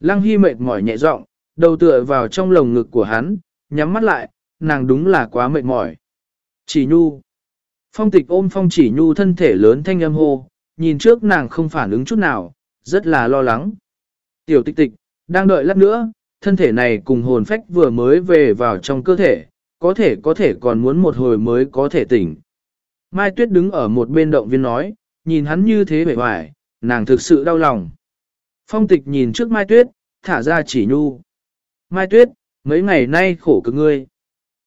Lăng Hy mệt mỏi nhẹ giọng, đầu tựa vào trong lồng ngực của hắn, nhắm mắt lại, nàng đúng là quá mệt mỏi. Chỉ nhu. Phong tịch ôm phong chỉ nhu thân thể lớn thanh âm hô, nhìn trước nàng không phản ứng chút nào, rất là lo lắng. Tiểu tịch tịch, đang đợi lát nữa, thân thể này cùng hồn phách vừa mới về vào trong cơ thể, có thể có thể còn muốn một hồi mới có thể tỉnh. Mai Tuyết đứng ở một bên động viên nói, nhìn hắn như thế vẻ hoài, nàng thực sự đau lòng. Phong tịch nhìn trước Mai Tuyết, thả ra chỉ nhu. Mai Tuyết, mấy ngày nay khổ cực ngươi.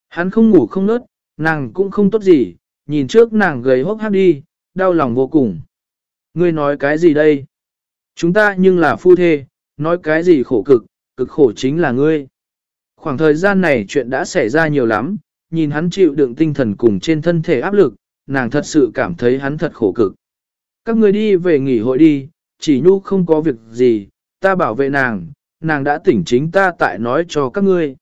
Hắn không ngủ không nớt, nàng cũng không tốt gì, nhìn trước nàng gầy hốc hác đi, đau lòng vô cùng. Ngươi nói cái gì đây? Chúng ta nhưng là phu thê, nói cái gì khổ cực, cực khổ chính là ngươi. Khoảng thời gian này chuyện đã xảy ra nhiều lắm, nhìn hắn chịu đựng tinh thần cùng trên thân thể áp lực, nàng thật sự cảm thấy hắn thật khổ cực. Các người đi về nghỉ hội đi, chỉ nhu không có việc gì, ta bảo vệ nàng, nàng đã tỉnh chính ta tại nói cho các ngươi.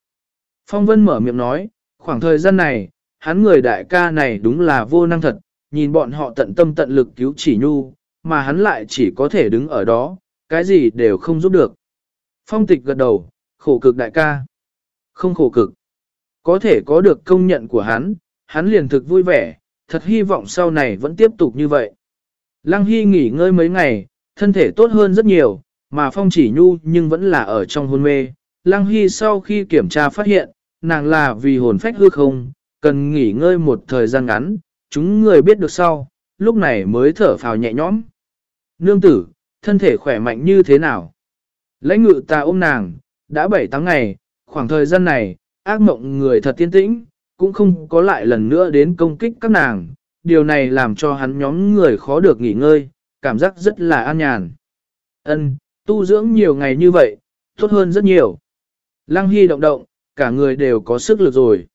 Phong Vân mở miệng nói, khoảng thời gian này, hắn người đại ca này đúng là vô năng thật, nhìn bọn họ tận tâm tận lực cứu chỉ nhu, mà hắn lại chỉ có thể đứng ở đó, cái gì đều không giúp được. Phong tịch gật đầu, khổ cực đại ca. Không khổ cực. Có thể có được công nhận của hắn, hắn liền thực vui vẻ, thật hy vọng sau này vẫn tiếp tục như vậy. Lăng Hy nghỉ ngơi mấy ngày, thân thể tốt hơn rất nhiều, mà Phong chỉ nhu nhưng vẫn là ở trong hôn mê. Lăng Hy sau khi kiểm tra phát hiện, nàng là vì hồn phách hư không, cần nghỉ ngơi một thời gian ngắn, chúng người biết được sau, lúc này mới thở phào nhẹ nhõm. Nương tử, thân thể khỏe mạnh như thế nào? Lãnh ngự ta ôm nàng, đã 7 tháng ngày, khoảng thời gian này, ác mộng người thật tiên tĩnh, cũng không có lại lần nữa đến công kích các nàng. Điều này làm cho hắn nhóm người khó được nghỉ ngơi, cảm giác rất là an nhàn. Ân, tu dưỡng nhiều ngày như vậy, tốt hơn rất nhiều. Lăng Hy động động, cả người đều có sức lực rồi.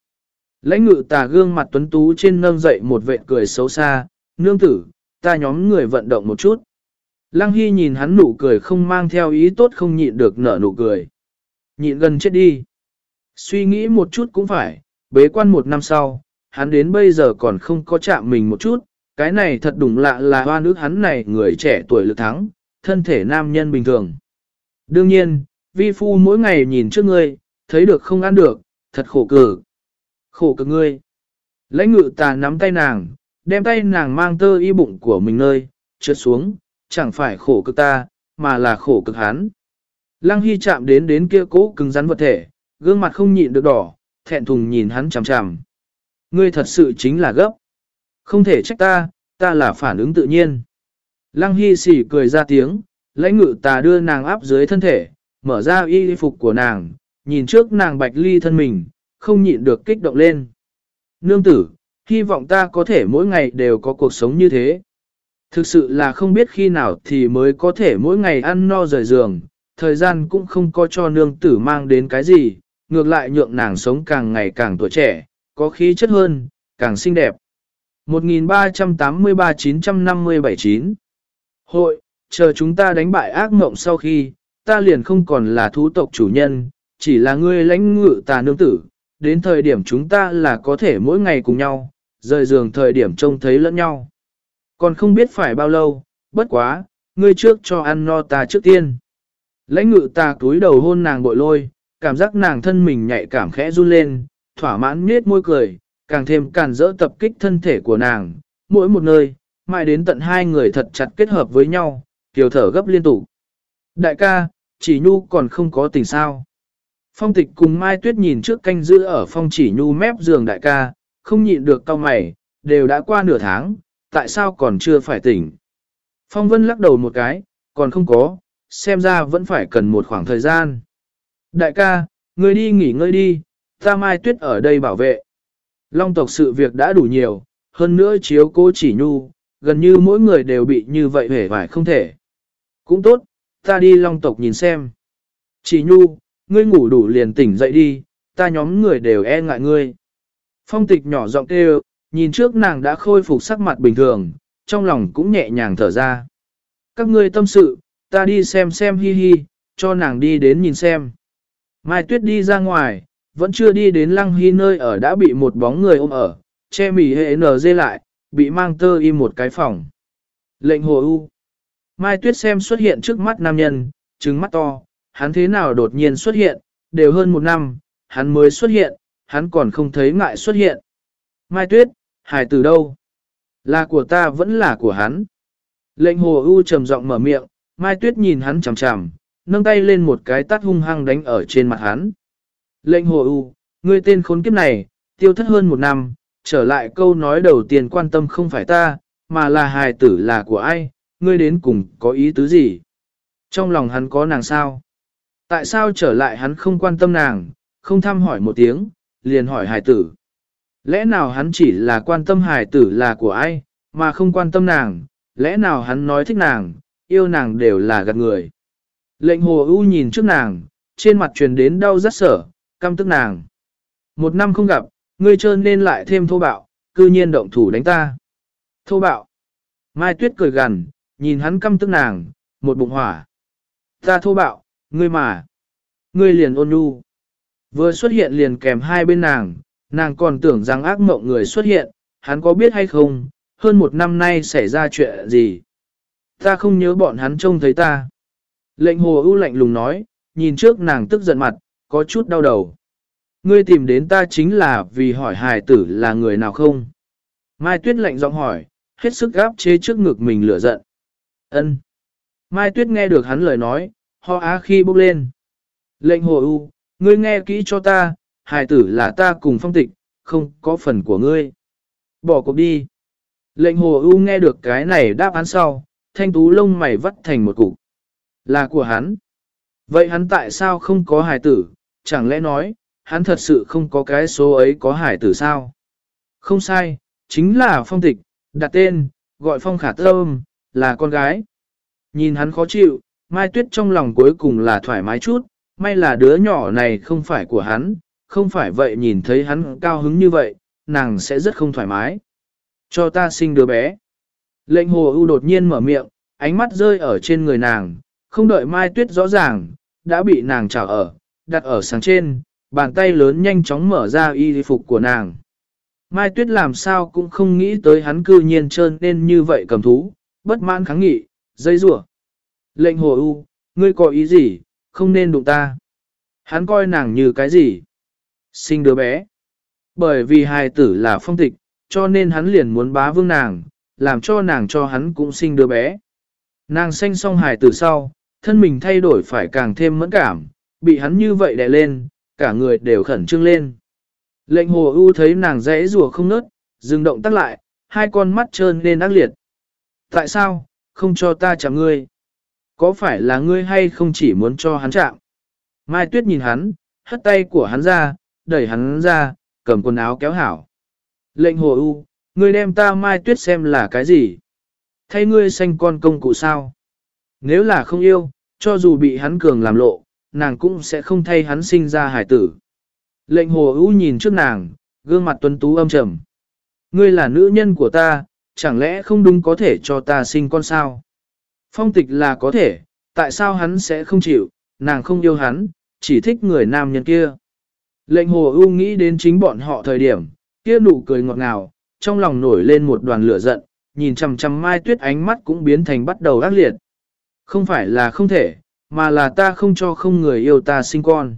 Lãnh ngự tà gương mặt tuấn tú trên nâng dậy một vệ cười xấu xa, nương tử, ta nhóm người vận động một chút. Lăng Hy nhìn hắn nụ cười không mang theo ý tốt không nhịn được nở nụ cười. Nhịn gần chết đi. Suy nghĩ một chút cũng phải, bế quan một năm sau, hắn đến bây giờ còn không có chạm mình một chút, cái này thật đúng lạ là hoa nước hắn này người trẻ tuổi lực thắng, thân thể nam nhân bình thường. Đương nhiên, vi phu mỗi ngày nhìn trước ngươi, thấy được không ăn được, thật khổ cử. Khổ cực ngươi. Lãnh ngự tà nắm tay nàng, đem tay nàng mang tơ y bụng của mình nơi, trượt xuống, chẳng phải khổ cực ta, mà là khổ cực hắn. Lăng Hy chạm đến đến kia cố cứng rắn vật thể, gương mặt không nhịn được đỏ, thẹn thùng nhìn hắn chằm chằm. Ngươi thật sự chính là gấp. Không thể trách ta, ta là phản ứng tự nhiên. Lăng Hy xỉ cười ra tiếng, lãnh ngự tà đưa nàng áp dưới thân thể, mở ra y phục của nàng, nhìn trước nàng bạch ly thân mình, không nhịn được kích động lên. Nương tử, hy vọng ta có thể mỗi ngày đều có cuộc sống như thế. Thực sự là không biết khi nào thì mới có thể mỗi ngày ăn no rời giường, thời gian cũng không có cho nương tử mang đến cái gì, ngược lại nhượng nàng sống càng ngày càng tuổi trẻ, có khí chất hơn, càng xinh đẹp. 13839579 Hội, chờ chúng ta đánh bại ác mộng sau khi, ta liền không còn là thú tộc chủ nhân, chỉ là ngươi lãnh ngự tà nương tử, đến thời điểm chúng ta là có thể mỗi ngày cùng nhau, rời giường thời điểm trông thấy lẫn nhau. Còn không biết phải bao lâu, bất quá, ngươi trước cho ăn no ta trước tiên. Lãnh ngự ta túi đầu hôn nàng bội lôi, cảm giác nàng thân mình nhạy cảm khẽ run lên, thỏa mãn nết môi cười, càng thêm càn rỡ tập kích thân thể của nàng, mỗi một nơi, mãi đến tận hai người thật chặt kết hợp với nhau, kiều thở gấp liên tục. Đại ca, chỉ nhu còn không có tình sao. Phong tịch cùng Mai Tuyết nhìn trước canh giữ ở phong chỉ nhu mép giường đại ca, không nhịn được cau mày, đều đã qua nửa tháng, tại sao còn chưa phải tỉnh. Phong Vân lắc đầu một cái, còn không có, xem ra vẫn phải cần một khoảng thời gian. Đại ca, ngươi đi nghỉ ngơi đi, ta Mai Tuyết ở đây bảo vệ. Long tộc sự việc đã đủ nhiều, hơn nữa chiếu cô chỉ nhu, gần như mỗi người đều bị như vậy hề vải không thể. Cũng tốt, ta đi long tộc nhìn xem. Chỉ nhu, ngươi ngủ đủ liền tỉnh dậy đi, ta nhóm người đều e ngại ngươi. Phong tịch nhỏ giọng kêu, nhìn trước nàng đã khôi phục sắc mặt bình thường, trong lòng cũng nhẹ nhàng thở ra. Các ngươi tâm sự, ta đi xem xem hi hi, cho nàng đi đến nhìn xem. Mai Tuyết đi ra ngoài, vẫn chưa đi đến lăng hy nơi ở đã bị một bóng người ôm ở, che mỉ hệ nở dê lại, bị mang tơ im một cái phòng. Lệnh hồ u. Mai Tuyết xem xuất hiện trước mắt nam nhân, trứng mắt to, hắn thế nào đột nhiên xuất hiện, đều hơn một năm, hắn mới xuất hiện, hắn còn không thấy ngại xuất hiện. Mai Tuyết, hải từ đâu? Là của ta vẫn là của hắn. Lệnh hồ u trầm giọng mở miệng, Mai Tuyết nhìn hắn chằm chằm, nâng tay lên một cái tát hung hăng đánh ở trên mặt hắn. Lệnh hồ u, ngươi tên khốn kiếp này, tiêu thất hơn một năm, trở lại câu nói đầu tiên quan tâm không phải ta, mà là hài tử là của ai, ngươi đến cùng có ý tứ gì? Trong lòng hắn có nàng sao? Tại sao trở lại hắn không quan tâm nàng, không thăm hỏi một tiếng, liền hỏi hài tử? Lẽ nào hắn chỉ là quan tâm hài tử là của ai, mà không quan tâm nàng, lẽ nào hắn nói thích nàng, yêu nàng đều là gạt người. Lệnh hồ ưu nhìn trước nàng, trên mặt truyền đến đau rất sở, căm tức nàng. Một năm không gặp, ngươi trơn nên lại thêm thô bạo, cư nhiên động thủ đánh ta. Thô bạo. Mai tuyết cười gằn, nhìn hắn căm tức nàng, một bụng hỏa. Ta thô bạo, ngươi mà. Ngươi liền ôn nhu. Vừa xuất hiện liền kèm hai bên nàng, nàng còn tưởng rằng ác mộng người xuất hiện, hắn có biết hay không, hơn một năm nay xảy ra chuyện gì. Ta không nhớ bọn hắn trông thấy ta. Lệnh hồ ưu lạnh lùng nói, nhìn trước nàng tức giận mặt, có chút đau đầu. Ngươi tìm đến ta chính là vì hỏi hài tử là người nào không? Mai Tuyết lạnh giọng hỏi, hết sức gáp chế trước ngực mình lửa giận. Ân. Mai Tuyết nghe được hắn lời nói, ho á khi bốc lên. Lệnh hồ ưu, ngươi nghe kỹ cho ta, hài tử là ta cùng phong tịch, không có phần của ngươi. Bỏ cuộc đi. Lệnh hồ ưu nghe được cái này đáp án sau, thanh tú lông mày vắt thành một cục. Là của hắn. Vậy hắn tại sao không có hài tử, chẳng lẽ nói, hắn thật sự không có cái số ấy có hài tử sao? Không sai, chính là phong tịch, đặt tên, gọi phong khả tâm, là con gái. Nhìn hắn khó chịu, Mai Tuyết trong lòng cuối cùng là thoải mái chút, may là đứa nhỏ này không phải của hắn, không phải vậy nhìn thấy hắn cao hứng như vậy, nàng sẽ rất không thoải mái. Cho ta sinh đứa bé. Lệnh hồ ưu đột nhiên mở miệng, ánh mắt rơi ở trên người nàng, không đợi Mai Tuyết rõ ràng, đã bị nàng chảo ở, đặt ở sáng trên, bàn tay lớn nhanh chóng mở ra y phục của nàng. Mai Tuyết làm sao cũng không nghĩ tới hắn cư nhiên trơn nên như vậy cầm thú, bất mãn kháng nghị, dây rủa Lệnh hồ ưu, ngươi có ý gì, không nên đụng ta. Hắn coi nàng như cái gì? Sinh đứa bé. Bởi vì hài tử là phong tịch, cho nên hắn liền muốn bá vương nàng, làm cho nàng cho hắn cũng sinh đứa bé. Nàng sanh xong hài tử sau, thân mình thay đổi phải càng thêm mẫn cảm, bị hắn như vậy đè lên, cả người đều khẩn trương lên. Lệnh hồ ưu thấy nàng rẽ rùa không nớt, dừng động tắt lại, hai con mắt trơn lên ác liệt. Tại sao, không cho ta chạm ngươi? Có phải là ngươi hay không chỉ muốn cho hắn chạm? Mai Tuyết nhìn hắn, hất tay của hắn ra, đẩy hắn ra, cầm quần áo kéo hảo. Lệnh hồ u, ngươi đem ta Mai Tuyết xem là cái gì? Thay ngươi sanh con công cụ sao? Nếu là không yêu, cho dù bị hắn cường làm lộ, nàng cũng sẽ không thay hắn sinh ra hải tử. Lệnh hồ u nhìn trước nàng, gương mặt tuấn tú âm trầm. Ngươi là nữ nhân của ta, chẳng lẽ không đúng có thể cho ta sinh con sao? Phong tịch là có thể, tại sao hắn sẽ không chịu, nàng không yêu hắn, chỉ thích người nam nhân kia. Lệnh hồ ưu nghĩ đến chính bọn họ thời điểm, kia nụ cười ngọt ngào, trong lòng nổi lên một đoàn lửa giận, nhìn chằm chằm mai tuyết ánh mắt cũng biến thành bắt đầu ác liệt. Không phải là không thể, mà là ta không cho không người yêu ta sinh con.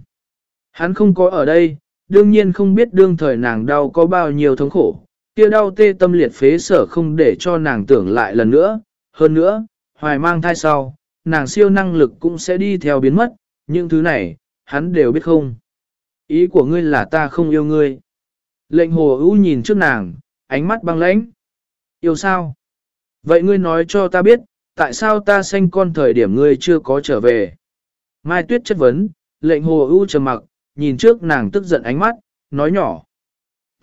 Hắn không có ở đây, đương nhiên không biết đương thời nàng đau có bao nhiêu thống khổ, kia đau tê tâm liệt phế sở không để cho nàng tưởng lại lần nữa, hơn nữa, hoài mang thai sau, nàng siêu năng lực cũng sẽ đi theo biến mất, những thứ này, hắn đều biết không. Ý của ngươi là ta không yêu ngươi. Lệnh hồ ưu nhìn trước nàng, ánh mắt băng lãnh. Yêu sao? Vậy ngươi nói cho ta biết, tại sao ta sanh con thời điểm ngươi chưa có trở về? Mai Tuyết chất vấn, lệnh hồ ưu trầm mặc, nhìn trước nàng tức giận ánh mắt, nói nhỏ.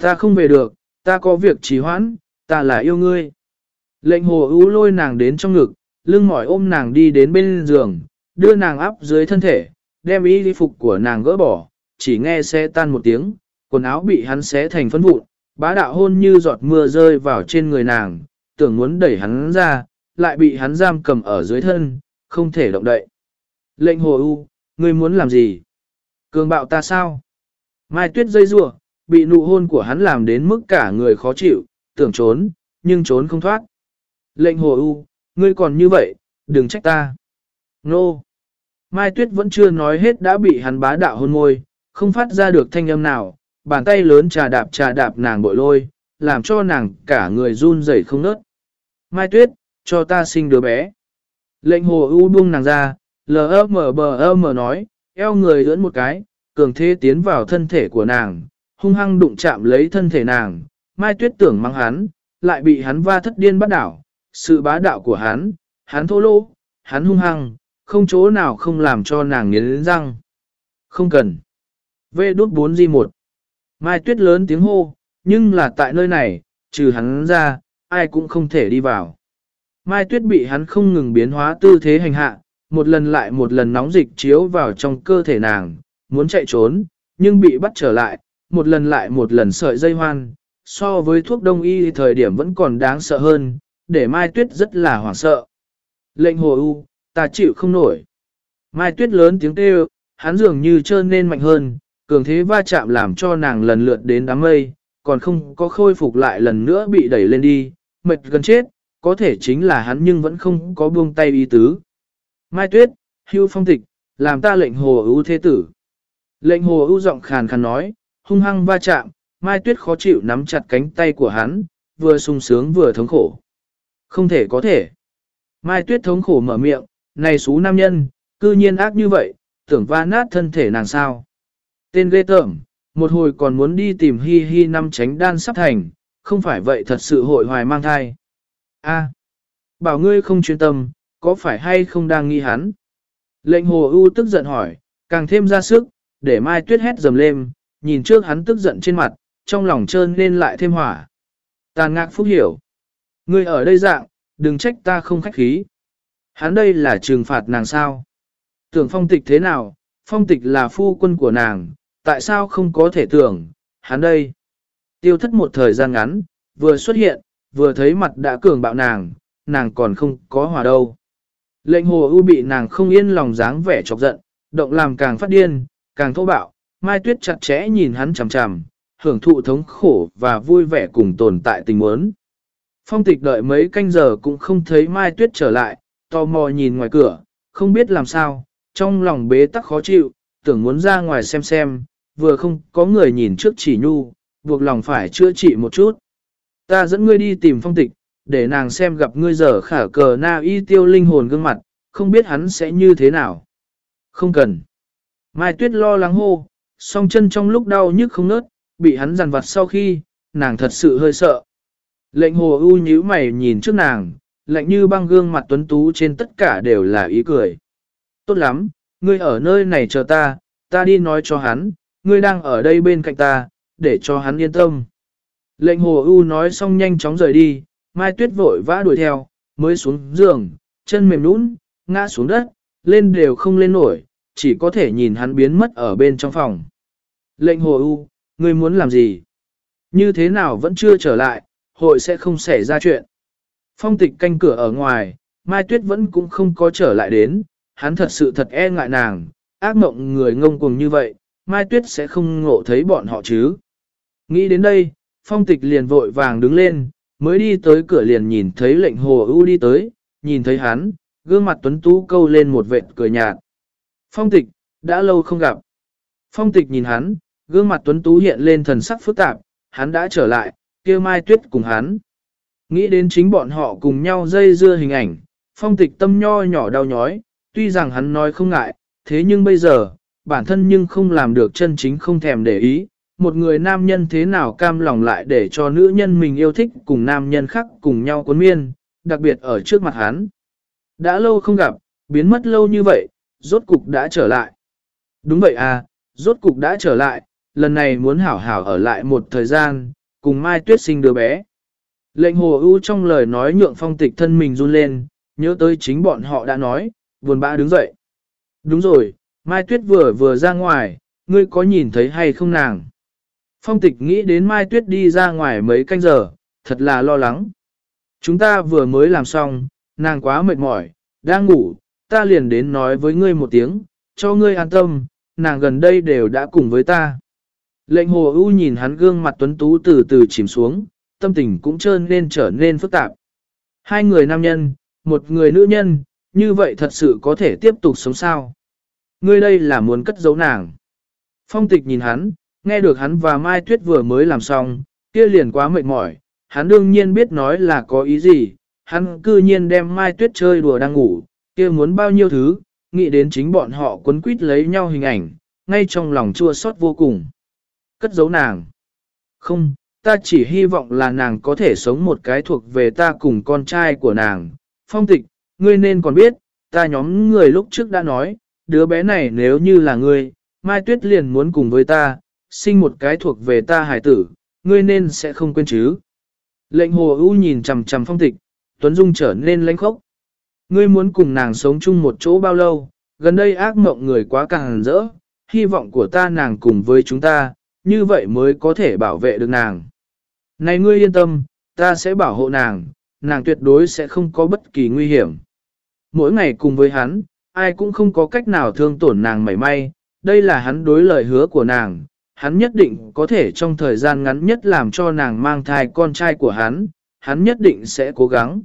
Ta không về được, ta có việc trì hoãn, ta là yêu ngươi. Lệnh hồ ưu lôi nàng đến trong ngực, lưng mỏi ôm nàng đi đến bên giường, đưa nàng áp dưới thân thể, đem y phục của nàng gỡ bỏ, chỉ nghe xe tan một tiếng, quần áo bị hắn xé thành phân vụn, bá đạo hôn như giọt mưa rơi vào trên người nàng, tưởng muốn đẩy hắn ra, lại bị hắn giam cầm ở dưới thân, không thể động đậy. Lệnh hồ ưu, ngươi muốn làm gì? Cường bạo ta sao? Mai tuyết dây rủa bị nụ hôn của hắn làm đến mức cả người khó chịu, tưởng trốn, nhưng trốn không thoát. Lệnh hồ ưu, ngươi còn như vậy, đừng trách ta. Nô! Mai tuyết vẫn chưa nói hết đã bị hắn bá đạo hôn môi, không phát ra được thanh âm nào, bàn tay lớn trà đạp trà đạp nàng bội lôi, làm cho nàng cả người run rẩy không nớt. Mai tuyết, cho ta sinh đứa bé. Lệnh hồ ưu buông nàng ra, lờ mờ bờ mờ nói, eo người ưỡn một cái, cường thế tiến vào thân thể của nàng, hung hăng đụng chạm lấy thân thể nàng, mai tuyết tưởng mang hắn, lại bị hắn va thất điên bắt đảo, sự bá đạo của hắn, hắn thô lỗ, hắn hung hăng, không chỗ nào không làm cho nàng nghiến răng. Không cần vê đút 4 g 1 Mai tuyết lớn tiếng hô, nhưng là tại nơi này, trừ hắn ra, ai cũng không thể đi vào. Mai tuyết bị hắn không ngừng biến hóa tư thế hành hạ, một lần lại một lần nóng dịch chiếu vào trong cơ thể nàng, muốn chạy trốn, nhưng bị bắt trở lại, một lần lại một lần sợi dây hoan, so với thuốc đông y thời điểm vẫn còn đáng sợ hơn, để Mai Tuyết rất là hoảng sợ. Lệnh hồ u, ta chịu không nổi. Mai Tuyết lớn tiếng kêu, hắn dường như trơn nên mạnh hơn, cường thế va chạm làm cho nàng lần lượt đến đám mây, còn không có khôi phục lại lần nữa bị đẩy lên đi, mệt gần chết, có thể chính là hắn nhưng vẫn không có buông tay ý tứ. Mai Tuyết, hưu phong tịch, làm ta lệnh hồ ưu thế tử. Lệnh hồ ưu giọng khàn khàn nói, hung hăng va chạm, Mai Tuyết khó chịu nắm chặt cánh tay của hắn, vừa sung sướng vừa thống khổ. Không thể có thể. Mai Tuyết thống khổ mở miệng, này xú nam nhân, cư nhiên ác như vậy, tưởng va nát thân thể nàng sao. Tên ghê tởm, một hồi còn muốn đi tìm hi hi năm tránh đan sắp thành, không phải vậy thật sự hội hoài mang thai. A, bảo ngươi không chuyên tâm, có phải hay không đang nghi hắn? Lệnh hồ ưu tức giận hỏi, càng thêm ra sức, để mai tuyết hét dầm lên, nhìn trước hắn tức giận trên mặt, trong lòng trơn nên lại thêm hỏa. Tàn ngạc phúc hiểu. Ngươi ở đây dạng, đừng trách ta không khách khí. Hắn đây là trừng phạt nàng sao? Tưởng phong tịch thế nào? Phong tịch là phu quân của nàng, tại sao không có thể tưởng, hắn đây? Tiêu thất một thời gian ngắn, vừa xuất hiện, vừa thấy mặt đã cường bạo nàng, nàng còn không có hòa đâu. Lệnh hồ ưu bị nàng không yên lòng dáng vẻ chọc giận, động làm càng phát điên, càng thô bạo, Mai Tuyết chặt chẽ nhìn hắn chằm chằm, hưởng thụ thống khổ và vui vẻ cùng tồn tại tình muốn. Phong tịch đợi mấy canh giờ cũng không thấy Mai Tuyết trở lại, tò mò nhìn ngoài cửa, không biết làm sao, trong lòng bế tắc khó chịu, tưởng muốn ra ngoài xem xem, vừa không có người nhìn trước chỉ nhu, buộc lòng phải chữa trị một chút. Ta dẫn ngươi đi tìm phong tịch, để nàng xem gặp ngươi giờ khả cờ na y tiêu linh hồn gương mặt, không biết hắn sẽ như thế nào. Không cần. Mai Tuyết lo lắng hô, song chân trong lúc đau nhức không nớt, bị hắn dằn vặt sau khi, nàng thật sự hơi sợ. Lệnh hồ ưu nhíu mày nhìn trước nàng, lạnh như băng gương mặt tuấn tú trên tất cả đều là ý cười. Tốt lắm, ngươi ở nơi này chờ ta, ta đi nói cho hắn, ngươi đang ở đây bên cạnh ta, để cho hắn yên tâm. Lệnh hồ ưu nói xong nhanh chóng rời đi, Mai Tuyết vội vã đuổi theo, mới xuống giường, chân mềm nũng, ngã xuống đất, lên đều không lên nổi, chỉ có thể nhìn hắn biến mất ở bên trong phòng. Lệnh hồ ưu, ngươi muốn làm gì? Như thế nào vẫn chưa trở lại, hội sẽ không xảy ra chuyện. Phong tịch canh cửa ở ngoài, Mai Tuyết vẫn cũng không có trở lại đến, hắn thật sự thật e ngại nàng, ác mộng người ngông cuồng như vậy, Mai Tuyết sẽ không ngộ thấy bọn họ chứ. Nghĩ đến đây, phong tịch liền vội vàng đứng lên, mới đi tới cửa liền nhìn thấy lệnh hồ ưu đi tới, nhìn thấy hắn, gương mặt tuấn tú câu lên một vệt cười nhạt. Phong tịch, đã lâu không gặp. Phong tịch nhìn hắn, gương mặt tuấn tú hiện lên thần sắc phức tạp, hắn đã trở lại, kêu Mai Tuyết cùng hắn. Nghĩ đến chính bọn họ cùng nhau dây dưa hình ảnh, phong tịch tâm nho nhỏ đau nhói, tuy rằng hắn nói không ngại, thế nhưng bây giờ, bản thân nhưng không làm được chân chính không thèm để ý. Một người nam nhân thế nào cam lòng lại để cho nữ nhân mình yêu thích cùng nam nhân khác cùng nhau cuốn miên, đặc biệt ở trước mặt hắn. Đã lâu không gặp, biến mất lâu như vậy, rốt cục đã trở lại. Đúng vậy à, rốt cục đã trở lại, lần này muốn hảo hảo ở lại một thời gian, cùng Mai Tuyết sinh đứa bé. Lệnh hồ ưu trong lời nói nhượng phong tịch thân mình run lên, nhớ tới chính bọn họ đã nói, buồn bã đứng dậy. Đúng rồi, Mai Tuyết vừa vừa ra ngoài, ngươi có nhìn thấy hay không nàng? Phong tịch nghĩ đến Mai Tuyết đi ra ngoài mấy canh giờ, thật là lo lắng. Chúng ta vừa mới làm xong, nàng quá mệt mỏi, đang ngủ, ta liền đến nói với ngươi một tiếng, cho ngươi an tâm, nàng gần đây đều đã cùng với ta. Lệnh hồ ưu nhìn hắn gương mặt tuấn tú từ từ chìm xuống, tâm tình cũng trơn nên trở nên phức tạp. Hai người nam nhân, một người nữ nhân, như vậy thật sự có thể tiếp tục sống sao? Ngươi đây là muốn cất giấu nàng. Phong tịch nhìn hắn, nghe được hắn và Mai Tuyết vừa mới làm xong, kia liền quá mệt mỏi, hắn đương nhiên biết nói là có ý gì, hắn cư nhiên đem Mai Tuyết chơi đùa đang ngủ, kia muốn bao nhiêu thứ, nghĩ đến chính bọn họ quấn quýt lấy nhau hình ảnh, ngay trong lòng chua xót vô cùng. Cất giấu nàng. Không, ta chỉ hy vọng là nàng có thể sống một cái thuộc về ta cùng con trai của nàng. Phong tịch, ngươi nên còn biết, ta nhóm người lúc trước đã nói, đứa bé này nếu như là ngươi, Mai Tuyết liền muốn cùng với ta, sinh một cái thuộc về ta hải tử, ngươi nên sẽ không quên chứ. Lệnh hồ ưu nhìn chằm chằm phong tịch, Tuấn Dung trở nên lãnh khốc. Ngươi muốn cùng nàng sống chung một chỗ bao lâu, gần đây ác mộng người quá càng rỡ, hy vọng của ta nàng cùng với chúng ta, như vậy mới có thể bảo vệ được nàng. Này ngươi yên tâm, ta sẽ bảo hộ nàng, nàng tuyệt đối sẽ không có bất kỳ nguy hiểm. Mỗi ngày cùng với hắn, ai cũng không có cách nào thương tổn nàng mảy may, đây là hắn đối lời hứa của nàng, hắn nhất định có thể trong thời gian ngắn nhất làm cho nàng mang thai con trai của hắn, hắn nhất định sẽ cố gắng.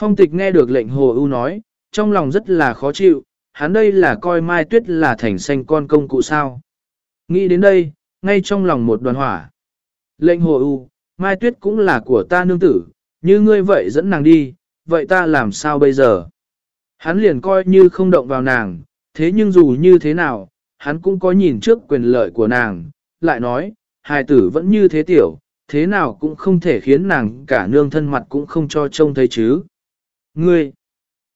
Phong tịch nghe được lệnh hồ ưu nói, trong lòng rất là khó chịu, hắn đây là coi Mai Tuyết là thành xanh con công cụ sao. Nghĩ đến đây, ngay trong lòng một đoàn hỏa. Lệnh hồ ưu, Mai Tuyết cũng là của ta nương tử, như ngươi vậy dẫn nàng đi, vậy ta làm sao bây giờ? Hắn liền coi như không động vào nàng, thế nhưng dù như thế nào, hắn cũng có nhìn trước quyền lợi của nàng, lại nói, hài tử vẫn như thế tiểu, thế nào cũng không thể khiến nàng cả nương thân mặt cũng không cho trông thấy chứ. Ngươi,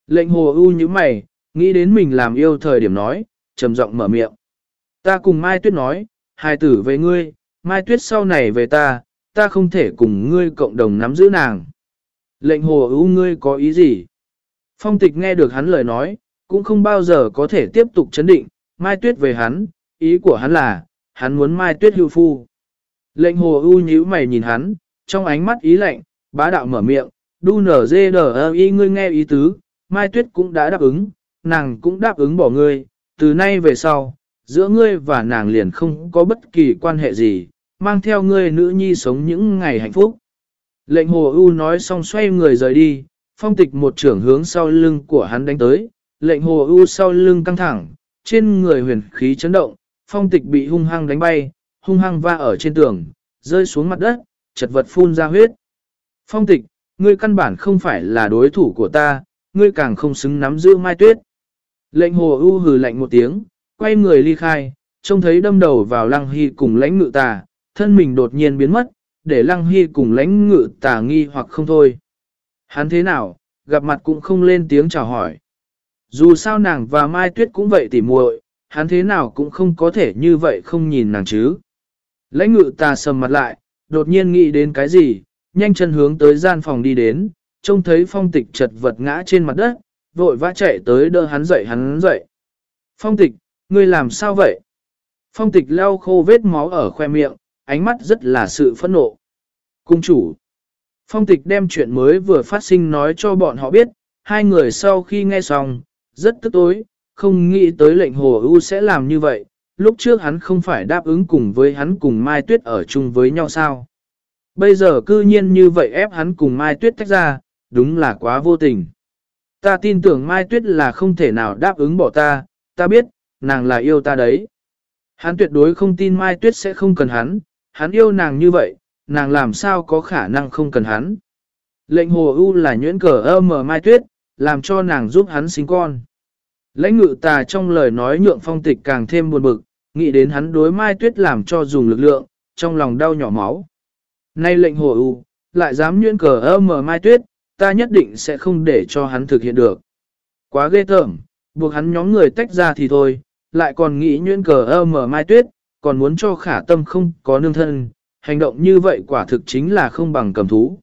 lệnh hồ ưu như mày, nghĩ đến mình làm yêu thời điểm nói, trầm giọng mở miệng. Ta cùng Mai Tuyết nói, hài tử về ngươi, Mai Tuyết sau này về ta, ta không thể cùng ngươi cộng đồng nắm giữ nàng. Lệnh hồ ưu ngươi có ý gì? Phong tịch nghe được hắn lời nói, cũng không bao giờ có thể tiếp tục chấn định, Mai Tuyết về hắn, ý của hắn là, hắn muốn Mai Tuyết hưu phu. Lệnh hồ ưu nhíu mày nhìn hắn, trong ánh mắt ý lạnh, bá đạo mở miệng, đu nở dê đờ y ngươi nghe ý tứ, Mai Tuyết cũng đã đáp ứng, nàng cũng đáp ứng bỏ ngươi, từ nay về sau, giữa ngươi và nàng liền không có bất kỳ quan hệ gì, mang theo ngươi nữ nhi sống những ngày hạnh phúc. Lệnh hồ ưu nói xong xoay người rời đi, phong tịch một trưởng hướng sau lưng của hắn đánh tới, lệnh hồ ưu sau lưng căng thẳng, trên người huyền khí chấn động, phong tịch bị hung hăng đánh bay, hung hăng va ở trên tường, rơi xuống mặt đất, chật vật phun ra huyết. Phong tịch, ngươi căn bản không phải là đối thủ của ta, ngươi càng không xứng nắm giữ mai tuyết. Lệnh hồ ưu hừ lạnh một tiếng, quay người ly khai, trông thấy đâm đầu vào lăng hy cùng lãnh ngự tà, thân mình đột nhiên biến mất, để lăng hy cùng lãnh ngự tà nghi hoặc không thôi. Hắn thế nào, gặp mặt cũng không lên tiếng chào hỏi. Dù sao nàng và Mai Tuyết cũng vậy tỉ muội, hắn thế nào cũng không có thể như vậy không nhìn nàng chứ. Lãnh ngự ta sầm mặt lại, đột nhiên nghĩ đến cái gì, nhanh chân hướng tới gian phòng đi đến, trông thấy phong tịch chật vật ngã trên mặt đất, vội vã chạy tới đỡ hắn dậy hắn dậy. Phong tịch, ngươi làm sao vậy? Phong tịch lau khô vết máu ở khoe miệng, ánh mắt rất là sự phẫn nộ. Cung chủ. Phong tịch đem chuyện mới vừa phát sinh nói cho bọn họ biết, hai người sau khi nghe xong, rất tức tối, không nghĩ tới lệnh hồ ưu sẽ làm như vậy, lúc trước hắn không phải đáp ứng cùng với hắn cùng Mai Tuyết ở chung với nhau sao. Bây giờ cư nhiên như vậy ép hắn cùng Mai Tuyết tách ra, đúng là quá vô tình. Ta tin tưởng Mai Tuyết là không thể nào đáp ứng bỏ ta, ta biết, nàng là yêu ta đấy. Hắn tuyệt đối không tin Mai Tuyết sẽ không cần hắn, hắn yêu nàng như vậy, nàng làm sao có khả năng không cần hắn. Lệnh hồ ưu là nhuyễn cờ ơ mờ Mai Tuyết, làm cho nàng giúp hắn sinh con. Lãnh ngự tà trong lời nói nhượng phong tịch càng thêm buồn bực, nghĩ đến hắn đối Mai Tuyết làm cho dùng lực lượng, trong lòng đau nhỏ máu. Nay lệnh hồ ưu, lại dám nhuyễn cờ ơ mờ Mai Tuyết, ta nhất định sẽ không để cho hắn thực hiện được. Quá ghê tởm, buộc hắn nhóm người tách ra thì thôi, lại còn nghĩ nhuyễn cờ ơ mở mai tuyết, còn muốn cho khả tâm không có nương thân, hành động như vậy quả thực chính là không bằng cầm thú.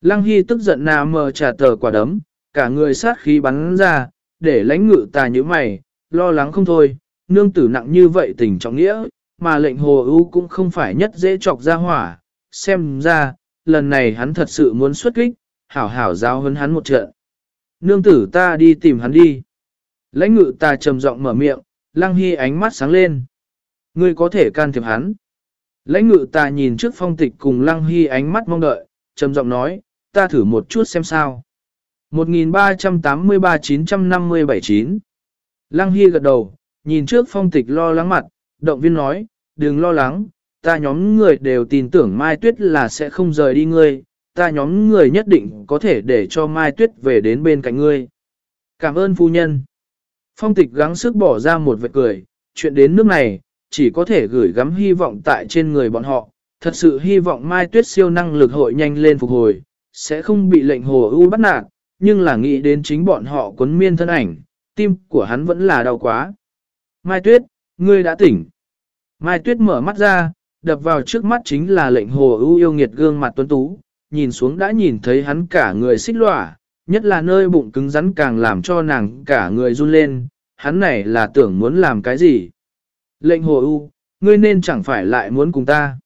Lăng Hy tức giận nà mờ trà tờ quả đấm, cả người sát khí bắn ra, để lãnh ngự tà như mày, lo lắng không thôi, nương tử nặng như vậy tình trọng nghĩa, mà lệnh hồ ưu cũng không phải nhất dễ chọc ra hỏa, xem ra, lần này hắn thật sự muốn xuất kích, hảo hảo giao hơn hắn một trận. Nương tử ta đi tìm hắn đi. Lãnh ngự ta trầm giọng mở miệng, lăng hy ánh mắt sáng lên. Ngươi có thể can thiệp hắn. Lãnh ngự ta nhìn trước phong tịch cùng lăng hy ánh mắt mong đợi, trầm giọng nói, ta thử một chút xem sao. 1383-950-79 Lăng Hy gật đầu, nhìn trước phong tịch lo lắng mặt, động viên nói, đừng lo lắng, ta nhóm người đều tin tưởng Mai Tuyết là sẽ không rời đi ngươi, ta nhóm người nhất định có thể để cho Mai Tuyết về đến bên cạnh ngươi. Cảm ơn phu nhân. Phong tịch gắng sức bỏ ra một vệt cười, chuyện đến nước này, chỉ có thể gửi gắm hy vọng tại trên người bọn họ. Thật sự hy vọng Mai Tuyết siêu năng lực hội nhanh lên phục hồi, sẽ không bị lệnh hồ ưu bắt nạt, nhưng là nghĩ đến chính bọn họ quấn miên thân ảnh, tim của hắn vẫn là đau quá. Mai Tuyết, ngươi đã tỉnh. Mai Tuyết mở mắt ra, đập vào trước mắt chính là lệnh hồ ưu yêu nghiệt gương mặt tuấn tú, nhìn xuống đã nhìn thấy hắn cả người xích lỏa, nhất là nơi bụng cứng rắn càng làm cho nàng cả người run lên, hắn này là tưởng muốn làm cái gì. Lệnh hồ ưu, ngươi nên chẳng phải lại muốn cùng ta.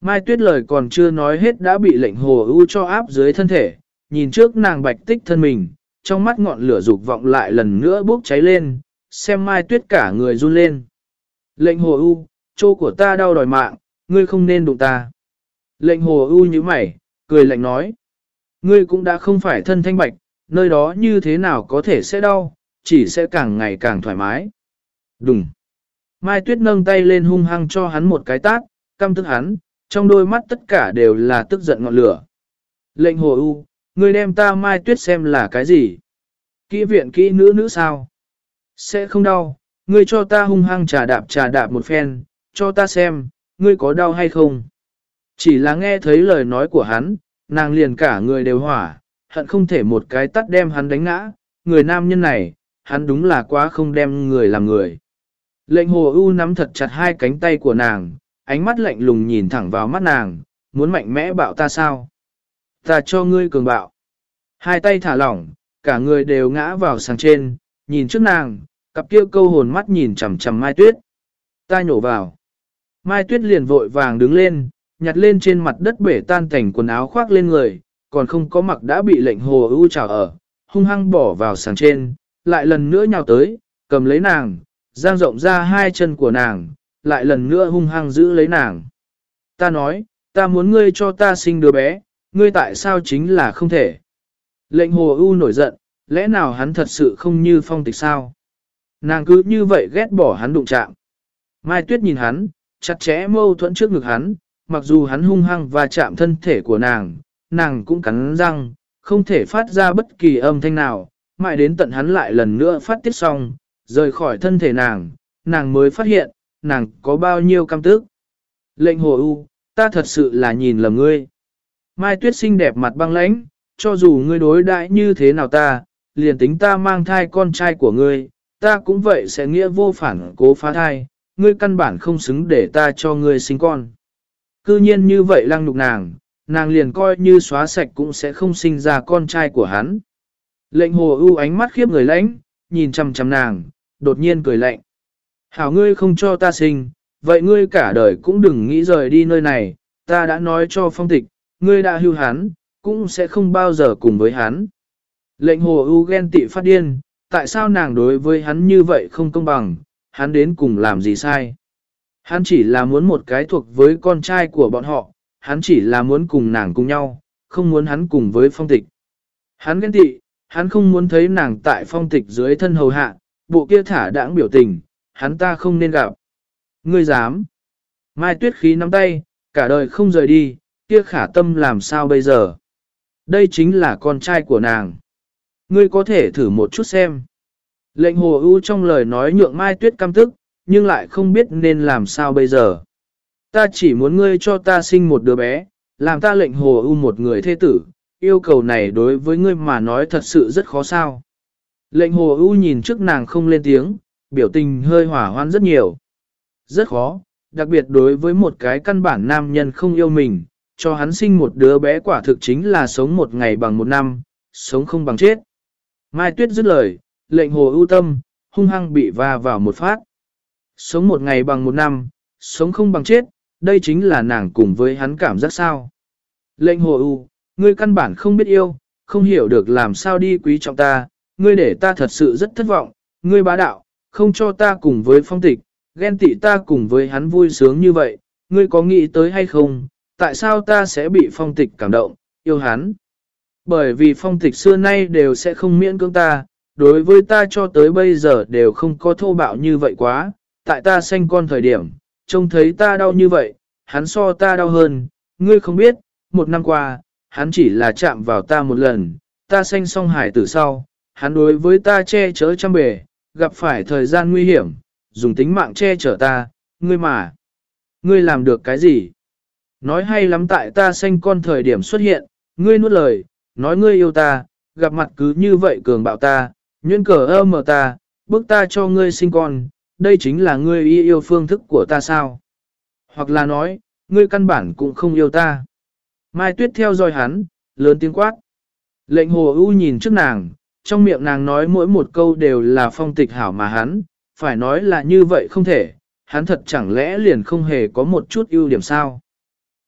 Mai tuyết lời còn chưa nói hết đã bị lệnh hồ ưu cho áp dưới thân thể, nhìn trước nàng bạch tích thân mình, trong mắt ngọn lửa dục vọng lại lần nữa bốc cháy lên, xem mai tuyết cả người run lên. Lệnh hồ ưu, chỗ của ta đau đòi mạng, ngươi không nên đụng ta. Lệnh hồ ưu như mày, cười lạnh nói. Ngươi cũng đã không phải thân thanh bạch, nơi đó như thế nào có thể sẽ đau, chỉ sẽ càng ngày càng thoải mái. Đừng. Mai Tuyết nâng tay lên hung hăng cho hắn một cái tát, căm tức hắn, trong đôi mắt tất cả đều là tức giận ngọn lửa. Lệnh hồ u, ngươi đem ta Mai Tuyết xem là cái gì? Kỹ viện kỹ nữ nữ sao? Sẽ không đau, ngươi cho ta hung hăng trà đạp trà đạp một phen, cho ta xem, ngươi có đau hay không? Chỉ là nghe thấy lời nói của hắn, nàng liền cả người đều hỏa, hận không thể một cái tắt đem hắn đánh ngã, người nam nhân này, hắn đúng là quá không đem người làm người. Lệnh hồ ưu nắm thật chặt hai cánh tay của nàng, ánh mắt lạnh lùng nhìn thẳng vào mắt nàng, muốn mạnh mẽ bạo ta sao? Ta cho ngươi cường bạo. Hai tay thả lỏng, cả người đều ngã vào sàn trên, nhìn trước nàng, cặp kia câu hồn mắt nhìn chằm chằm Mai Tuyết. Ta nhổ vào. Mai Tuyết liền vội vàng đứng lên, nhặt lên trên mặt đất bể tan thành quần áo khoác lên người, còn không có mặc đã bị lệnh hồ ưu trào ở, hung hăng bỏ vào sàn trên, lại lần nữa nhào tới, cầm lấy nàng, giang rộng ra hai chân của nàng, lại lần nữa hung hăng giữ lấy nàng. Ta nói, ta muốn ngươi cho ta sinh đứa bé, ngươi tại sao chính là không thể. Lệnh hồ ưu nổi giận, lẽ nào hắn thật sự không như phong tịch sao? Nàng cứ như vậy ghét bỏ hắn đụng chạm. Mai Tuyết nhìn hắn, chặt chẽ mâu thuẫn trước ngực hắn, mặc dù hắn hung hăng và chạm thân thể của nàng, nàng cũng cắn răng, không thể phát ra bất kỳ âm thanh nào, mãi đến tận hắn lại lần nữa phát tiết xong, rời khỏi thân thể nàng, nàng mới phát hiện, nàng có bao nhiêu cam tức. Lệnh hồ u, ta thật sự là nhìn lầm ngươi. Mai tuyết xinh đẹp mặt băng lãnh, cho dù ngươi đối đãi như thế nào ta, liền tính ta mang thai con trai của ngươi, ta cũng vậy sẽ nghĩa vô phản cố phá thai, ngươi căn bản không xứng để ta cho ngươi sinh con. Cư nhiên như vậy lăng nhục nàng, nàng liền coi như xóa sạch cũng sẽ không sinh ra con trai của hắn. Lệnh hồ ưu ánh mắt khiếp người lãnh, nhìn chăm chăm nàng, đột nhiên cười lạnh. Hảo ngươi không cho ta sinh, vậy ngươi cả đời cũng đừng nghĩ rời đi nơi này, ta đã nói cho phong tịch, ngươi đã hưu hắn, cũng sẽ không bao giờ cùng với hắn. Lệnh hồ ưu ghen tị phát điên, tại sao nàng đối với hắn như vậy không công bằng, hắn đến cùng làm gì sai. Hắn chỉ là muốn một cái thuộc với con trai của bọn họ, hắn chỉ là muốn cùng nàng cùng nhau, không muốn hắn cùng với phong tịch. Hắn ghen tị, hắn không muốn thấy nàng tại phong tịch dưới thân hầu hạ, bộ kia thả đãng biểu tình, hắn ta không nên gặp. Ngươi dám. Mai tuyết khí nắm tay, cả đời không rời đi, kia khả tâm làm sao bây giờ. Đây chính là con trai của nàng. Ngươi có thể thử một chút xem. Lệnh hồ ưu trong lời nói nhượng Mai tuyết căm tức, nhưng lại không biết nên làm sao bây giờ. Ta chỉ muốn ngươi cho ta sinh một đứa bé, làm ta lệnh hồ ưu một người thế tử, yêu cầu này đối với ngươi mà nói thật sự rất khó sao. Lệnh hồ ưu nhìn trước nàng không lên tiếng, biểu tình hơi hỏa hoan rất nhiều. Rất khó, đặc biệt đối với một cái căn bản nam nhân không yêu mình, cho hắn sinh một đứa bé quả thực chính là sống một ngày bằng một năm, sống không bằng chết. Mai Tuyết dứt lời, lệnh hồ ưu tâm, hung hăng bị va vào một phát. Sống một ngày bằng một năm, sống không bằng chết, đây chính là nàng cùng với hắn cảm giác sao. Lệnh hồ ưu, ngươi căn bản không biết yêu, không hiểu được làm sao đi quý trọng ta, ngươi để ta thật sự rất thất vọng, ngươi bá đạo, không cho ta cùng với phong tịch, ghen tị ta cùng với hắn vui sướng như vậy, ngươi có nghĩ tới hay không, tại sao ta sẽ bị phong tịch cảm động, yêu hắn? Bởi vì phong tịch xưa nay đều sẽ không miễn cưỡng ta, đối với ta cho tới bây giờ đều không có thô bạo như vậy quá, tại ta sanh con thời điểm, trông thấy ta đau như vậy, hắn so ta đau hơn, ngươi không biết, một năm qua, hắn chỉ là chạm vào ta một lần, ta sanh xong hải tử sau, hắn đối với ta che chở trăm bề, gặp phải thời gian nguy hiểm, dùng tính mạng che chở ta, ngươi mà. Ngươi làm được cái gì? Nói hay lắm tại ta sanh con thời điểm xuất hiện, ngươi nuốt lời, nói ngươi yêu ta, gặp mặt cứ như vậy cường bạo ta, nhuyễn cờ ơ mờ ta, bước ta cho ngươi sinh con, đây chính là ngươi yêu, yêu phương thức của ta sao? Hoặc là nói, ngươi căn bản cũng không yêu ta. Mai Tuyết theo dõi hắn, lớn tiếng quát. Lệnh hồ ưu nhìn trước nàng, trong miệng nàng nói mỗi một câu đều là phong tịch hảo mà hắn, phải nói là như vậy không thể, hắn thật chẳng lẽ liền không hề có một chút ưu điểm sao.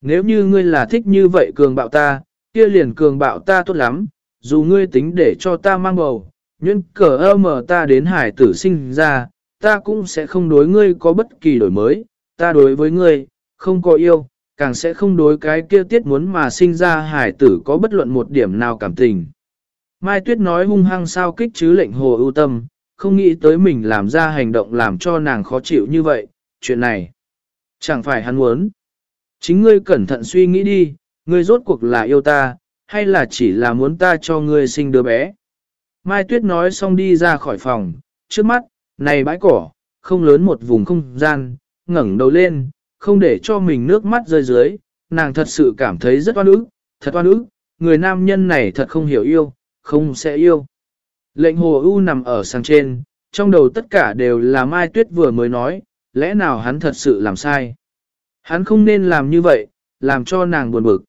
Nếu như ngươi là thích như vậy cường bạo ta, kia liền cường bạo ta tốt lắm, dù ngươi tính để cho ta mang bầu, nhuyễn cờ ơ mờ ta đến hải tử sinh ra, ta cũng sẽ không đối ngươi có bất kỳ đổi mới, ta đối với ngươi, không có yêu, càng sẽ không đối cái kia tiết muốn mà sinh ra hải tử có bất luận một điểm nào cảm tình. Mai Tuyết nói hung hăng sao kích chứ lệnh hồ ưu tâm, không nghĩ tới mình làm ra hành động làm cho nàng khó chịu như vậy, chuyện này. Chẳng phải hắn muốn. Chính ngươi cẩn thận suy nghĩ đi, ngươi rốt cuộc là yêu ta, hay là chỉ là muốn ta cho ngươi sinh đứa bé. Mai Tuyết nói xong đi ra khỏi phòng, trước mắt, này bãi cỏ, không lớn một vùng không gian, ngẩng đầu lên, không để cho mình nước mắt rơi dưới, nàng thật sự cảm thấy rất oan ức, thật oan ức, người nam nhân này thật không hiểu yêu, không sẽ yêu. Lệnh hồ ưu nằm ở sang trên, trong đầu tất cả đều là Mai Tuyết vừa mới nói, lẽ nào hắn thật sự làm sai. Hắn không nên làm như vậy, làm cho nàng buồn bực.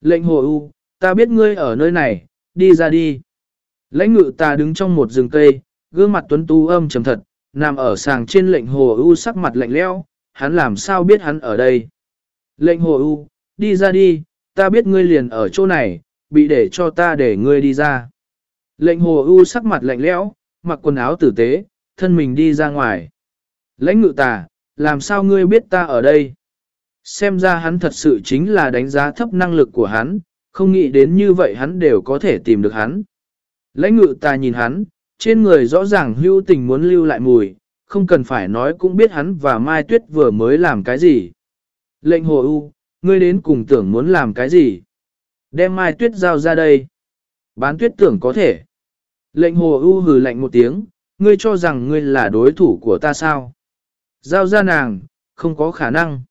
Lệnh hồ ưu, ta biết ngươi ở nơi này, đi ra đi. Lãnh ngự ta đứng trong một rừng cây, gương mặt tuấn tu âm trầm thật, nằm ở sàng trên lệnh hồ ưu sắc mặt lạnh lẽo, hắn làm sao biết hắn ở đây. Lệnh hồ ưu, đi ra đi, ta biết ngươi liền ở chỗ này, bị để cho ta để ngươi đi ra. Lệnh hồ ưu sắc mặt lạnh lẽo, mặc quần áo tử tế, thân mình đi ra ngoài. Lãnh ngự tà, làm sao ngươi biết ta ở đây? Xem ra hắn thật sự chính là đánh giá thấp năng lực của hắn, không nghĩ đến như vậy hắn đều có thể tìm được hắn. Lãnh ngự ta nhìn hắn, trên người rõ ràng hưu tình muốn lưu lại mùi, không cần phải nói cũng biết hắn và Mai Tuyết vừa mới làm cái gì. Lệnh hồ ưu, ngươi đến cùng tưởng muốn làm cái gì? Đem Mai Tuyết giao ra đây. Bán Tuyết tưởng có thể. Lệnh hồ ưu hừ lạnh một tiếng, ngươi cho rằng ngươi là đối thủ của ta sao? Giao ra nàng, không có khả năng.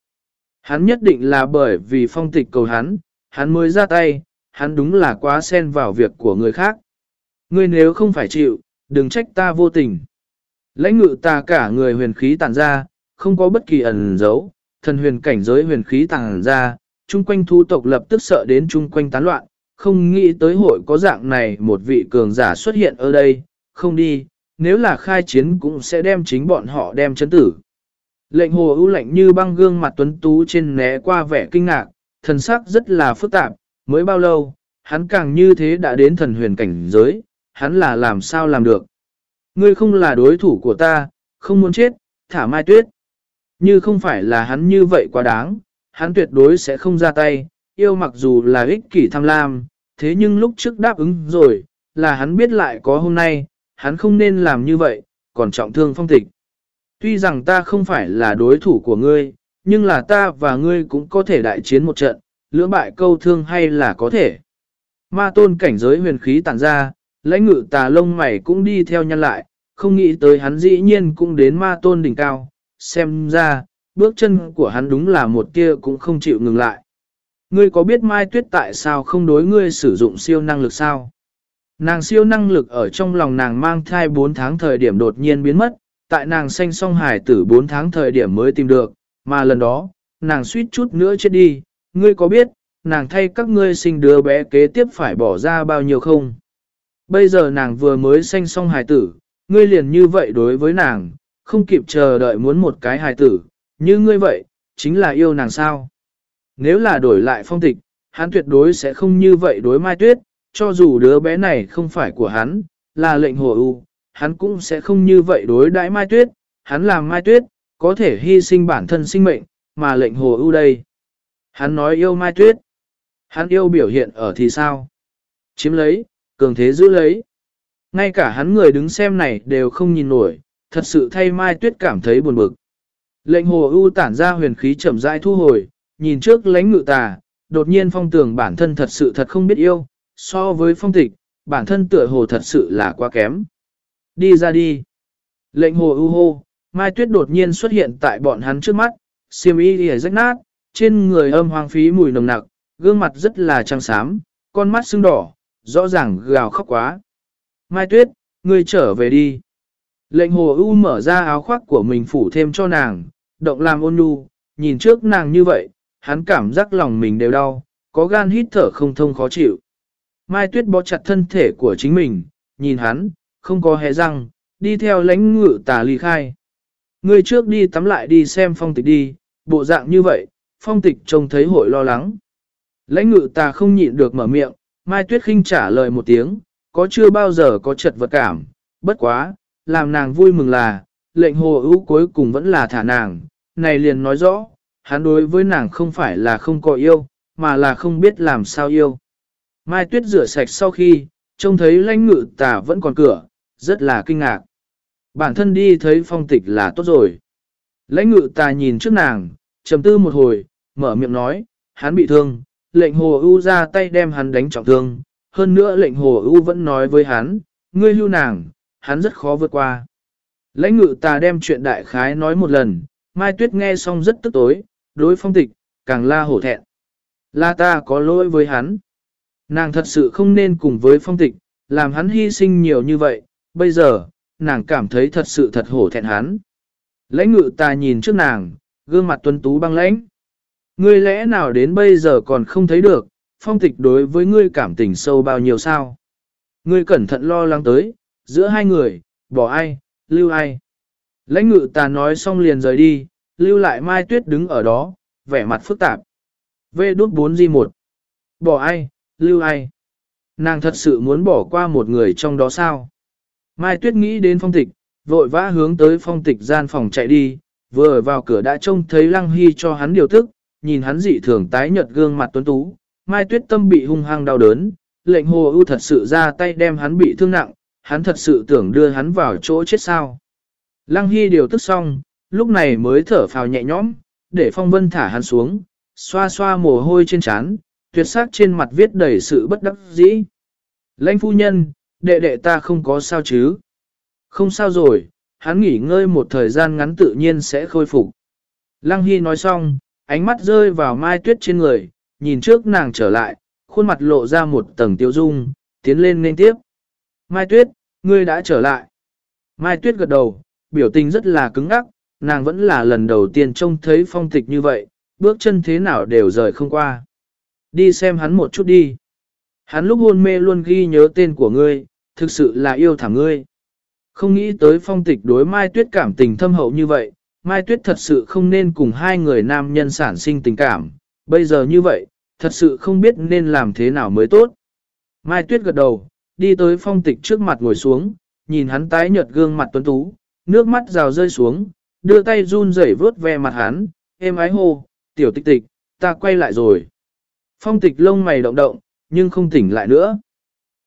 Hắn nhất định là bởi vì phong tịch cầu hắn, hắn mới ra tay, hắn đúng là quá xen vào việc của người khác. Ngươi nếu không phải chịu, đừng trách ta vô tình. Lãnh ngự ta cả người huyền khí tản ra, không có bất kỳ ẩn giấu, thần huyền cảnh giới huyền khí tản ra, chung quanh thu tộc lập tức sợ đến chung quanh tán loạn, không nghĩ tới hội có dạng này một vị cường giả xuất hiện ở đây, không đi, nếu là khai chiến cũng sẽ đem chính bọn họ đem chấn tử. Lệnh hồ ưu lạnh như băng gương mặt tuấn tú trên né qua vẻ kinh ngạc, thần sắc rất là phức tạp, mới bao lâu, hắn càng như thế đã đến thần huyền cảnh giới, hắn là làm sao làm được. Ngươi không là đối thủ của ta, không muốn chết, thả mai tuyết. Như không phải là hắn như vậy quá đáng, hắn tuyệt đối sẽ không ra tay, yêu mặc dù là ích kỷ tham lam, thế nhưng lúc trước đáp ứng rồi, là hắn biết lại có hôm nay, hắn không nên làm như vậy, còn trọng thương phong tịch. Tuy rằng ta không phải là đối thủ của ngươi, nhưng là ta và ngươi cũng có thể đại chiến một trận, lưỡng bại câu thương hay là có thể. Ma tôn cảnh giới huyền khí tản ra, lãnh ngự tà lông mày cũng đi theo nhân lại, không nghĩ tới hắn dĩ nhiên cũng đến ma tôn đỉnh cao, xem ra, bước chân của hắn đúng là một kia cũng không chịu ngừng lại. Ngươi có biết Mai Tuyết tại sao không đối ngươi sử dụng siêu năng lực sao? Nàng siêu năng lực ở trong lòng nàng mang thai 4 tháng thời điểm đột nhiên biến mất, tại nàng sanh song hải tử 4 tháng thời điểm mới tìm được, mà lần đó, nàng suýt chút nữa chết đi, ngươi có biết, nàng thay các ngươi sinh đứa bé kế tiếp phải bỏ ra bao nhiêu không? Bây giờ nàng vừa mới sanh song hài tử, ngươi liền như vậy đối với nàng, không kịp chờ đợi muốn một cái hài tử, như ngươi vậy, chính là yêu nàng sao? Nếu là đổi lại phong tịch, hắn tuyệt đối sẽ không như vậy đối Mai Tuyết, cho dù đứa bé này không phải của hắn, là lệnh hồ ưu, hắn cũng sẽ không như vậy đối đãi Mai Tuyết, hắn làm Mai Tuyết, có thể hy sinh bản thân sinh mệnh, mà lệnh hồ ưu đây. Hắn nói yêu Mai Tuyết, hắn yêu biểu hiện ở thì sao? Chiếm lấy, cường thế giữ lấy. Ngay cả hắn người đứng xem này đều không nhìn nổi, thật sự thay Mai Tuyết cảm thấy buồn bực. Lệnh hồ ưu tản ra huyền khí chậm rãi thu hồi, nhìn trước lãnh ngự tà, đột nhiên phong tưởng bản thân thật sự thật không biết yêu, so với phong tịch, bản thân tựa hồ thật sự là quá kém. Đi ra đi. Lệnh hồ ưu hô, Mai Tuyết đột nhiên xuất hiện tại bọn hắn trước mắt, xiêm y lìa rách nát, trên người âm hoang phí mùi nồng nặc, gương mặt rất là trắng xám, con mắt sưng đỏ, rõ ràng gào khóc quá. Mai Tuyết, ngươi trở về đi. Lệnh hồ ưu mở ra áo khoác của mình phủ thêm cho nàng, động làm ôn nhu, nhìn trước nàng như vậy, hắn cảm giác lòng mình đều đau, có gan hít thở không thông khó chịu. Mai Tuyết bó chặt thân thể của chính mình, nhìn hắn, không có hé răng, đi theo lãnh ngự tà ly khai. người trước đi tắm lại đi xem phong tịch đi, bộ dạng như vậy, phong tịch trông thấy hội lo lắng. Lãnh ngự tà không nhịn được mở miệng, Mai Tuyết khinh trả lời một tiếng, có chưa bao giờ có chật vật cảm, bất quá, làm nàng vui mừng là, lệnh hồ ưu cuối cùng vẫn là thả nàng, này liền nói rõ, hắn đối với nàng không phải là không có yêu, mà là không biết làm sao yêu. Mai Tuyết rửa sạch sau khi, trông thấy lãnh ngự tà vẫn còn cửa, rất là kinh ngạc. Bản thân đi thấy phong tịch là tốt rồi. Lãnh ngự tà nhìn trước nàng, trầm tư một hồi, mở miệng nói, hắn bị thương, lệnh hồ ưu ra tay đem hắn đánh trọng thương. Hơn nữa lệnh hồ ưu vẫn nói với hắn, ngươi lưu nàng, hắn rất khó vượt qua. Lãnh ngự ta đem chuyện đại khái nói một lần, Mai Tuyết nghe xong rất tức tối, đối phong tịch, càng la hổ thẹn. La ta có lỗi với hắn. Nàng thật sự không nên cùng với phong tịch, làm hắn hy sinh nhiều như vậy, bây giờ, nàng cảm thấy thật sự thật hổ thẹn hắn. Lãnh ngự ta nhìn trước nàng, gương mặt tuấn tú băng lãnh. Ngươi lẽ nào đến bây giờ còn không thấy được, phong tịch đối với ngươi cảm tình sâu bao nhiêu sao? Ngươi cẩn thận lo lắng tới, giữa hai người, bỏ ai, lưu ai. Lãnh ngự ta nói xong liền rời đi, lưu lại Mai Tuyết đứng ở đó, vẻ mặt phức tạp. Vê đút 4 di 1 Bỏ ai, lưu ai? Nàng thật sự muốn bỏ qua một người trong đó sao? Mai Tuyết nghĩ đến phong tịch, vội vã hướng tới phong tịch gian phòng chạy đi, vừa vào cửa đã trông thấy Lăng Hy cho hắn điều thức, nhìn hắn dị thường tái nhợt gương mặt tuấn tú. Mai Tuyết tâm bị hung hăng đau đớn, lệnh hồ ưu thật sự ra tay đem hắn bị thương nặng, hắn thật sự tưởng đưa hắn vào chỗ chết sao. Lăng Hy điều tức xong, lúc này mới thở phào nhẹ nhõm, để phong vân thả hắn xuống, xoa xoa mồ hôi trên trán, tuyệt sắc trên mặt viết đầy sự bất đắc dĩ. Lãnh phu nhân, đệ đệ ta không có sao chứ. Không sao rồi, hắn nghỉ ngơi một thời gian ngắn tự nhiên sẽ khôi phục. Lăng Hy nói xong, ánh mắt rơi vào Mai Tuyết trên người, nhìn trước nàng trở lại, khuôn mặt lộ ra một tầng tiêu dung, tiến lên nên tiếp. Mai Tuyết, ngươi đã trở lại. Mai Tuyết gật đầu, biểu tình rất là cứng ngắc, nàng vẫn là lần đầu tiên trông thấy phong tịch như vậy, bước chân thế nào đều rời không qua. Đi xem hắn một chút đi. Hắn lúc hôn mê luôn ghi nhớ tên của ngươi, thực sự là yêu thảm ngươi. Không nghĩ tới phong tịch đối Mai Tuyết cảm tình thâm hậu như vậy, Mai Tuyết thật sự không nên cùng hai người nam nhân sản sinh tình cảm, bây giờ như vậy, thật sự không biết nên làm thế nào mới tốt. Mai Tuyết gật đầu, đi tới phong tịch trước mặt ngồi xuống, nhìn hắn tái nhợt gương mặt tuấn tú, nước mắt rào rơi xuống, đưa tay run rẩy vớt ve mặt hắn, êm ái hô, tiểu tịch tịch, ta quay lại rồi. Phong tịch lông mày động động, nhưng không tỉnh lại nữa.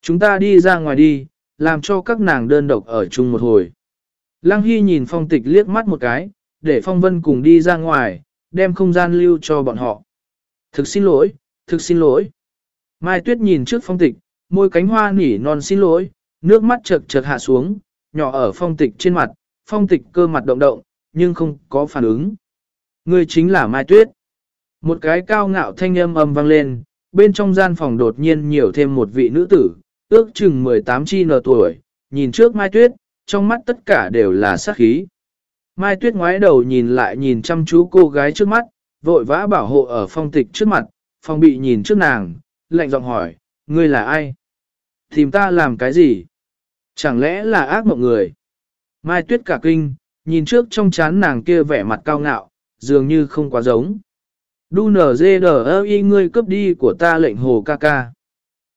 Chúng ta đi ra ngoài đi, làm cho các nàng đơn độc ở chung một hồi. Lăng Hy nhìn phong tịch liếc mắt một cái, để phong vân cùng đi ra ngoài, đem không gian lưu cho bọn họ. Thực xin lỗi, thực xin lỗi. Mai Tuyết nhìn trước phong tịch, môi cánh hoa nỉ non xin lỗi, nước mắt chợt chợt hạ xuống, nhỏ ở phong tịch trên mặt, phong tịch cơ mặt động động, nhưng không có phản ứng. Người chính là Mai Tuyết. Một cái cao ngạo thanh âm âm vang lên, bên trong gian phòng đột nhiên nhiều thêm một vị nữ tử, ước chừng 18 chi nờ tuổi, nhìn trước Mai Tuyết, trong mắt tất cả đều là sát khí. Mai Tuyết ngoái đầu nhìn lại nhìn chăm chú cô gái trước mắt, vội vã bảo hộ ở phong tịch trước mặt, phong bị nhìn trước nàng, lạnh giọng hỏi, ngươi là ai? Tìm ta làm cái gì? Chẳng lẽ là ác mộng người? Mai Tuyết cả kinh, nhìn trước trong chán nàng kia vẻ mặt cao ngạo, dường như không quá giống. Đu nở dê đờ y ngươi cướp đi của ta lệnh hồ ca ca.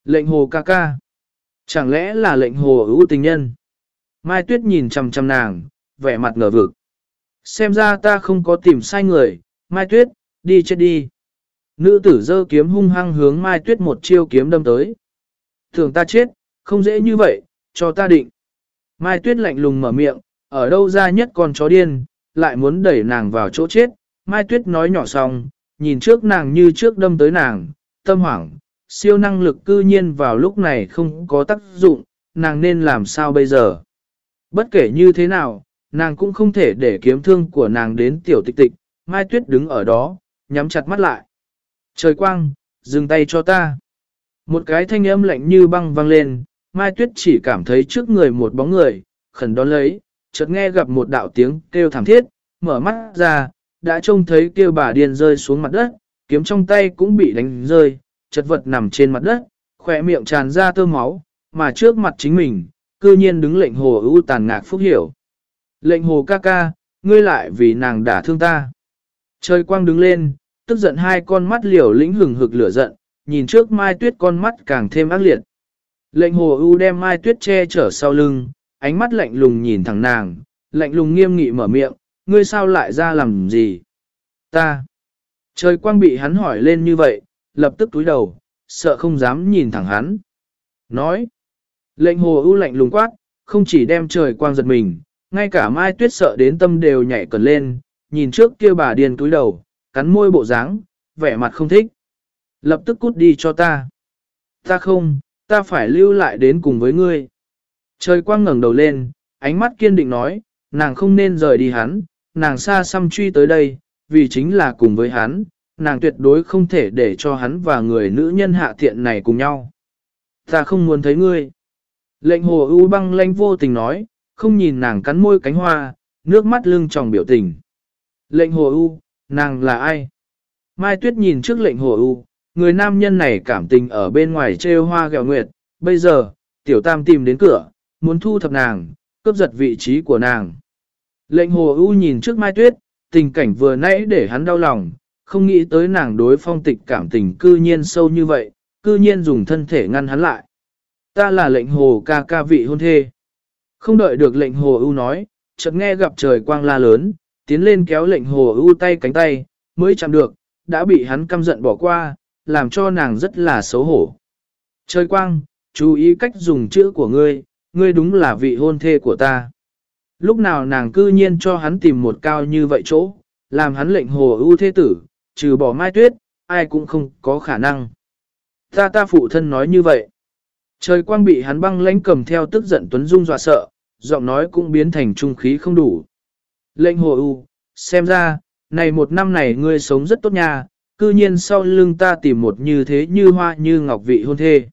Lệnh hồ ca ca. Chẳng lẽ là lệnh hồ ưu tình nhân? Mai Tuyết nhìn chằm chằm nàng, vẻ mặt ngờ vực. Xem ra ta không có tìm sai người, Mai Tuyết, đi chết đi. Nữ tử dơ kiếm hung hăng hướng Mai Tuyết một chiêu kiếm đâm tới. Thường ta chết, không dễ như vậy, cho ta định. Mai Tuyết lạnh lùng mở miệng, ở đâu ra nhất con chó điên, lại muốn đẩy nàng vào chỗ chết. Mai Tuyết nói nhỏ xong, nhìn trước nàng như trước đâm tới nàng, tâm hoảng, siêu năng lực cư nhiên vào lúc này không có tác dụng, nàng nên làm sao bây giờ. Bất kể như thế nào, nàng cũng không thể để kiếm thương của nàng đến tiểu tịch tịch, Mai Tuyết đứng ở đó, nhắm chặt mắt lại. Trời quang, dừng tay cho ta. Một cái thanh âm lạnh như băng vang lên, Mai Tuyết chỉ cảm thấy trước người một bóng người, khẩn đón lấy, chợt nghe gặp một đạo tiếng kêu thảm thiết, mở mắt ra, đã trông thấy kêu bà điên rơi xuống mặt đất, kiếm trong tay cũng bị đánh rơi, chật vật nằm trên mặt đất, khỏe miệng tràn ra tơ máu, mà trước mặt chính mình, cư nhiên đứng lệnh hồ ưu tàn ngạc phúc hiểu. Lệnh hồ ca ca, ngươi lại vì nàng đã thương ta. Trời quang đứng lên, tức giận hai con mắt liều lĩnh hừng hực lửa giận, nhìn trước mai tuyết con mắt càng thêm ác liệt. Lệnh hồ ưu đem mai tuyết che chở sau lưng, ánh mắt lạnh lùng nhìn thẳng nàng, lạnh lùng nghiêm nghị mở miệng, ngươi sao lại ra làm gì? Ta. Trời quang bị hắn hỏi lên như vậy, lập tức túi đầu, sợ không dám nhìn thẳng hắn. Nói. Lệnh hồ ưu lạnh lùng quát, không chỉ đem trời quang giật mình, ngay cả mai tuyết sợ đến tâm đều nhảy cẩn lên, nhìn trước kia bà điên túi đầu, cắn môi bộ dáng, vẻ mặt không thích. Lập tức cút đi cho ta. Ta không, ta phải lưu lại đến cùng với ngươi. Trời quang ngẩng đầu lên, ánh mắt kiên định nói, nàng không nên rời đi hắn, nàng xa xăm truy tới đây, vì chính là cùng với hắn, nàng tuyệt đối không thể để cho hắn và người nữ nhân hạ thiện này cùng nhau. Ta không muốn thấy ngươi. Lệnh hồ ưu băng lanh vô tình nói, không nhìn nàng cắn môi cánh hoa, nước mắt lưng tròng biểu tình. Lệnh hồ ưu, nàng là ai? Mai Tuyết nhìn trước lệnh hồ ưu, người nam nhân này cảm tình ở bên ngoài trêu hoa gẹo nguyệt, bây giờ, tiểu tam tìm đến cửa, muốn thu thập nàng, cướp giật vị trí của nàng. Lệnh hồ ưu nhìn trước Mai Tuyết, tình cảnh vừa nãy để hắn đau lòng, không nghĩ tới nàng đối phong tịch cảm tình cư nhiên sâu như vậy, cư nhiên dùng thân thể ngăn hắn lại. Ta là lệnh hồ ca ca vị hôn thê. Không đợi được lệnh hồ ưu nói, chợt nghe gặp trời quang la lớn, tiến lên kéo lệnh hồ ưu tay cánh tay, mới chạm được, đã bị hắn căm giận bỏ qua, làm cho nàng rất là xấu hổ. Trời quang, chú ý cách dùng chữ của ngươi, ngươi đúng là vị hôn thê của ta. Lúc nào nàng cư nhiên cho hắn tìm một cao như vậy chỗ, làm hắn lệnh hồ ưu thế tử, trừ bỏ mai tuyết, ai cũng không có khả năng. Ta ta phụ thân nói như vậy. Trời quang bị hắn băng lãnh cầm theo tức giận Tuấn Dung dọa sợ, giọng nói cũng biến thành trung khí không đủ. Lệnh hồ u, xem ra, này một năm này ngươi sống rất tốt nha, cư nhiên sau lưng ta tìm một như thế như hoa như ngọc vị hôn thê.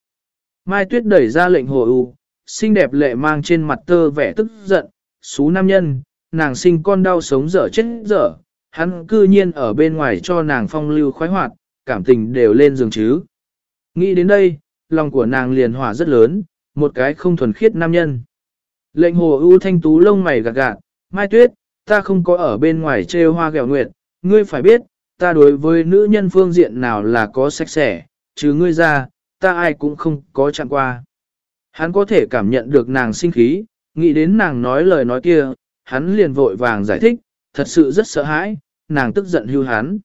Mai Tuyết đẩy ra lệnh hồ u, xinh đẹp lệ mang trên mặt tơ vẻ tức giận, xú nam nhân, nàng sinh con đau sống dở chết dở, hắn cư nhiên ở bên ngoài cho nàng phong lưu khoái hoạt, cảm tình đều lên giường chứ. Nghĩ đến đây, lòng của nàng liền hỏa rất lớn, một cái không thuần khiết nam nhân. Lệnh hồ ưu thanh tú lông mày gạt gạt, Mai Tuyết, ta không có ở bên ngoài trêu hoa gẹo nguyệt, ngươi phải biết, ta đối với nữ nhân phương diện nào là có sạch sẽ, chứ ngươi ra, ta ai cũng không có chạm qua. Hắn có thể cảm nhận được nàng sinh khí, nghĩ đến nàng nói lời nói kia, hắn liền vội vàng giải thích, thật sự rất sợ hãi, nàng tức giận hưu hắn.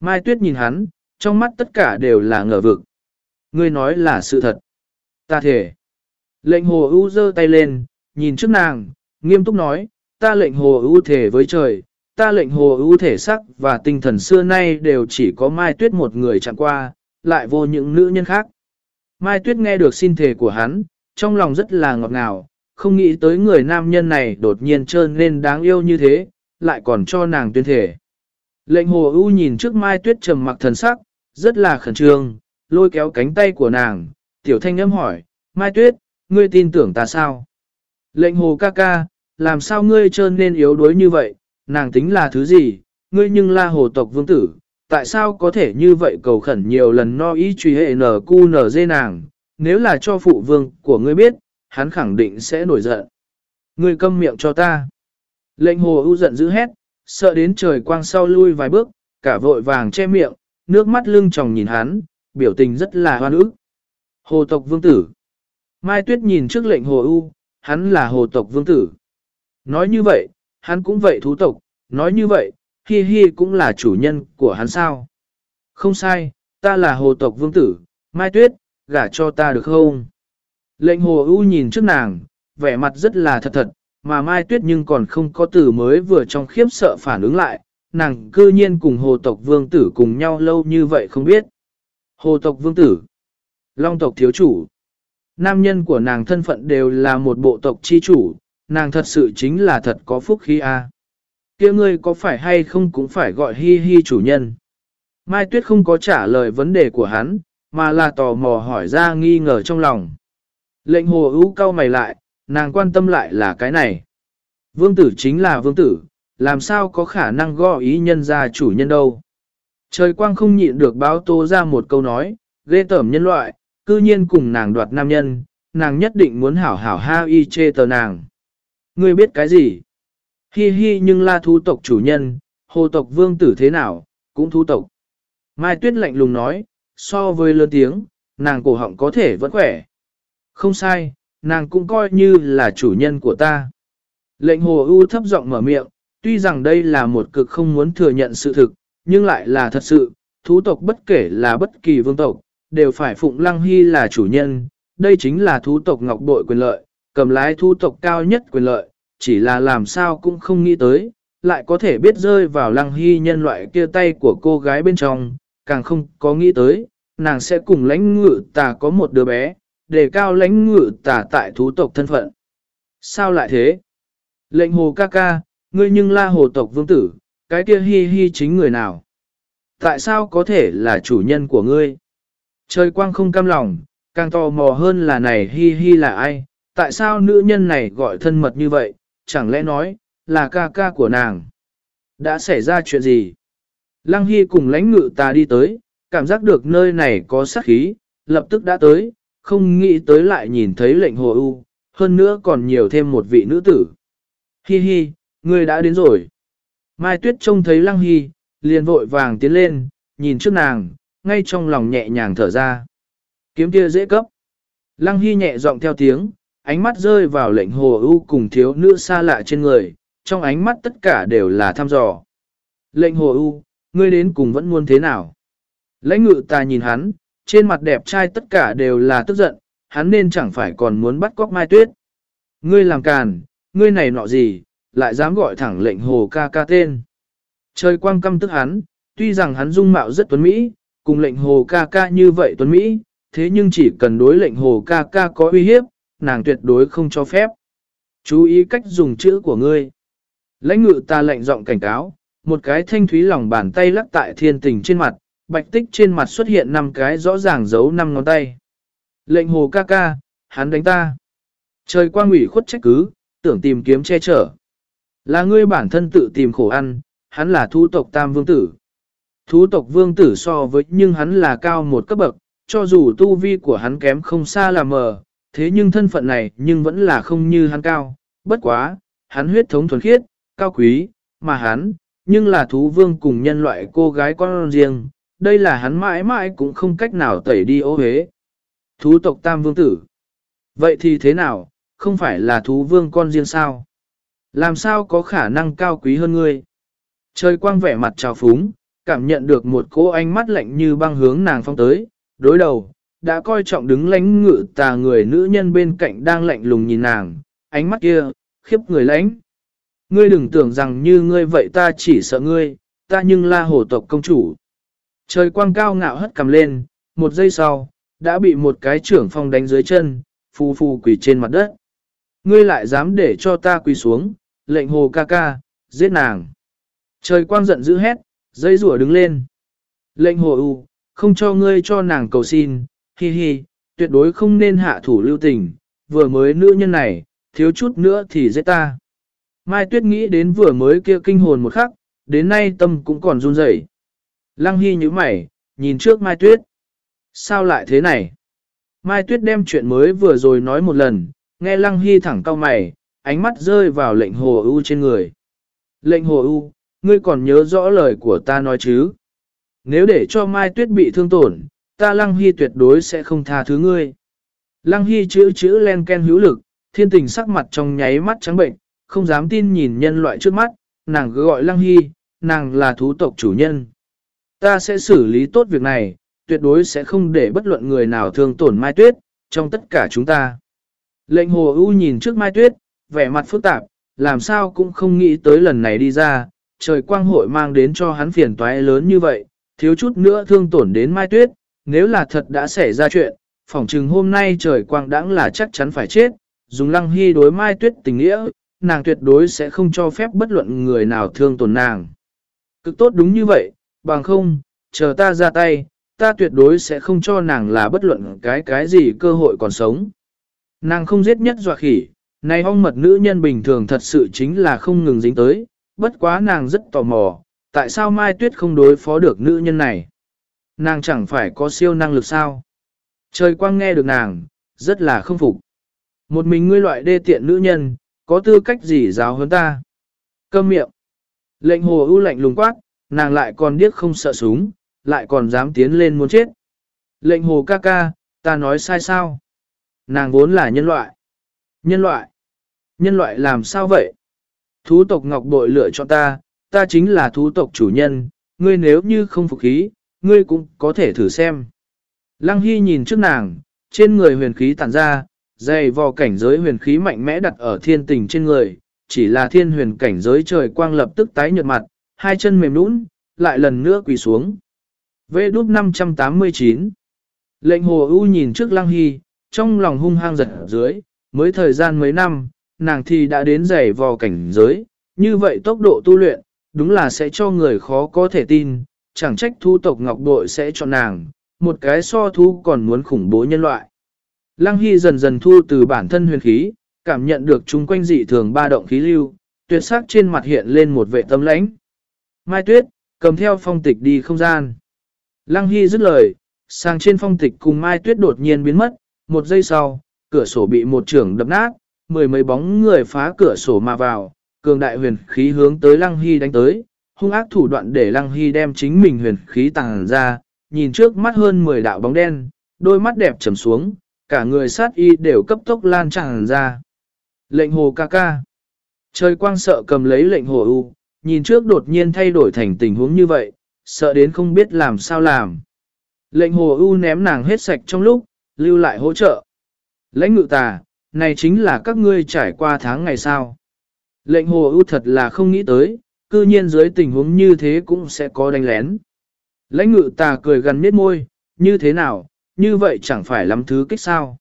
Mai Tuyết nhìn hắn, trong mắt tất cả đều là ngờ vực. Ngươi nói là sự thật. Ta thể. Lệnh hồ ưu giơ tay lên, nhìn trước nàng, nghiêm túc nói, ta lệnh hồ ưu thể với trời, ta lệnh hồ ưu thể sắc và tinh thần xưa nay đều chỉ có Mai Tuyết một người chạm qua, lại vô những nữ nhân khác. Mai Tuyết nghe được xin thể của hắn, trong lòng rất là ngọt ngào, không nghĩ tới người nam nhân này đột nhiên trơn nên đáng yêu như thế, lại còn cho nàng tuyên thể. Lệnh hồ ưu nhìn trước Mai Tuyết trầm mặc thần sắc, rất là khẩn trương, lôi kéo cánh tay của nàng, tiểu thanh âm hỏi, Mai Tuyết, ngươi tin tưởng ta sao? Lệnh hồ ca ca, làm sao ngươi trơn nên yếu đuối như vậy, nàng tính là thứ gì, ngươi nhưng là hồ tộc vương tử, tại sao có thể như vậy cầu khẩn nhiều lần no ý truy hệ nở cu nở dê nàng, nếu là cho phụ vương của ngươi biết, hắn khẳng định sẽ nổi giận. Ngươi câm miệng cho ta. Lệnh hồ ưu giận dữ hét, sợ đến trời quang sau lui vài bước, cả vội vàng che miệng, nước mắt lưng tròng nhìn hắn, biểu tình rất là hoan ức. Hồ tộc vương tử. Mai Tuyết nhìn trước lệnh hồ ưu, hắn là hồ tộc vương tử. Nói như vậy, hắn cũng vậy thú tộc, nói như vậy, Hi Hi cũng là chủ nhân của hắn sao. Không sai, ta là hồ tộc vương tử, Mai Tuyết, gả cho ta được không? Lệnh hồ ưu nhìn trước nàng, vẻ mặt rất là thật thật, mà Mai Tuyết nhưng còn không có từ mới vừa trong khiếp sợ phản ứng lại, nàng cư nhiên cùng hồ tộc vương tử cùng nhau lâu như vậy không biết. Hồ tộc vương tử, long tộc thiếu chủ, nam nhân của nàng thân phận đều là một bộ tộc chi chủ, nàng thật sự chính là thật có phúc khí a. kia ngươi có phải hay không cũng phải gọi hi hi chủ nhân. Mai Tuyết không có trả lời vấn đề của hắn, mà là tò mò hỏi ra nghi ngờ trong lòng. Lệnh hồ ưu cao mày lại, nàng quan tâm lại là cái này. Vương tử chính là vương tử, làm sao có khả năng gõ ý nhân ra chủ nhân đâu. Trời quang không nhịn được báo tố ra một câu nói, ghê tởm nhân loại, cư nhiên cùng nàng đoạt nam nhân, nàng nhất định muốn hảo hảo ha y chê tờ nàng. Ngươi biết cái gì? Hi hi nhưng là thú tộc chủ nhân, hồ tộc vương tử thế nào, cũng thú tộc. Mai Tuyết lạnh lùng nói, so với lớn tiếng, nàng cổ họng có thể vẫn khỏe. Không sai, nàng cũng coi như là chủ nhân của ta. Lệnh hồ ưu thấp giọng mở miệng, tuy rằng đây là một cực không muốn thừa nhận sự thực, nhưng lại là thật sự, thú tộc bất kể là bất kỳ vương tộc, đều phải phụng lăng hy là chủ nhân, đây chính là thú tộc ngọc bội quyền lợi, cầm lái thú tộc cao nhất quyền lợi, chỉ là làm sao cũng không nghĩ tới, lại có thể biết rơi vào lăng hy nhân loại kia tay của cô gái bên trong, càng không có nghĩ tới, nàng sẽ cùng lãnh ngự tà có một đứa bé, để cao lãnh ngự tà tại thú tộc thân phận. Sao lại thế? Lệnh hồ ca ca, ngươi nhưng la hồ tộc vương tử, cái kia hi hi chính người nào? Tại sao có thể là chủ nhân của ngươi? Trời quang không cam lòng, càng tò mò hơn là này hi hi là ai? Tại sao nữ nhân này gọi thân mật như vậy? Chẳng lẽ nói, là ca ca của nàng? Đã xảy ra chuyện gì? Lăng Hy cùng lãnh ngự ta đi tới, cảm giác được nơi này có sát khí, lập tức đã tới, không nghĩ tới lại nhìn thấy lệnh hồ ưu, hơn nữa còn nhiều thêm một vị nữ tử. Hi hi, ngươi đã đến rồi. Mai Tuyết trông thấy Lăng Hy, liền vội vàng tiến lên, nhìn trước nàng, ngay trong lòng nhẹ nhàng thở ra. Kiếm kia dễ cấp. Lăng Hy nhẹ giọng theo tiếng, ánh mắt rơi vào lệnh hồ ưu cùng thiếu nữ xa lạ trên người, trong ánh mắt tất cả đều là thăm dò. Lệnh hồ ưu, ngươi đến cùng vẫn muốn thế nào? Lãnh ngự ta nhìn hắn, trên mặt đẹp trai tất cả đều là tức giận, hắn nên chẳng phải còn muốn bắt cóc Mai Tuyết. Ngươi làm càn, ngươi này nọ gì, lại dám gọi thẳng lệnh hồ ca ca tên. Trời quang căm tức hắn, tuy rằng hắn dung mạo rất tuấn Mỹ, cùng lệnh hồ ca ca như vậy tuấn Mỹ, thế nhưng chỉ cần đối lệnh hồ ca ca có uy hiếp, nàng tuyệt đối không cho phép. Chú ý cách dùng chữ của ngươi. Lãnh ngự ta lệnh giọng cảnh cáo, một cái thanh thúy lòng bàn tay lắc tại thiên tình trên mặt, bạch tích trên mặt xuất hiện năm cái rõ ràng giấu năm ngón tay. Lệnh hồ ca ca, hắn đánh ta. Trời quang ủy khuất trách cứ, tưởng tìm kiếm che chở. Là ngươi bản thân tự tìm khổ ăn, hắn là thú tộc tam vương tử. Thú tộc vương tử so với nhưng hắn là cao một cấp bậc, cho dù tu vi của hắn kém không xa là mờ, thế nhưng thân phận này nhưng vẫn là không như hắn cao. Bất quá, hắn huyết thống thuần khiết, cao quý, mà hắn, nhưng là thú vương cùng nhân loại cô gái con riêng, đây là hắn mãi mãi cũng không cách nào tẩy đi ô hế. Thú tộc tam vương tử. Vậy thì thế nào, không phải là thú vương con riêng sao? Làm sao có khả năng cao quý hơn ngươi? Trời quang vẻ mặt trào phúng, cảm nhận được một cô ánh mắt lạnh như băng hướng nàng phong tới, đối đầu, đã coi trọng đứng lánh ngự tà người nữ nhân bên cạnh đang lạnh lùng nhìn nàng, ánh mắt kia, khiếp người lánh. Ngươi đừng tưởng rằng như ngươi vậy ta chỉ sợ ngươi, ta nhưng la hổ tộc công chủ. Trời quang cao ngạo hất cầm lên, một giây sau, đã bị một cái trưởng phong đánh dưới chân, phù phù quỳ trên mặt đất. Ngươi lại dám để cho ta quỳ xuống, lệnh hồ ca ca, giết nàng. Trời quang giận dữ hét, dây rủa đứng lên. Lệnh hồ u, không cho ngươi cho nàng cầu xin, hi hi, tuyệt đối không nên hạ thủ lưu tình, vừa mới nữ nhân này, thiếu chút nữa thì giết ta. Mai Tuyết nghĩ đến vừa mới kia kinh hồn một khắc, đến nay tâm cũng còn run rẩy. Lăng Hy như mày, nhìn trước Mai Tuyết. Sao lại thế này? Mai Tuyết đem chuyện mới vừa rồi nói một lần, nghe Lăng Hy thẳng cau mày, ánh mắt rơi vào lệnh hồ ưu trên người. Lệnh hồ ưu, ngươi còn nhớ rõ lời của ta nói chứ? Nếu để cho Mai Tuyết bị thương tổn, ta Lăng Hy tuyệt đối sẽ không tha thứ ngươi. Lăng Hy chữ chữ len ken hữu lực, thiên tình sắc mặt trong nháy mắt trắng bệnh, không dám tin nhìn nhân loại trước mắt, nàng cứ gọi Lăng Hy, nàng là thú tộc chủ nhân. Ta sẽ xử lý tốt việc này, tuyệt đối sẽ không để bất luận người nào thương tổn Mai Tuyết, trong tất cả chúng ta. Lệnh hồ ưu nhìn trước Mai Tuyết, vẻ mặt phức tạp, làm sao cũng không nghĩ tới lần này đi ra, trời quang hội mang đến cho hắn phiền toái lớn như vậy, thiếu chút nữa thương tổn đến Mai Tuyết, nếu là thật đã xảy ra chuyện, phỏng chừng hôm nay trời quang đãng là chắc chắn phải chết, dùng lăng hy đối Mai Tuyết tình nghĩa, nàng tuyệt đối sẽ không cho phép bất luận người nào thương tổn nàng. Cực tốt đúng như vậy, bằng không, chờ ta ra tay, ta tuyệt đối sẽ không cho nàng là bất luận cái cái gì cơ hội còn sống. Nàng không giết nhất dọa khỉ, này ong mật nữ nhân bình thường thật sự chính là không ngừng dính tới, bất quá nàng rất tò mò, tại sao Mai Tuyết không đối phó được nữ nhân này? Nàng chẳng phải có siêu năng lực sao? Trời quang nghe được nàng, rất là không phục. Một mình ngươi loại đê tiện nữ nhân, có tư cách gì giáo hơn ta? Câm miệng. Lệnh hồ ưu lạnh lùng quát, nàng lại còn điếc không sợ súng, lại còn dám tiến lên muốn chết. Lệnh hồ ca ca, ta nói sai sao? Nàng vốn là nhân loại. Nhân loại? Nhân loại làm sao vậy? Thú tộc ngọc bội lựa cho ta, ta chính là thú tộc chủ nhân, ngươi nếu như không phục khí, ngươi cũng có thể thử xem. Lăng Hy nhìn trước nàng, trên người huyền khí tản ra, dày vò cảnh giới huyền khí mạnh mẽ đặt ở thiên tình trên người, chỉ là thiên huyền cảnh giới trời quang lập tức tái nhợt mặt, hai chân mềm nũng, lại lần nữa quỳ xuống. Vê đút 589 Lệnh hồ ưu nhìn trước lăng hy, trong lòng hung hăng giật dưới, mới thời gian mấy năm, nàng thì đã đến giày vò cảnh giới, như vậy tốc độ tu luyện, đúng là sẽ cho người khó có thể tin, chẳng trách thu tộc ngọc bội sẽ chọn nàng, một cái so thu còn muốn khủng bố nhân loại. Lăng Hy dần dần thu từ bản thân huyền khí, cảm nhận được chung quanh dị thường ba động khí lưu, tuyệt sắc trên mặt hiện lên một vệ tâm lãnh. Mai Tuyết, cầm theo phong tịch đi không gian. Lăng Hy dứt lời, sang trên phong tịch cùng Mai Tuyết đột nhiên biến mất, một giây sau, cửa sổ bị một trưởng đập nát, mười mấy bóng người phá cửa sổ mà vào, cường đại huyền khí hướng tới Lăng Hy đánh tới, hung ác thủ đoạn để Lăng Hy đem chính mình huyền khí tàng ra, nhìn trước mắt hơn 10 đạo bóng đen, đôi mắt đẹp trầm xuống, cả người sát y đều cấp tốc lan tràn ra. Lệnh hồ ca ca. Trời quang sợ cầm lấy lệnh hồ u, nhìn trước đột nhiên thay đổi thành tình huống như vậy, sợ đến không biết làm sao làm. Lệnh hồ u ném nàng hết sạch trong lúc, lưu lại hỗ trợ. Lãnh ngự tà, này chính là các ngươi trải qua tháng ngày sao. Lệnh hồ ưu thật là không nghĩ tới, cư nhiên dưới tình huống như thế cũng sẽ có đánh lén. Lãnh ngự tà cười gần miết môi, như thế nào, như vậy chẳng phải lắm thứ kích sao.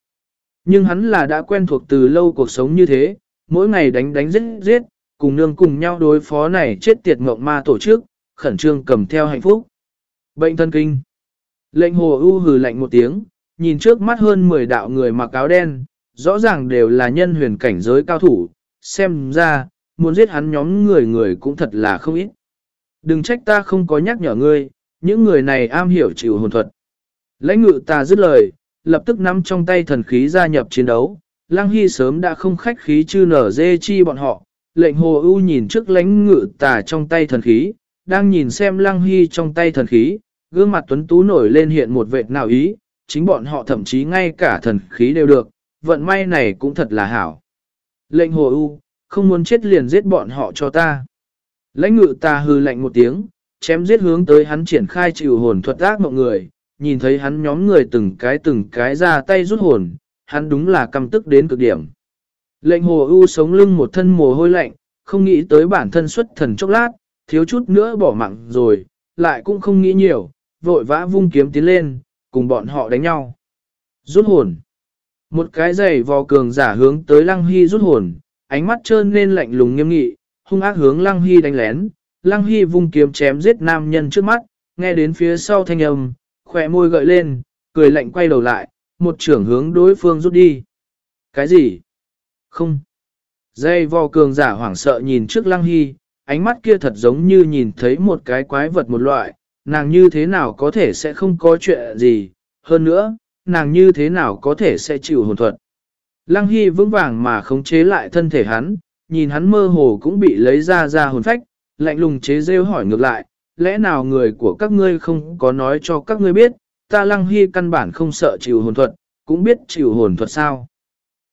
Nhưng hắn là đã quen thuộc từ lâu cuộc sống như thế, mỗi ngày đánh đánh giết giết, cùng nương cùng nhau đối phó này chết tiệt mộng ma tổ chức, khẩn trương cầm theo hạnh phúc. Bệnh thân kinh. Lệnh hồ ưu hừ lạnh một tiếng, nhìn trước mắt hơn 10 đạo người mặc áo đen, rõ ràng đều là nhân huyền cảnh giới cao thủ, xem ra, muốn giết hắn nhóm người người cũng thật là không ít. Đừng trách ta không có nhắc nhở ngươi, những người này am hiểu chịu hồn thuật. Lãnh ngự ta dứt lời, lập tức nắm trong tay thần khí gia nhập chiến đấu. Lăng Hy sớm đã không khách khí chư nở dê chi bọn họ, lệnh hồ ưu nhìn trước lãnh ngự tà trong tay thần khí, đang nhìn xem Lăng Hy trong tay thần khí, gương mặt tuấn tú nổi lên hiện một vệt nào ý, chính bọn họ thậm chí ngay cả thần khí đều được, vận may này cũng thật là hảo. Lệnh hồ ưu, không muốn chết liền giết bọn họ cho ta. Lãnh ngự ta hư lạnh một tiếng, chém giết hướng tới hắn triển khai chịu hồn thuật ác mọi người, nhìn thấy hắn nhóm người từng cái từng cái ra tay rút hồn, hắn đúng là căm tức đến cực điểm. Lệnh hồ ưu sống lưng một thân mồ hôi lạnh, không nghĩ tới bản thân xuất thần chốc lát, thiếu chút nữa bỏ mạng rồi, lại cũng không nghĩ nhiều, vội vã vung kiếm tiến lên, cùng bọn họ đánh nhau. Rút hồn. Một cái giày vò cường giả hướng tới Lăng Hy rút hồn, ánh mắt trơn lên lạnh lùng nghiêm nghị, hung ác hướng Lăng Hy đánh lén. Lăng Hy vung kiếm chém giết nam nhân trước mắt, nghe đến phía sau thanh âm, khỏe môi gợi lên, cười lạnh quay đầu lại, một trưởng hướng đối phương rút đi. Cái gì? Không. Dây vò cường giả hoảng sợ nhìn trước Lăng Hy, ánh mắt kia thật giống như nhìn thấy một cái quái vật một loại, nàng như thế nào có thể sẽ không có chuyện gì, hơn nữa, nàng như thế nào có thể sẽ chịu hồn thuật. Lăng Hy vững vàng mà khống chế lại thân thể hắn, nhìn hắn mơ hồ cũng bị lấy ra ra hồn phách, lạnh lùng chế rêu hỏi ngược lại, lẽ nào người của các ngươi không có nói cho các ngươi biết, ta Lăng Hy căn bản không sợ chịu hồn thuật, cũng biết chịu hồn thuật sao.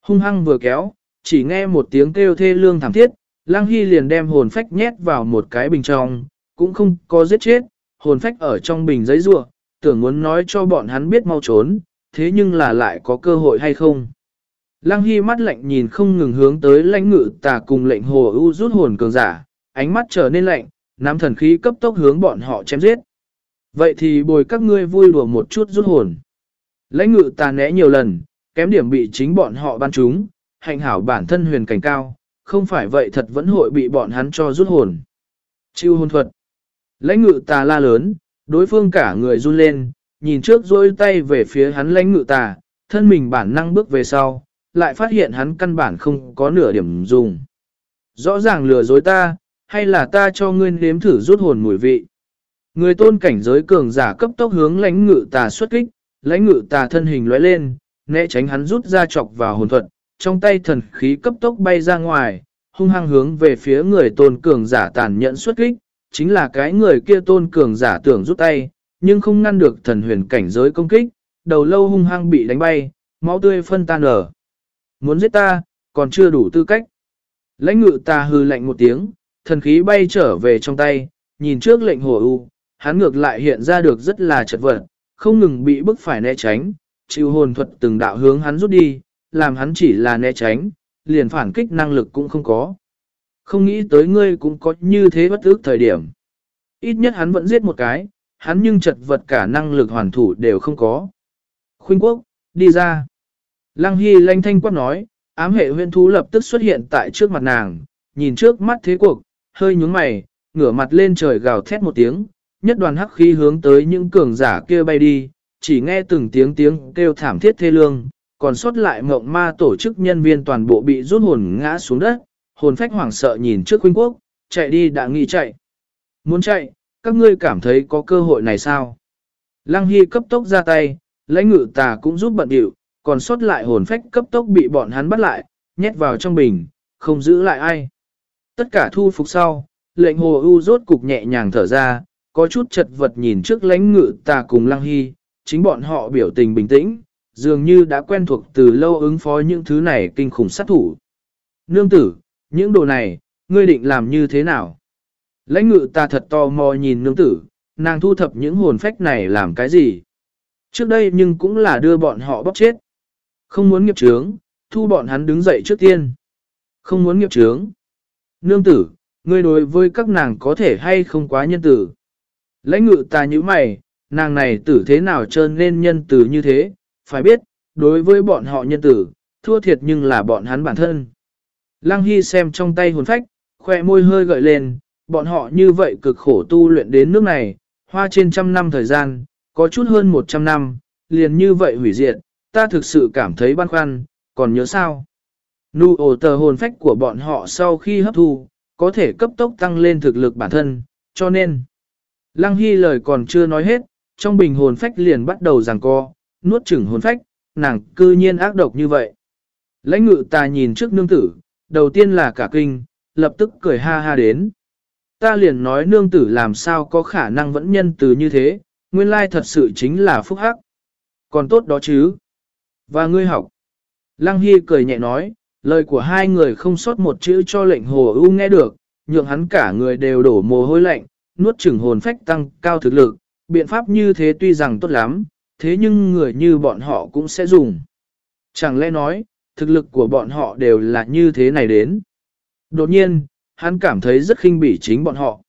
Hung hăng vừa kéo, chỉ nghe một tiếng kêu thê lương thảm thiết, Lăng Hy liền đem hồn phách nhét vào một cái bình trong, cũng không có giết chết, hồn phách ở trong bình giấy rua, tưởng muốn nói cho bọn hắn biết mau trốn, thế nhưng là lại có cơ hội hay không. Lăng Hy mắt lạnh nhìn không ngừng hướng tới lãnh ngự tà cùng lệnh hồ ưu rút hồn cường giả, ánh mắt trở nên lạnh, nắm thần khí cấp tốc hướng bọn họ chém giết. Vậy thì bồi các ngươi vui đùa một chút rút hồn. Lãnh ngự tà né nhiều lần, kém điểm bị chính bọn họ ban chúng hạnh hảo bản thân huyền cảnh cao, không phải vậy thật vẫn hội bị bọn hắn cho rút hồn. Chiêu hồn thuật. Lãnh ngự tà la lớn, đối phương cả người run lên, nhìn trước dôi tay về phía hắn lãnh ngự tà, thân mình bản năng bước về sau, lại phát hiện hắn căn bản không có nửa điểm dùng. Rõ ràng lừa dối ta, hay là ta cho ngươi nếm thử rút hồn mùi vị. Người tôn cảnh giới cường giả cấp tốc hướng lãnh ngự tà xuất kích, lãnh ngự tà thân hình lóe lên, né tránh hắn rút ra chọc vào hồn thuật, trong tay thần khí cấp tốc bay ra ngoài, hung hăng hướng về phía người tôn cường giả tàn nhẫn xuất kích, chính là cái người kia tôn cường giả tưởng rút tay, nhưng không ngăn được thần huyền cảnh giới công kích, đầu lâu hung hăng bị đánh bay, máu tươi phân tan ở. Muốn giết ta, còn chưa đủ tư cách. Lãnh ngự ta hư lạnh một tiếng, thần khí bay trở về trong tay, nhìn trước lệnh hồ u, hắn ngược lại hiện ra được rất là chật vật, không ngừng bị bức phải né tránh, chịu hồn thuật từng đạo hướng hắn rút đi, làm hắn chỉ là né tránh, liền phản kích năng lực cũng không có. Không nghĩ tới ngươi cũng có như thế bất ước thời điểm. Ít nhất hắn vẫn giết một cái, hắn nhưng chật vật cả năng lực hoàn thủ đều không có. Khuynh quốc, đi ra. Lăng Hy lanh thanh quát nói, ám hệ huyên thú lập tức xuất hiện tại trước mặt nàng, nhìn trước mắt thế cuộc, hơi nhúng mày, ngửa mặt lên trời gào thét một tiếng, nhất đoàn hắc khí hướng tới những cường giả kia bay đi, chỉ nghe từng tiếng tiếng kêu thảm thiết thê lương, còn sót lại mộng ma tổ chức nhân viên toàn bộ bị rút hồn ngã xuống đất, hồn phách hoảng sợ nhìn trước huynh quốc, chạy đi đã nghĩ chạy. Muốn chạy, các ngươi cảm thấy có cơ hội này sao? Lăng Hy cấp tốc ra tay, lãnh ngự tà cũng giúp bận điệu, còn sót lại hồn phách cấp tốc bị bọn hắn bắt lại, nhét vào trong bình, không giữ lại ai. Tất cả thu phục sau, lệnh hồ ưu rốt cục nhẹ nhàng thở ra, có chút chật vật nhìn trước lãnh ngự tà cùng Lăng Hy, chính bọn họ biểu tình bình tĩnh, dường như đã quen thuộc từ lâu ứng phó những thứ này kinh khủng sát thủ. Nương tử, những đồ này, ngươi định làm như thế nào? Lãnh ngự ta thật to mò nhìn nương tử, nàng thu thập những hồn phách này làm cái gì? Trước đây nhưng cũng là đưa bọn họ bóc chết. Không muốn nghiệp trướng, thu bọn hắn đứng dậy trước tiên. Không muốn nghiệp trướng. Nương tử, ngươi đối với các nàng có thể hay không quá nhân tử. Lãnh ngự ta như mày, nàng này tử thế nào trơn nên nhân tử như thế, phải biết, đối với bọn họ nhân tử, thua thiệt nhưng là bọn hắn bản thân. Lăng Hy xem trong tay hồn phách, khoe môi hơi gợi lên, bọn họ như vậy cực khổ tu luyện đến nước này, hoa trên trăm năm thời gian, có chút hơn một trăm năm, liền như vậy hủy diệt, ta thực sự cảm thấy băn khoăn, còn nhớ sao? Nụ ổ tờ hồn phách của bọn họ sau khi hấp thu, có thể cấp tốc tăng lên thực lực bản thân, cho nên. Lăng Hy lời còn chưa nói hết, trong bình hồn phách liền bắt đầu giằng co, nuốt chửng hồn phách, nàng cư nhiên ác độc như vậy. Lãnh ngự ta nhìn trước nương tử, đầu tiên là cả kinh, lập tức cười ha ha đến. Ta liền nói nương tử làm sao có khả năng vẫn nhân từ như thế, nguyên lai thật sự chính là phúc hắc. Còn tốt đó chứ. Và ngươi học. Lăng Hy cười nhẹ nói, lời của hai người không sót một chữ cho lệnh hồ ưu nghe được, nhượng hắn cả người đều đổ mồ hôi lạnh, nuốt chửng hồn phách tăng cao thực lực. Biện pháp như thế tuy rằng tốt lắm, thế nhưng người như bọn họ cũng sẽ dùng. Chẳng lẽ nói, thực lực của bọn họ đều là như thế này đến. Đột nhiên, hắn cảm thấy rất khinh bỉ chính bọn họ.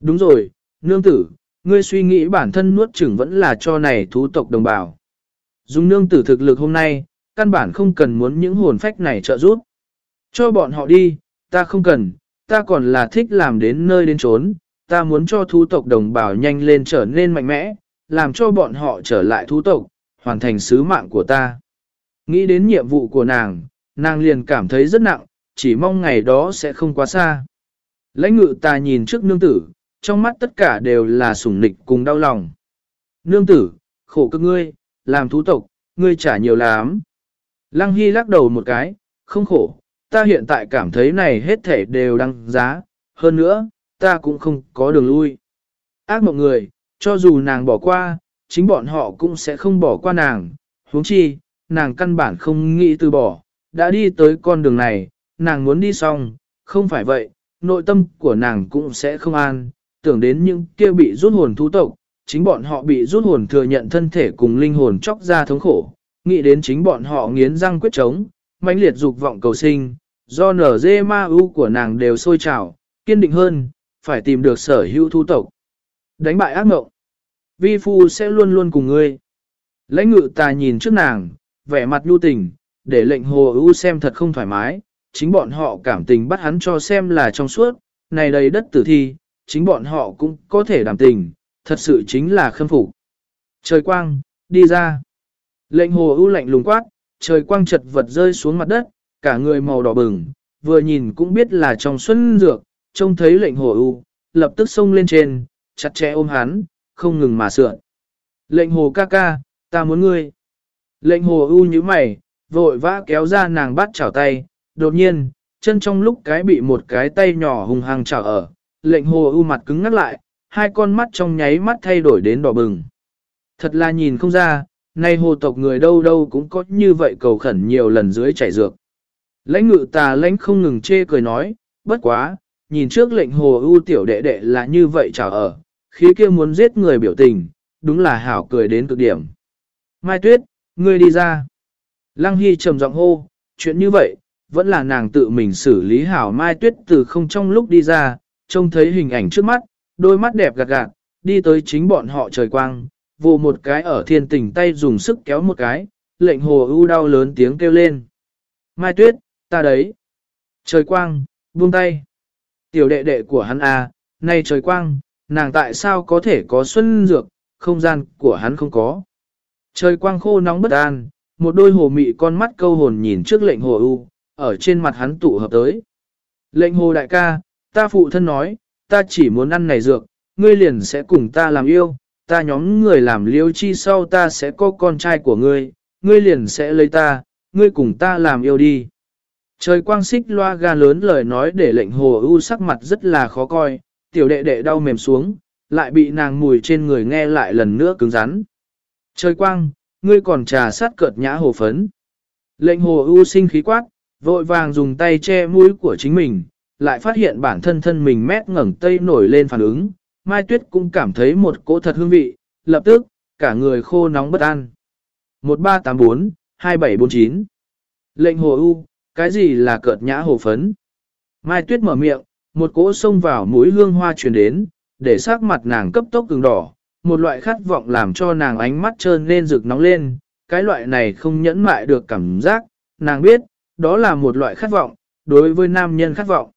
Đúng rồi, nương tử, ngươi suy nghĩ bản thân nuốt chửng vẫn là cho này thú tộc đồng bào. Dùng nương tử thực lực hôm nay, căn bản không cần muốn những hồn phách này trợ giúp. Cho bọn họ đi, ta không cần, ta còn là thích làm đến nơi đến trốn, ta muốn cho thú tộc đồng bào nhanh lên trở nên mạnh mẽ, làm cho bọn họ trở lại thú tộc, hoàn thành sứ mạng của ta. Nghĩ đến nhiệm vụ của nàng, nàng liền cảm thấy rất nặng, chỉ mong ngày đó sẽ không quá xa. Lãnh ngự ta nhìn trước nương tử, trong mắt tất cả đều là sủng nịch cùng đau lòng. Nương tử, khổ cực ngươi, làm thú tộc, ngươi trả nhiều lắm. Lăng Hy lắc đầu một cái, không khổ, ta hiện tại cảm thấy này hết thể đều đăng giá, hơn nữa, ta cũng không có đường lui. Ác mộng người, cho dù nàng bỏ qua, chính bọn họ cũng sẽ không bỏ qua nàng, huống chi, nàng căn bản không nghĩ từ bỏ, đã đi tới con đường này, nàng muốn đi xong, không phải vậy, nội tâm của nàng cũng sẽ không an, tưởng đến những kia bị rút hồn thú tộc, chính bọn họ bị rút hồn thừa nhận thân thể cùng linh hồn chóc ra thống khổ, nghĩ đến chính bọn họ nghiến răng quyết chống, mãnh liệt dục vọng cầu sinh, do nở dê ma u của nàng đều sôi trào, kiên định hơn, phải tìm được sở hữu thu tộc. Đánh bại ác mộng. Vi phu sẽ luôn luôn cùng ngươi. Lãnh ngự ta nhìn trước nàng, vẻ mặt nhu tình, để lệnh hồ ưu xem thật không thoải mái, chính bọn họ cảm tình bắt hắn cho xem là trong suốt, này đầy đất tử thi, chính bọn họ cũng có thể đảm tình, thật sự chính là khâm phục. Trời quang, đi ra. Lệnh hồ ưu lạnh lùng quát, trời quang chật vật rơi xuống mặt đất, cả người màu đỏ bừng, vừa nhìn cũng biết là trong xuân dược, trông thấy lệnh hồ ưu, lập tức xông lên trên, chặt chẽ ôm hắn, không ngừng mà sượn. Lệnh hồ ca ca, ta muốn ngươi. Lệnh hồ ưu như mày, vội vã kéo ra nàng bắt chảo tay, đột nhiên, chân trong lúc cái bị một cái tay nhỏ hùng hăng chảo ở, lệnh hồ ưu mặt cứng ngắt lại, hai con mắt trong nháy mắt thay đổi đến đỏ bừng. Thật là nhìn không ra, nay hồ tộc người đâu đâu cũng có như vậy cầu khẩn nhiều lần dưới chảy dược. Lãnh ngự tà lãnh không ngừng chê cười nói, bất quá, nhìn trước lệnh hồ ưu tiểu đệ đệ là như vậy chào ở, khí kia muốn giết người biểu tình, đúng là hảo cười đến cực điểm. Mai Tuyết, ngươi đi ra. Lăng Hy trầm giọng hô, chuyện như vậy, vẫn là nàng tự mình xử lý hảo Mai Tuyết từ không trong lúc đi ra, trông thấy hình ảnh trước mắt, đôi mắt đẹp gạt gạt, đi tới chính bọn họ trời quang, vụ một cái ở thiên tình tay dùng sức kéo một cái, lệnh hồ ưu đau lớn tiếng kêu lên. Mai Tuyết, ta đấy. Trời quang, buông tay. Tiểu đệ đệ của hắn à, nay trời quang, nàng tại sao có thể có xuân dược, không gian của hắn không có. Trời quang khô nóng bất an, một đôi hồ mị con mắt câu hồn nhìn trước lệnh hồ ưu, ở trên mặt hắn tụ hợp tới. Lệnh hồ đại ca, ta phụ thân nói, ta chỉ muốn ăn này dược, ngươi liền sẽ cùng ta làm yêu, ta nhóm người làm liêu chi sau ta sẽ có con trai của ngươi, ngươi liền sẽ lấy ta, ngươi cùng ta làm yêu đi. Trời quang xích loa ga lớn lời nói để lệnh hồ ưu sắc mặt rất là khó coi, tiểu đệ đệ đau mềm xuống, lại bị nàng mùi trên người nghe lại lần nữa cứng rắn. Trời quang, ngươi còn trà sát cợt nhã hồ phấn. Lệnh hồ ưu sinh khí quát, vội vàng dùng tay che mũi của chính mình, lại phát hiện bản thân thân mình mét ngẩng tây nổi lên phản ứng. Mai Tuyết cũng cảm thấy một cỗ thật hương vị, lập tức, cả người khô nóng bất an. 1384-2749 Lệnh hồ u cái gì là cợt nhã hồ phấn? Mai Tuyết mở miệng, một cỗ xông vào mũi hương hoa truyền đến, để sắc mặt nàng cấp tốc cứng đỏ, một loại khát vọng làm cho nàng ánh mắt trơn lên rực nóng lên, cái loại này không nhẫn mại được cảm giác, nàng biết, đó là một loại khát vọng, đối với nam nhân khát vọng.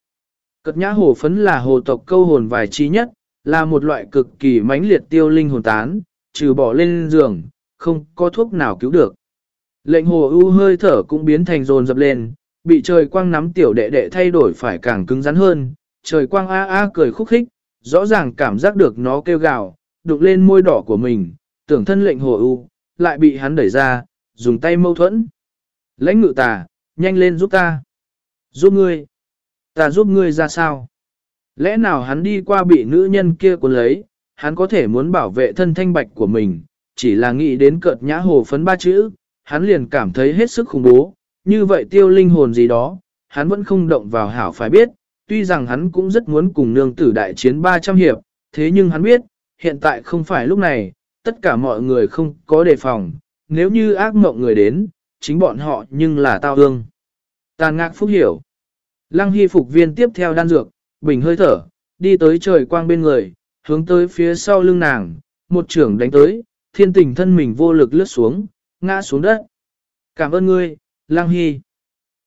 Cật nhã hồ phấn là hồ tộc câu hồn vài trí nhất, là một loại cực kỳ mãnh liệt tiêu linh hồn tán, trừ bỏ lên giường, không có thuốc nào cứu được. Lệnh hồ ưu hơi thở cũng biến thành rồn dập lên, bị trời quang nắm tiểu đệ đệ thay đổi phải càng cứng rắn hơn, trời quang a a cười khúc khích, rõ ràng cảm giác được nó kêu gào, đục lên môi đỏ của mình, tưởng thân lệnh hồ ưu, lại bị hắn đẩy ra, dùng tay mâu thuẫn. Lãnh ngự tà, nhanh lên giúp ta. Giúp ngươi. Ta giúp ngươi ra sao? Lẽ nào hắn đi qua bị nữ nhân kia cuốn lấy, hắn có thể muốn bảo vệ thân thanh bạch của mình, chỉ là nghĩ đến cợt nhã hồ phấn ba chữ, hắn liền cảm thấy hết sức khủng bố, như vậy tiêu linh hồn gì đó, hắn vẫn không động vào hảo phải biết, tuy rằng hắn cũng rất muốn cùng nương tử đại chiến 300 hiệp, thế nhưng hắn biết, hiện tại không phải lúc này, tất cả mọi người không có đề phòng, nếu như ác mộng người đến, chính bọn họ nhưng là tao ương. Tàn ngạc phúc hiểu. Lăng hy phục viên tiếp theo đan dược, bình hơi thở, đi tới trời quang bên người, hướng tới phía sau lưng nàng, một trưởng đánh tới, thiên tình thân mình vô lực lướt xuống, ngã xuống đất. Cảm ơn ngươi, Lăng Hy.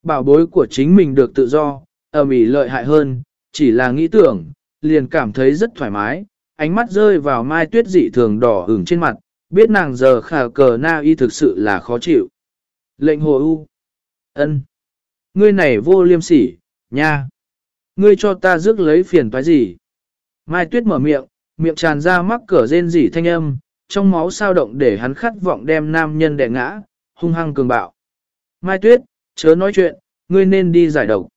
Bảo bối của chính mình được tự do, ở mỉ lợi hại hơn, chỉ là nghĩ tưởng, liền cảm thấy rất thoải mái, ánh mắt rơi vào mai tuyết dị thường đỏ ửng trên mặt, biết nàng giờ khả cờ na y thực sự là khó chịu. Lệnh hồ u. ân, Ngươi này vô liêm sỉ, nha. Ngươi cho ta rước lấy phiền toái gì? Mai tuyết mở miệng, miệng tràn ra mắc cửa rên rỉ thanh âm, trong máu sao động để hắn khát vọng đem nam nhân đè ngã, hung hăng cường bạo. Mai tuyết, chớ nói chuyện, ngươi nên đi giải độc.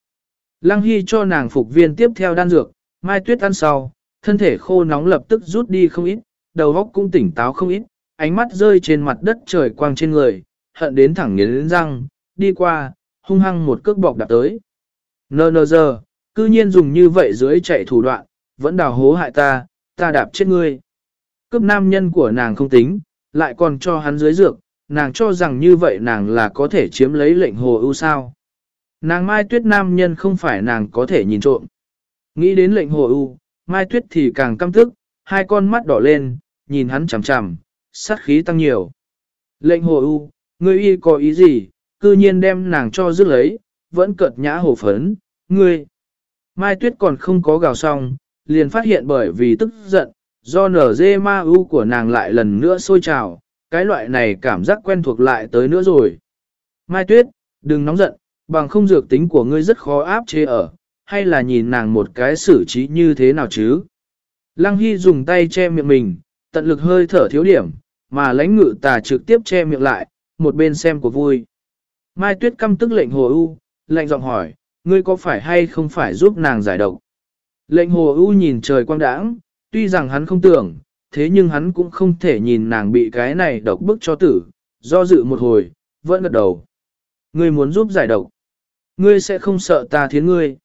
Lăng Hy cho nàng phục viên tiếp theo đan dược, Mai tuyết ăn sau, thân thể khô nóng lập tức rút đi không ít, đầu óc cũng tỉnh táo không ít, ánh mắt rơi trên mặt đất trời quang trên người, hận đến thẳng nghiến răng, đi qua, hung hăng một cước bọc đạp tới. Nơ nơ giờ, cư nhiên dùng như vậy dưới chạy thủ đoạn, vẫn đào hố hại ta, ta đạp chết ngươi. Cướp nam nhân của nàng không tính, lại còn cho hắn dưới dược, nàng cho rằng như vậy nàng là có thể chiếm lấy lệnh hồ ưu sao. Nàng mai tuyết nam nhân không phải nàng có thể nhìn trộm. Nghĩ đến lệnh hồ ưu, mai tuyết thì càng căm tức, hai con mắt đỏ lên, nhìn hắn chằm chằm, sát khí tăng nhiều. Lệnh hồ ưu, ngươi y có ý gì, cư nhiên đem nàng cho dứt lấy, vẫn cợt nhã hồ phấn, ngươi. Mai tuyết còn không có gào xong, liền phát hiện bởi vì tức giận, do nở dê ma u của nàng lại lần nữa sôi trào, cái loại này cảm giác quen thuộc lại tới nữa rồi. Mai tuyết, đừng nóng giận, bằng không dược tính của ngươi rất khó áp chế ở, hay là nhìn nàng một cái xử trí như thế nào chứ. Lăng Hy dùng tay che miệng mình, tận lực hơi thở thiếu điểm, mà lãnh ngự tà trực tiếp che miệng lại, một bên xem của vui. Mai tuyết căm tức lệnh hồ u, lệnh giọng hỏi, ngươi có phải hay không phải giúp nàng giải độc? Lệnh hồ u nhìn trời quang đãng, tuy rằng hắn không tưởng, thế nhưng hắn cũng không thể nhìn nàng bị cái này độc bức cho tử, do dự một hồi, vẫn gật đầu. Ngươi muốn giúp giải độc. Ngươi sẽ không sợ ta thiến ngươi.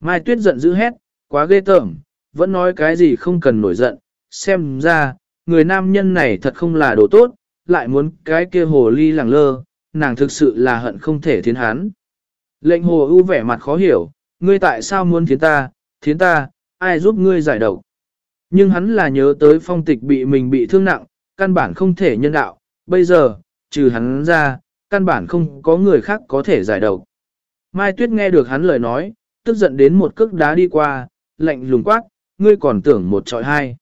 Mai tuyết giận dữ hét, quá ghê tởm, vẫn nói cái gì không cần nổi giận, xem ra, người nam nhân này thật không là đồ tốt, lại muốn cái kia hồ ly lẳng lơ, nàng thực sự là hận không thể thiến hắn. Lệnh hồ ưu vẻ mặt khó hiểu, ngươi tại sao muốn thiến ta, thiến ta, ai giúp ngươi giải độc. Nhưng hắn là nhớ tới phong tịch bị mình bị thương nặng, căn bản không thể nhân đạo, bây giờ, trừ hắn ra, căn bản không có người khác có thể giải độc. Mai Tuyết nghe được hắn lời nói, tức giận đến một cước đá đi qua, lạnh lùng quát, ngươi còn tưởng một trọi hai.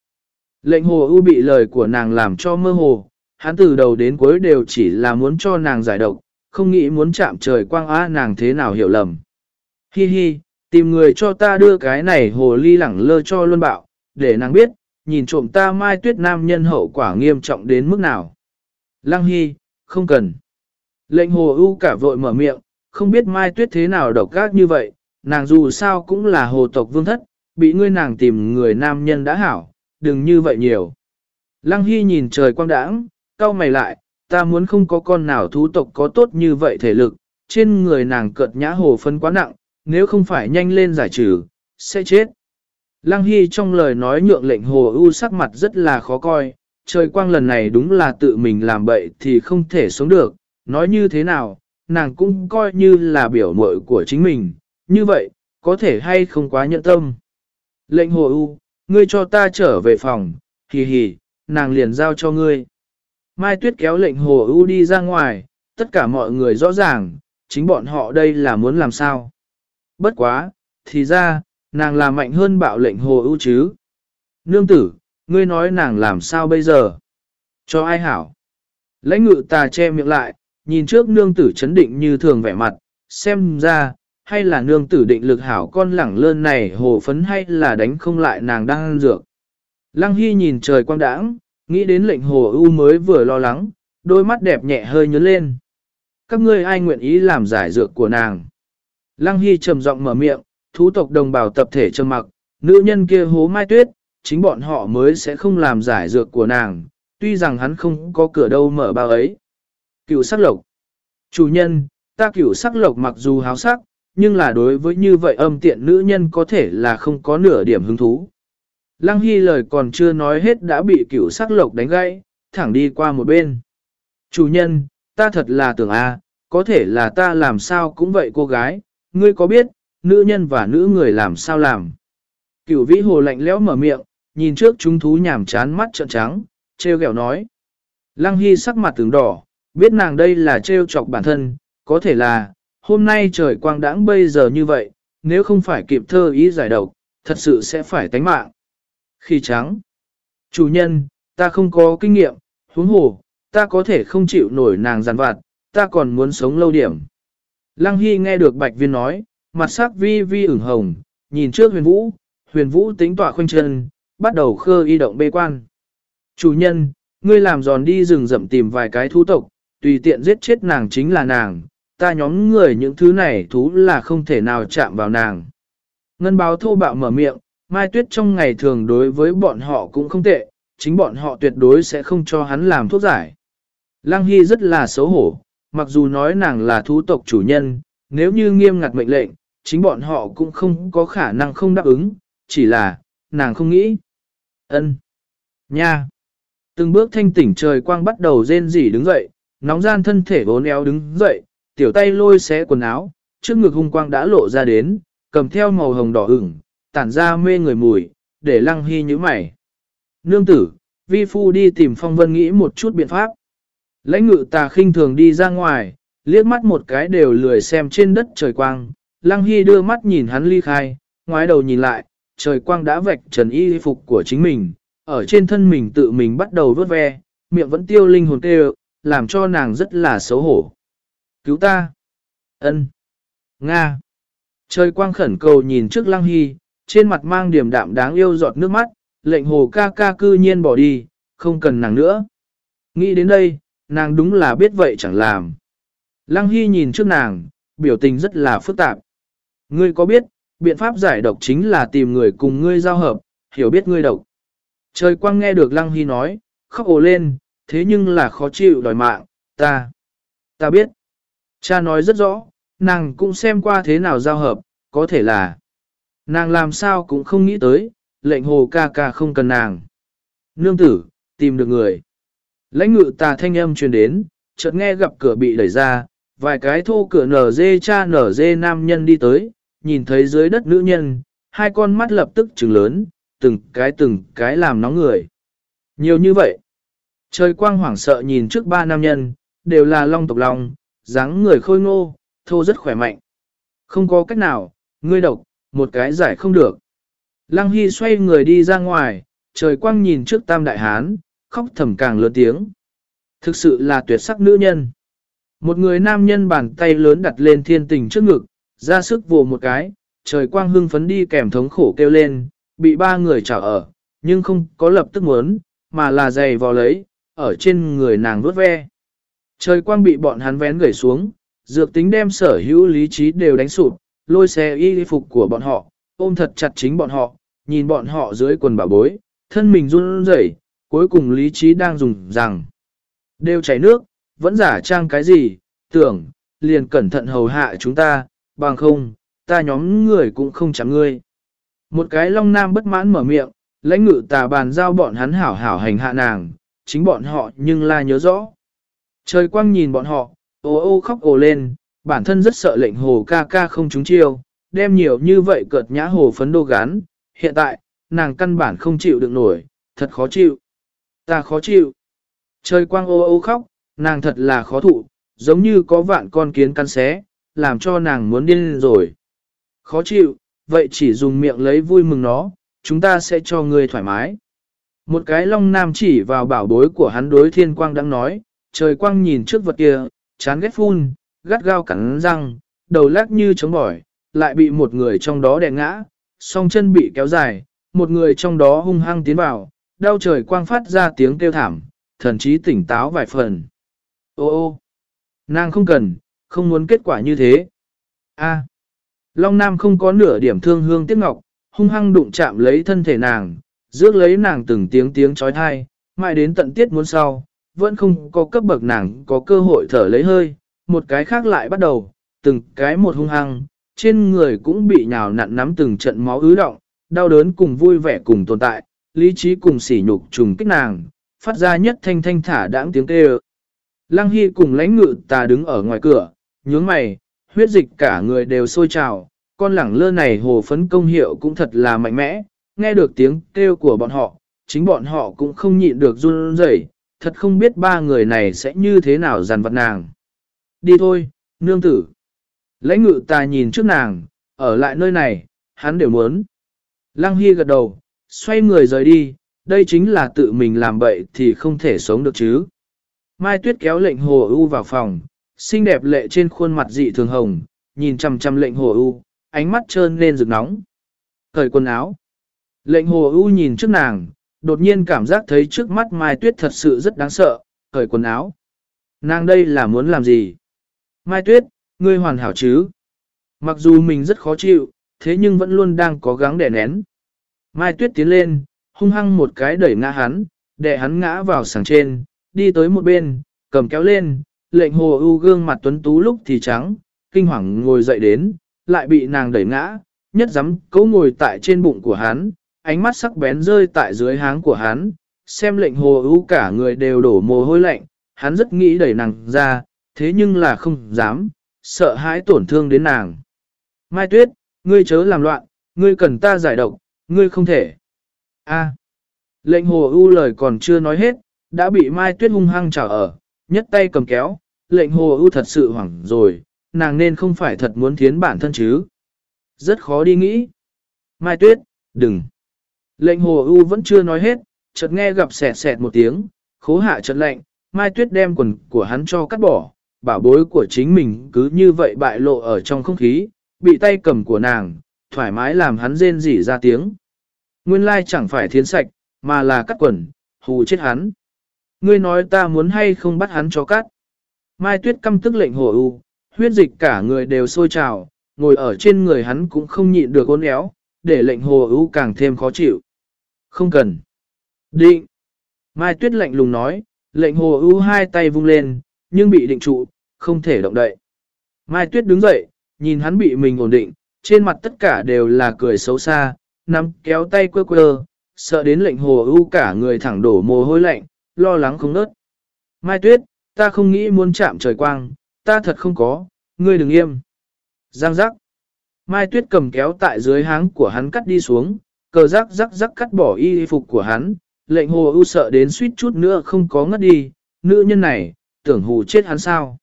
Lệnh hồ ưu bị lời của nàng làm cho mơ hồ, hắn từ đầu đến cuối đều chỉ là muốn cho nàng giải độc, không nghĩ muốn chạm trời quang á nàng thế nào hiểu lầm. Hi hi, tìm người cho ta đưa cái này hồ ly lẳng lơ cho luân bạo, để nàng biết, nhìn trộm ta mai tuyết nam nhân hậu quả nghiêm trọng đến mức nào. Lăng Hy, không cần. Lệnh hồ ưu cả vội mở miệng, không biết mai tuyết thế nào độc gác như vậy, nàng dù sao cũng là hồ tộc vương thất, bị ngươi nàng tìm người nam nhân đã hảo, đừng như vậy nhiều. Lăng Hy nhìn trời quang đãng, cau mày lại, ta muốn không có con nào thú tộc có tốt như vậy thể lực, trên người nàng cợt nhã hồ phân quá nặng, nếu không phải nhanh lên giải trừ, sẽ chết. Lăng Hy trong lời nói nhượng lệnh hồ ưu sắc mặt rất là khó coi, trời quang lần này đúng là tự mình làm bậy thì không thể sống được, nói như thế nào, nàng cũng coi như là biểu mội của chính mình, như vậy, có thể hay không quá nhận tâm. Lệnh hồ ưu, ngươi cho ta trở về phòng, hì hì, nàng liền giao cho ngươi. Mai Tuyết kéo lệnh hồ ưu đi ra ngoài, tất cả mọi người rõ ràng, chính bọn họ đây là muốn làm sao. Bất quá, thì ra, nàng là mạnh hơn bạo lệnh hồ ưu chứ. Nương tử, ngươi nói nàng làm sao bây giờ? Cho ai hảo? Lãnh ngự tà che miệng lại, nhìn trước nương tử chấn định như thường vẻ mặt, xem ra, hay là nương tử định lực hảo con lẳng lơn này hồ phấn hay là đánh không lại nàng đang ăn dược. Lăng Hy nhìn trời quang đãng, nghĩ đến lệnh hồ ưu mới vừa lo lắng, đôi mắt đẹp nhẹ hơi nhớ lên. Các ngươi ai nguyện ý làm giải dược của nàng? Lăng Hy trầm giọng mở miệng, thú tộc đồng bào tập thể trầm mặc, nữ nhân kia hố mai tuyết, chính bọn họ mới sẽ không làm giải dược của nàng, tuy rằng hắn không có cửa đâu mở bao ấy. Cựu sắc lộc. Chủ nhân, ta cựu sắc lộc mặc dù háo sắc, nhưng là đối với như vậy âm tiện nữ nhân có thể là không có nửa điểm hứng thú. Lăng Hy lời còn chưa nói hết đã bị cửu sắc lộc đánh gãy, thẳng đi qua một bên. Chủ nhân, ta thật là tưởng a, có thể là ta làm sao cũng vậy cô gái, ngươi có biết, nữ nhân và nữ người làm sao làm. Cửu vĩ hồ lạnh lẽo mở miệng, nhìn trước chúng thú nhảm chán mắt trợn trắng, treo ghẹo nói. Lăng Hy sắc mặt tướng đỏ, biết nàng đây là treo chọc bản thân, có thể là, hôm nay trời quang đãng bây giờ như vậy, nếu không phải kịp thơ ý giải độc, thật sự sẽ phải tánh mạng. Khi trắng, chủ nhân, ta không có kinh nghiệm, huống hồ, ta có thể không chịu nổi nàng giàn vặt, ta còn muốn sống lâu điểm. Lăng Hy nghe được Bạch Viên nói, mặt sắc vi vi ửng hồng, nhìn trước huyền vũ, huyền vũ tính tỏa khoanh chân, bắt đầu khơ y động bê quan. Chủ nhân, ngươi làm giòn đi rừng rậm tìm vài cái thú tộc, tùy tiện giết chết nàng chính là nàng, ta nhóm người những thứ này thú là không thể nào chạm vào nàng. Ngân báo thô bạo mở miệng, Mai Tuyết trong ngày thường đối với bọn họ cũng không tệ, chính bọn họ tuyệt đối sẽ không cho hắn làm thuốc giải. Lăng Hy rất là xấu hổ, mặc dù nói nàng là thú tộc chủ nhân, nếu như nghiêm ngặt mệnh lệnh, chính bọn họ cũng không có khả năng không đáp ứng, chỉ là, nàng không nghĩ. ân Nha! Từng bước thanh tỉnh trời quang bắt đầu rên rỉ đứng dậy, nóng gian thân thể vốn éo đứng dậy, tiểu tay lôi xé quần áo, trước ngực hung quang đã lộ ra đến, cầm theo màu hồng đỏ ửng, tản ra mê người mùi, để lăng hy như mày. Nương tử, vi phu đi tìm phong vân nghĩ một chút biện pháp. Lãnh ngự tà khinh thường đi ra ngoài, liếc mắt một cái đều lười xem trên đất trời quang. Lăng Hy đưa mắt nhìn hắn ly khai, ngoái đầu nhìn lại, trời quang đã vạch trần y phục của chính mình, ở trên thân mình tự mình bắt đầu vớt ve, miệng vẫn tiêu linh hồn kêu, làm cho nàng rất là xấu hổ. Cứu ta! ân Nga! Trời quang khẩn cầu nhìn trước Lăng Hy, trên mặt mang điểm đạm đáng yêu giọt nước mắt, lệnh hồ ca ca cư nhiên bỏ đi, không cần nàng nữa. Nghĩ đến đây, nàng đúng là biết vậy chẳng làm. Lăng Hy nhìn trước nàng, biểu tình rất là phức tạp. Ngươi có biết, biện pháp giải độc chính là tìm người cùng ngươi giao hợp, hiểu biết ngươi độc. Trời quang nghe được Lăng Hy nói, khóc ồ lên, thế nhưng là khó chịu đòi mạng, ta, ta biết. Cha nói rất rõ, nàng cũng xem qua thế nào giao hợp, có thể là Nàng làm sao cũng không nghĩ tới, lệnh hồ ca ca không cần nàng. Nương tử, tìm được người. Lãnh ngự tà thanh âm truyền đến, chợt nghe gặp cửa bị đẩy ra, vài cái thô cửa nở dê cha nở dê nam nhân đi tới, nhìn thấy dưới đất nữ nhân, hai con mắt lập tức trừng lớn, từng cái từng cái làm nóng người. Nhiều như vậy. Trời quang hoảng sợ nhìn trước ba nam nhân, đều là long tộc long, dáng người khôi ngô, thô rất khỏe mạnh. Không có cách nào, ngươi độc, một cái giải không được. Lăng Hy xoay người đi ra ngoài, trời quang nhìn trước tam đại hán, khóc thầm càng lớn tiếng. Thực sự là tuyệt sắc nữ nhân. Một người nam nhân bàn tay lớn đặt lên thiên tình trước ngực, ra sức vồ một cái, trời quang hưng phấn đi kèm thống khổ kêu lên, bị ba người chảo ở, nhưng không có lập tức muốn, mà là giày vò lấy, ở trên người nàng vuốt ve. Trời quang bị bọn hắn vén gửi xuống, dược tính đem sở hữu lý trí đều đánh sụp, lôi xe y phục của bọn họ, ôm thật chặt chính bọn họ, nhìn bọn họ dưới quần bảo bối, thân mình run rẩy, cuối cùng lý trí đang dùng rằng, đều chảy nước, vẫn giả trang cái gì, tưởng, liền cẩn thận hầu hạ chúng ta, bằng không, ta nhóm người cũng không chẳng ngươi. Một cái long nam bất mãn mở miệng, lãnh ngự tà bàn giao bọn hắn hảo hảo hành hạ nàng, chính bọn họ nhưng la nhớ rõ. Trời quang nhìn bọn họ, ô ô khóc ồ lên, bản thân rất sợ lệnh hồ ca ca không trúng chiêu, đem nhiều như vậy cợt nhã hồ phấn đô gán, hiện tại, nàng căn bản không chịu được nổi, thật khó chịu. Ta khó chịu. Trời quang ô ô khóc, nàng thật là khó thụ, giống như có vạn con kiến cắn xé, làm cho nàng muốn điên rồi. Khó chịu, vậy chỉ dùng miệng lấy vui mừng nó, chúng ta sẽ cho người thoải mái. Một cái long nam chỉ vào bảo bối của hắn đối thiên quang đang nói, trời quang nhìn trước vật kia, chán ghét phun, gắt gao cắn răng, đầu lắc như chống bỏi, lại bị một người trong đó đè ngã, song chân bị kéo dài, một người trong đó hung hăng tiến vào, đau trời quang phát ra tiếng kêu thảm, thần trí tỉnh táo vài phần. Ô ô, nàng không cần, không muốn kết quả như thế. A, Long Nam không có nửa điểm thương hương tiếc ngọc, hung hăng đụng chạm lấy thân thể nàng, rước lấy nàng từng tiếng tiếng trói thai, mãi đến tận tiết muốn sau, vẫn không có cấp bậc nàng có cơ hội thở lấy hơi, một cái khác lại bắt đầu, từng cái một hung hăng, trên người cũng bị nhào nặn nắm từng trận máu ứ động, đau đớn cùng vui vẻ cùng tồn tại, lý trí cùng sỉ nhục trùng kích nàng, phát ra nhất thanh thanh thả đãng tiếng kêu. Lăng Hy cùng lãnh ngự ta đứng ở ngoài cửa, nhướng mày, huyết dịch cả người đều sôi trào, con lẳng lơ này hồ phấn công hiệu cũng thật là mạnh mẽ, nghe được tiếng kêu của bọn họ, chính bọn họ cũng không nhịn được run rẩy, thật không biết ba người này sẽ như thế nào dàn vật nàng. Đi thôi, nương tử. Lãnh ngự ta nhìn trước nàng, ở lại nơi này, hắn đều muốn. Lăng Hy gật đầu, xoay người rời đi, đây chính là tự mình làm bậy thì không thể sống được chứ. Mai Tuyết kéo lệnh hồ ưu vào phòng, xinh đẹp lệ trên khuôn mặt dị thường hồng, nhìn chằm chằm lệnh hồ ưu, ánh mắt trơn lên rực nóng. Cởi quần áo. Lệnh hồ ưu nhìn trước nàng, đột nhiên cảm giác thấy trước mắt Mai Tuyết thật sự rất đáng sợ, cởi quần áo. Nàng đây là muốn làm gì? Mai Tuyết, ngươi hoàn hảo chứ? Mặc dù mình rất khó chịu, thế nhưng vẫn luôn đang cố gắng đè nén. Mai Tuyết tiến lên, hung hăng một cái đẩy ngã hắn, để hắn ngã vào sàng trên, đi tới một bên, cầm kéo lên, lệnh hồ ưu gương mặt tuấn tú lúc thì trắng, kinh hoàng ngồi dậy đến, lại bị nàng đẩy ngã, nhất dám cấu ngồi tại trên bụng của hắn, ánh mắt sắc bén rơi tại dưới háng của hắn, xem lệnh hồ ưu cả người đều đổ mồ hôi lạnh, hắn rất nghĩ đẩy nàng ra, thế nhưng là không dám, sợ hãi tổn thương đến nàng. Mai Tuyết, ngươi chớ làm loạn, ngươi cần ta giải độc, ngươi không thể. A. À. Lệnh hồ ưu lời còn chưa nói hết, đã bị Mai Tuyết hung hăng trả ở, nhất tay cầm kéo, lệnh hồ ưu thật sự hoảng rồi, nàng nên không phải thật muốn thiến bản thân chứ. Rất khó đi nghĩ. Mai Tuyết, đừng. Lệnh hồ ưu vẫn chưa nói hết, chợt nghe gặp sẹt sẹt một tiếng, khố hạ chợt lệnh, Mai Tuyết đem quần của hắn cho cắt bỏ, bảo bối của chính mình cứ như vậy bại lộ ở trong không khí, bị tay cầm của nàng, thoải mái làm hắn rên rỉ ra tiếng. Nguyên lai chẳng phải thiến sạch, mà là cắt quần, hù chết hắn. Ngươi nói ta muốn hay không bắt hắn cho cắt. Mai Tuyết căm tức lệnh hồ ưu, huyết dịch cả người đều sôi trào, ngồi ở trên người hắn cũng không nhịn được ôn éo, để lệnh hồ ưu càng thêm khó chịu. Không cần. Định. Mai Tuyết lạnh lùng nói, lệnh hồ ưu hai tay vung lên, nhưng bị định trụ, không thể động đậy. Mai Tuyết đứng dậy, nhìn hắn bị mình ổn định, trên mặt tất cả đều là cười xấu xa, nắm kéo tay quơ quơ, sợ đến lệnh hồ ưu cả người thẳng đổ mồ hôi lạnh, lo lắng không nớt. Mai Tuyết, ta không nghĩ muốn chạm trời quang, ta thật không có, ngươi đừng im. Giang giác. Mai Tuyết cầm kéo tại dưới háng của hắn cắt đi xuống, cờ rắc rắc rắc cắt bỏ y phục của hắn, lệnh hồ ưu sợ đến suýt chút nữa không có ngất đi, nữ nhân này, tưởng hù chết hắn sao.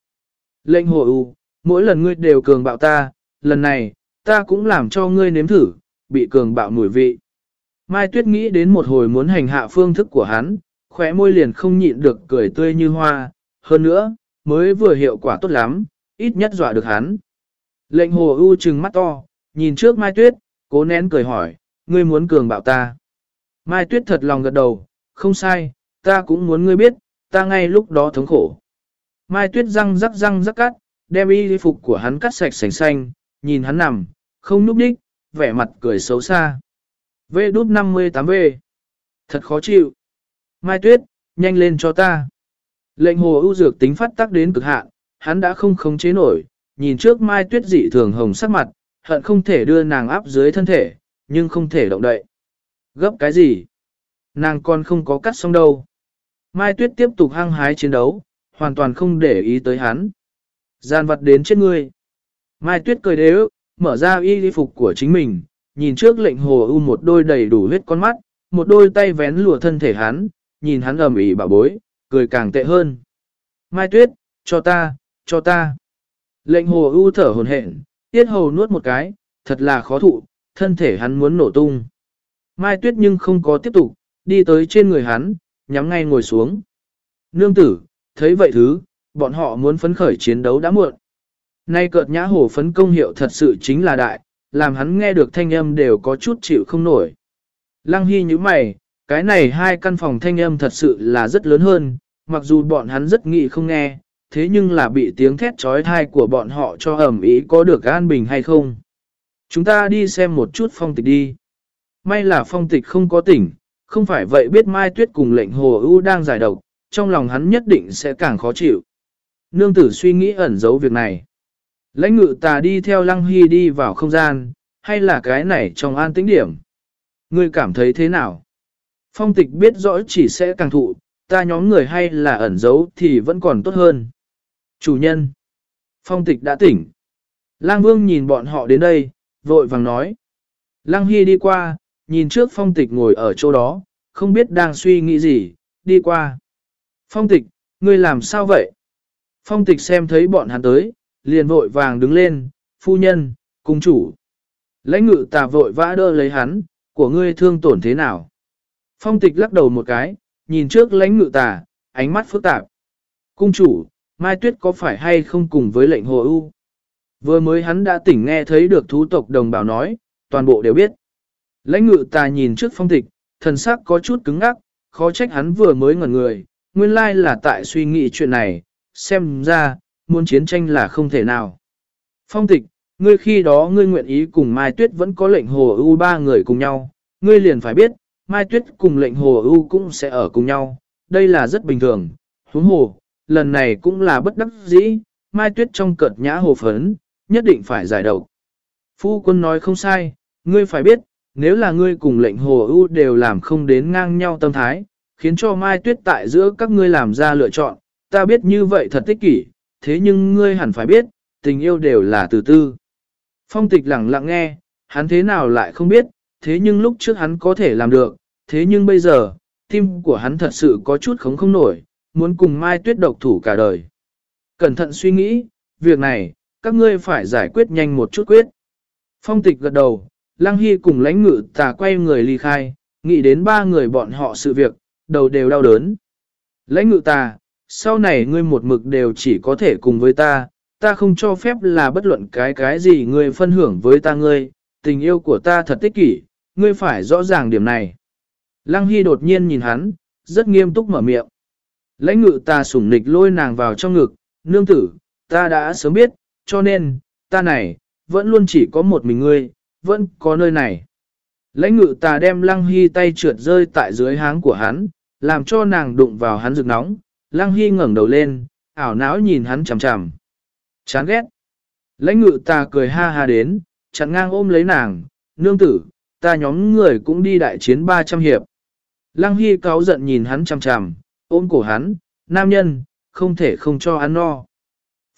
Lệnh hồ ưu, mỗi lần ngươi đều cường bạo ta, lần này, ta cũng làm cho ngươi nếm thử, bị cường bạo mùi vị. Mai Tuyết nghĩ đến một hồi muốn hành hạ phương thức của hắn, khóe môi liền không nhịn được cười tươi như hoa, hơn nữa, mới vừa hiệu quả tốt lắm, ít nhất dọa được hắn. Lệnh hồ ưu trừng mắt to, nhìn trước Mai Tuyết, cố nén cười hỏi, ngươi muốn cường bạo ta. Mai Tuyết thật lòng gật đầu, không sai, ta cũng muốn ngươi biết, ta ngay lúc đó thống khổ. Mai Tuyết răng rắc răng rắc cắt, đem y phục của hắn cắt sạch sành xanh, nhìn hắn nằm, không núp đích, vẻ mặt cười xấu xa. V đút 58V. Thật khó chịu. Mai Tuyết, nhanh lên cho ta. Lệnh hồ ưu dược tính phát tác đến cực hạn, hắn đã không khống chế nổi, nhìn trước Mai Tuyết dị thường hồng sắc mặt, hận không thể đưa nàng áp dưới thân thể, nhưng không thể động đậy. Gấp cái gì? Nàng còn không có cắt xong đâu. Mai Tuyết tiếp tục hăng hái chiến đấu, hoàn toàn không để ý tới hắn. Gian vật đến chết ngươi. Mai Tuyết cười đế ức, mở ra y phục của chính mình, nhìn trước lệnh hồ u một đôi đầy đủ huyết con mắt, một đôi tay vén lùa thân thể hắn, nhìn hắn ầm ĩ bảo bối, cười càng tệ hơn. Mai Tuyết, cho ta, cho ta. Lệnh hồ ưu thở hồn hển, tiết hầu nuốt một cái, thật là khó thụ, thân thể hắn muốn nổ tung. Mai Tuyết nhưng không có tiếp tục, đi tới trên người hắn, nhắm ngay ngồi xuống. Nương tử, thấy vậy thứ, bọn họ muốn phấn khởi chiến đấu đã muộn. Nay cợt nhã hổ phấn công hiệu thật sự chính là đại, làm hắn nghe được thanh âm đều có chút chịu không nổi. Lăng Hy như mày, cái này hai căn phòng thanh âm thật sự là rất lớn hơn, mặc dù bọn hắn rất nghị không nghe, thế nhưng là bị tiếng thét trói thai của bọn họ cho ẩm ý có được an bình hay không. Chúng ta đi xem một chút phong tịch đi. May là phong tịch không có tỉnh, không phải vậy biết Mai Tuyết cùng lệnh hồ ưu đang giải độc, trong lòng hắn nhất định sẽ càng khó chịu. Nương tử suy nghĩ ẩn giấu việc này. Lãnh ngự tà đi theo lăng hy đi vào không gian, hay là cái này trong an tĩnh điểm. Ngươi cảm thấy thế nào? Phong tịch biết rõ chỉ sẽ càng thụ, ta nhóm người hay là ẩn giấu thì vẫn còn tốt hơn. Chủ nhân. Phong tịch đã tỉnh. Lang Vương nhìn bọn họ đến đây, vội vàng nói. Lang Hy đi qua, nhìn trước phong tịch ngồi ở chỗ đó, không biết đang suy nghĩ gì, đi qua. Phong tịch, ngươi làm sao vậy? Phong tịch xem thấy bọn hắn tới, liền vội vàng đứng lên, phu nhân, cung chủ. Lãnh ngự tà vội vã đỡ lấy hắn, của ngươi thương tổn thế nào? Phong tịch lắc đầu một cái, nhìn trước lãnh ngự tà, ánh mắt phức tạp. Cung chủ, Mai Tuyết có phải hay không cùng với lệnh hồ ưu? Vừa mới hắn đã tỉnh nghe thấy được thú tộc đồng bào nói, toàn bộ đều biết. Lãnh ngự tà nhìn trước phong tịch, thần sắc có chút cứng ngắc, khó trách hắn vừa mới ngẩn người, nguyên lai là tại suy nghĩ chuyện này, xem ra, muốn chiến tranh là không thể nào. Phong tịch, ngươi khi đó ngươi nguyện ý cùng Mai Tuyết vẫn có lệnh hồ ưu ba người cùng nhau, ngươi liền phải biết, Mai Tuyết cùng lệnh hồ ưu cũng sẽ ở cùng nhau, đây là rất bình thường, huống hồ, lần này cũng là bất đắc dĩ, Mai Tuyết trong cợt nhã hồ phấn, nhất định phải giải độc. Phu quân nói không sai, ngươi phải biết, nếu là ngươi cùng lệnh hồ ưu đều làm không đến ngang nhau tâm thái, khiến cho Mai Tuyết tại giữa các ngươi làm ra lựa chọn, ta biết như vậy thật tích kỷ, thế nhưng ngươi hẳn phải biết, tình yêu đều là từ tư. Phong tịch lặng lặng nghe, hắn thế nào lại không biết, thế nhưng lúc trước hắn có thể làm được, thế nhưng bây giờ, tim của hắn thật sự có chút khống không nổi, muốn cùng Mai Tuyết độc thủ cả đời. Cẩn thận suy nghĩ, việc này, các ngươi phải giải quyết nhanh một chút quyết. Phong tịch gật đầu, Lăng Hy cùng lãnh ngự tà quay người ly khai, nghĩ đến ba người bọn họ sự việc, đầu đều đau đớn. Lãnh ngự ta sau này ngươi một mực đều chỉ có thể cùng với ta, ta không cho phép là bất luận cái cái gì ngươi phân hưởng với ta ngươi, tình yêu của ta thật tích kỷ, ngươi phải rõ ràng điểm này. Lăng Hy đột nhiên nhìn hắn, rất nghiêm túc mở miệng. Lãnh ngự ta sủng nịch lôi nàng vào trong ngực, nương tử, ta đã sớm biết, cho nên, ta này, vẫn luôn chỉ có một mình ngươi, vẫn có nơi này. Lãnh ngự ta đem lăng hy tay trượt rơi tại dưới háng của hắn, làm cho nàng đụng vào hắn rực nóng, lăng hy ngẩng đầu lên, ảo não nhìn hắn chằm chằm. Chán ghét. Lãnh ngự ta cười ha ha đến, chặn ngang ôm lấy nàng, nương tử, ta nhóm người cũng đi đại chiến 300 hiệp. Lăng Hy cáo giận nhìn hắn chằm chằm, ôm cổ hắn, nam nhân, không thể không cho ăn no.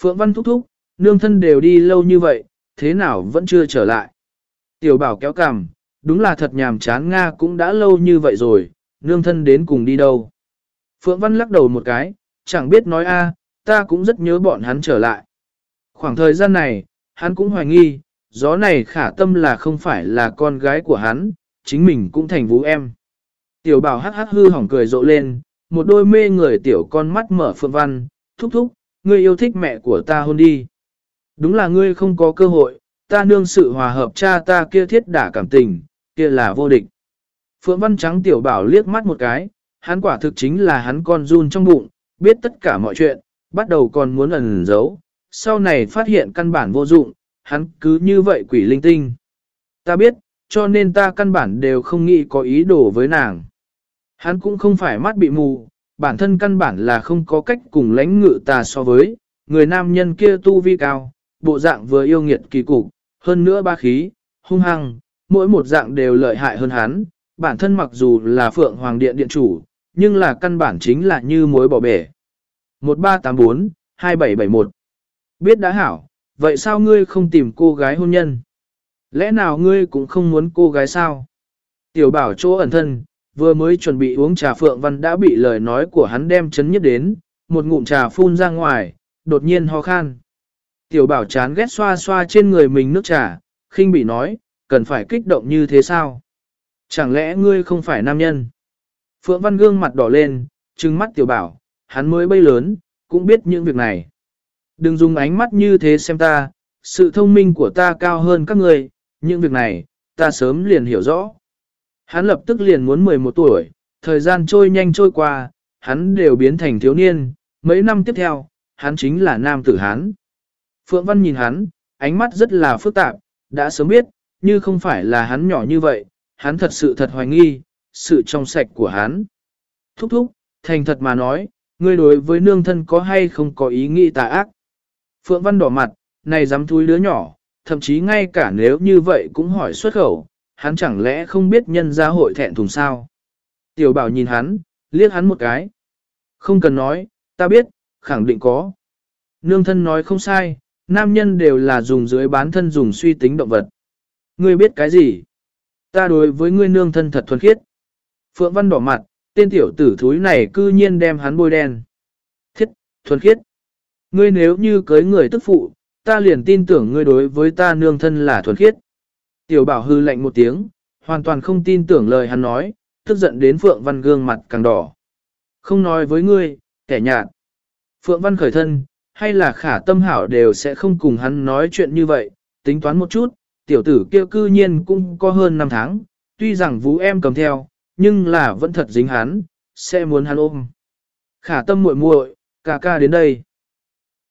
Phượng Văn thúc thúc, nương thân đều đi lâu như vậy, thế nào vẫn chưa trở lại. Tiểu bảo kéo cằm, đúng là thật nhàm chán Nga cũng đã lâu như vậy rồi, nương thân đến cùng đi đâu. Phượng Văn lắc đầu một cái, chẳng biết nói a, ta cũng rất nhớ bọn hắn trở lại. Khoảng thời gian này, hắn cũng hoài nghi, gió này khả tâm là không phải là con gái của hắn, chính mình cũng thành vũ em. Tiểu bảo hát hát hư hỏng cười rộ lên, một đôi mê người tiểu con mắt mở phượng văn, thúc thúc, ngươi yêu thích mẹ của ta hôn đi. Đúng là ngươi không có cơ hội, ta nương sự hòa hợp cha ta kia thiết đả cảm tình, kia là vô địch. Phượng văn trắng tiểu bảo liếc mắt một cái, hắn quả thực chính là hắn con run trong bụng, biết tất cả mọi chuyện, bắt đầu còn muốn ẩn giấu, sau này phát hiện căn bản vô dụng, hắn cứ như vậy quỷ linh tinh. Ta biết, cho nên ta căn bản đều không nghĩ có ý đồ với nàng. Hắn cũng không phải mắt bị mù, bản thân căn bản là không có cách cùng lãnh ngự ta so với, người nam nhân kia tu vi cao, bộ dạng vừa yêu nghiệt kỳ cục, hơn nữa ba khí, hung hăng, mỗi một dạng đều lợi hại hơn hắn, bản thân mặc dù là phượng hoàng điện điện chủ, nhưng là căn bản chính là như mối bỏ bể. 1384-2771 Biết đã hảo, vậy sao ngươi không tìm cô gái hôn nhân? Lẽ nào ngươi cũng không muốn cô gái sao? Tiểu bảo chỗ ẩn thân, Vừa mới chuẩn bị uống trà Phượng Văn đã bị lời nói của hắn đem chấn nhất đến, một ngụm trà phun ra ngoài, đột nhiên ho khan. Tiểu bảo chán ghét xoa xoa trên người mình nước trà, khinh bị nói, cần phải kích động như thế sao? Chẳng lẽ ngươi không phải nam nhân? Phượng Văn gương mặt đỏ lên, trừng mắt tiểu bảo, hắn mới bay lớn, cũng biết những việc này. Đừng dùng ánh mắt như thế xem ta, sự thông minh của ta cao hơn các ngươi, những việc này, ta sớm liền hiểu rõ. Hắn lập tức liền muốn 11 tuổi, thời gian trôi nhanh trôi qua, hắn đều biến thành thiếu niên, mấy năm tiếp theo, hắn chính là nam tử hắn. Phượng Văn nhìn hắn, ánh mắt rất là phức tạp, đã sớm biết, như không phải là hắn nhỏ như vậy, hắn thật sự thật hoài nghi, sự trong sạch của hắn. Thúc thúc, thành thật mà nói, ngươi đối với nương thân có hay không có ý nghĩ tà ác. Phượng Văn đỏ mặt, này dám thui đứa nhỏ, thậm chí ngay cả nếu như vậy cũng hỏi xuất khẩu, hắn chẳng lẽ không biết nhân gia hội thẹn thùng sao. Tiểu bảo nhìn hắn, liếc hắn một cái. Không cần nói, ta biết, khẳng định có. Nương thân nói không sai, nam nhân đều là dùng dưới bán thân dùng suy tính động vật. Ngươi biết cái gì? Ta đối với ngươi nương thân thật thuần khiết. Phượng Văn đỏ mặt, tên tiểu tử thúi này cư nhiên đem hắn bôi đen. Thiết, thuần khiết. Ngươi nếu như cưới người tức phụ, ta liền tin tưởng ngươi đối với ta nương thân là thuần khiết. Tiểu bảo hư lạnh một tiếng, hoàn toàn không tin tưởng lời hắn nói, tức giận đến Phượng Văn gương mặt càng đỏ. Không nói với ngươi, kẻ nhạt. Phượng Văn khởi thân, hay là khả tâm hảo đều sẽ không cùng hắn nói chuyện như vậy, tính toán một chút, tiểu tử kia cư nhiên cũng có hơn 5 tháng, tuy rằng vũ em cầm theo, nhưng là vẫn thật dính hắn, sẽ muốn hắn ôm. Khả tâm muội muội, ca ca đến đây.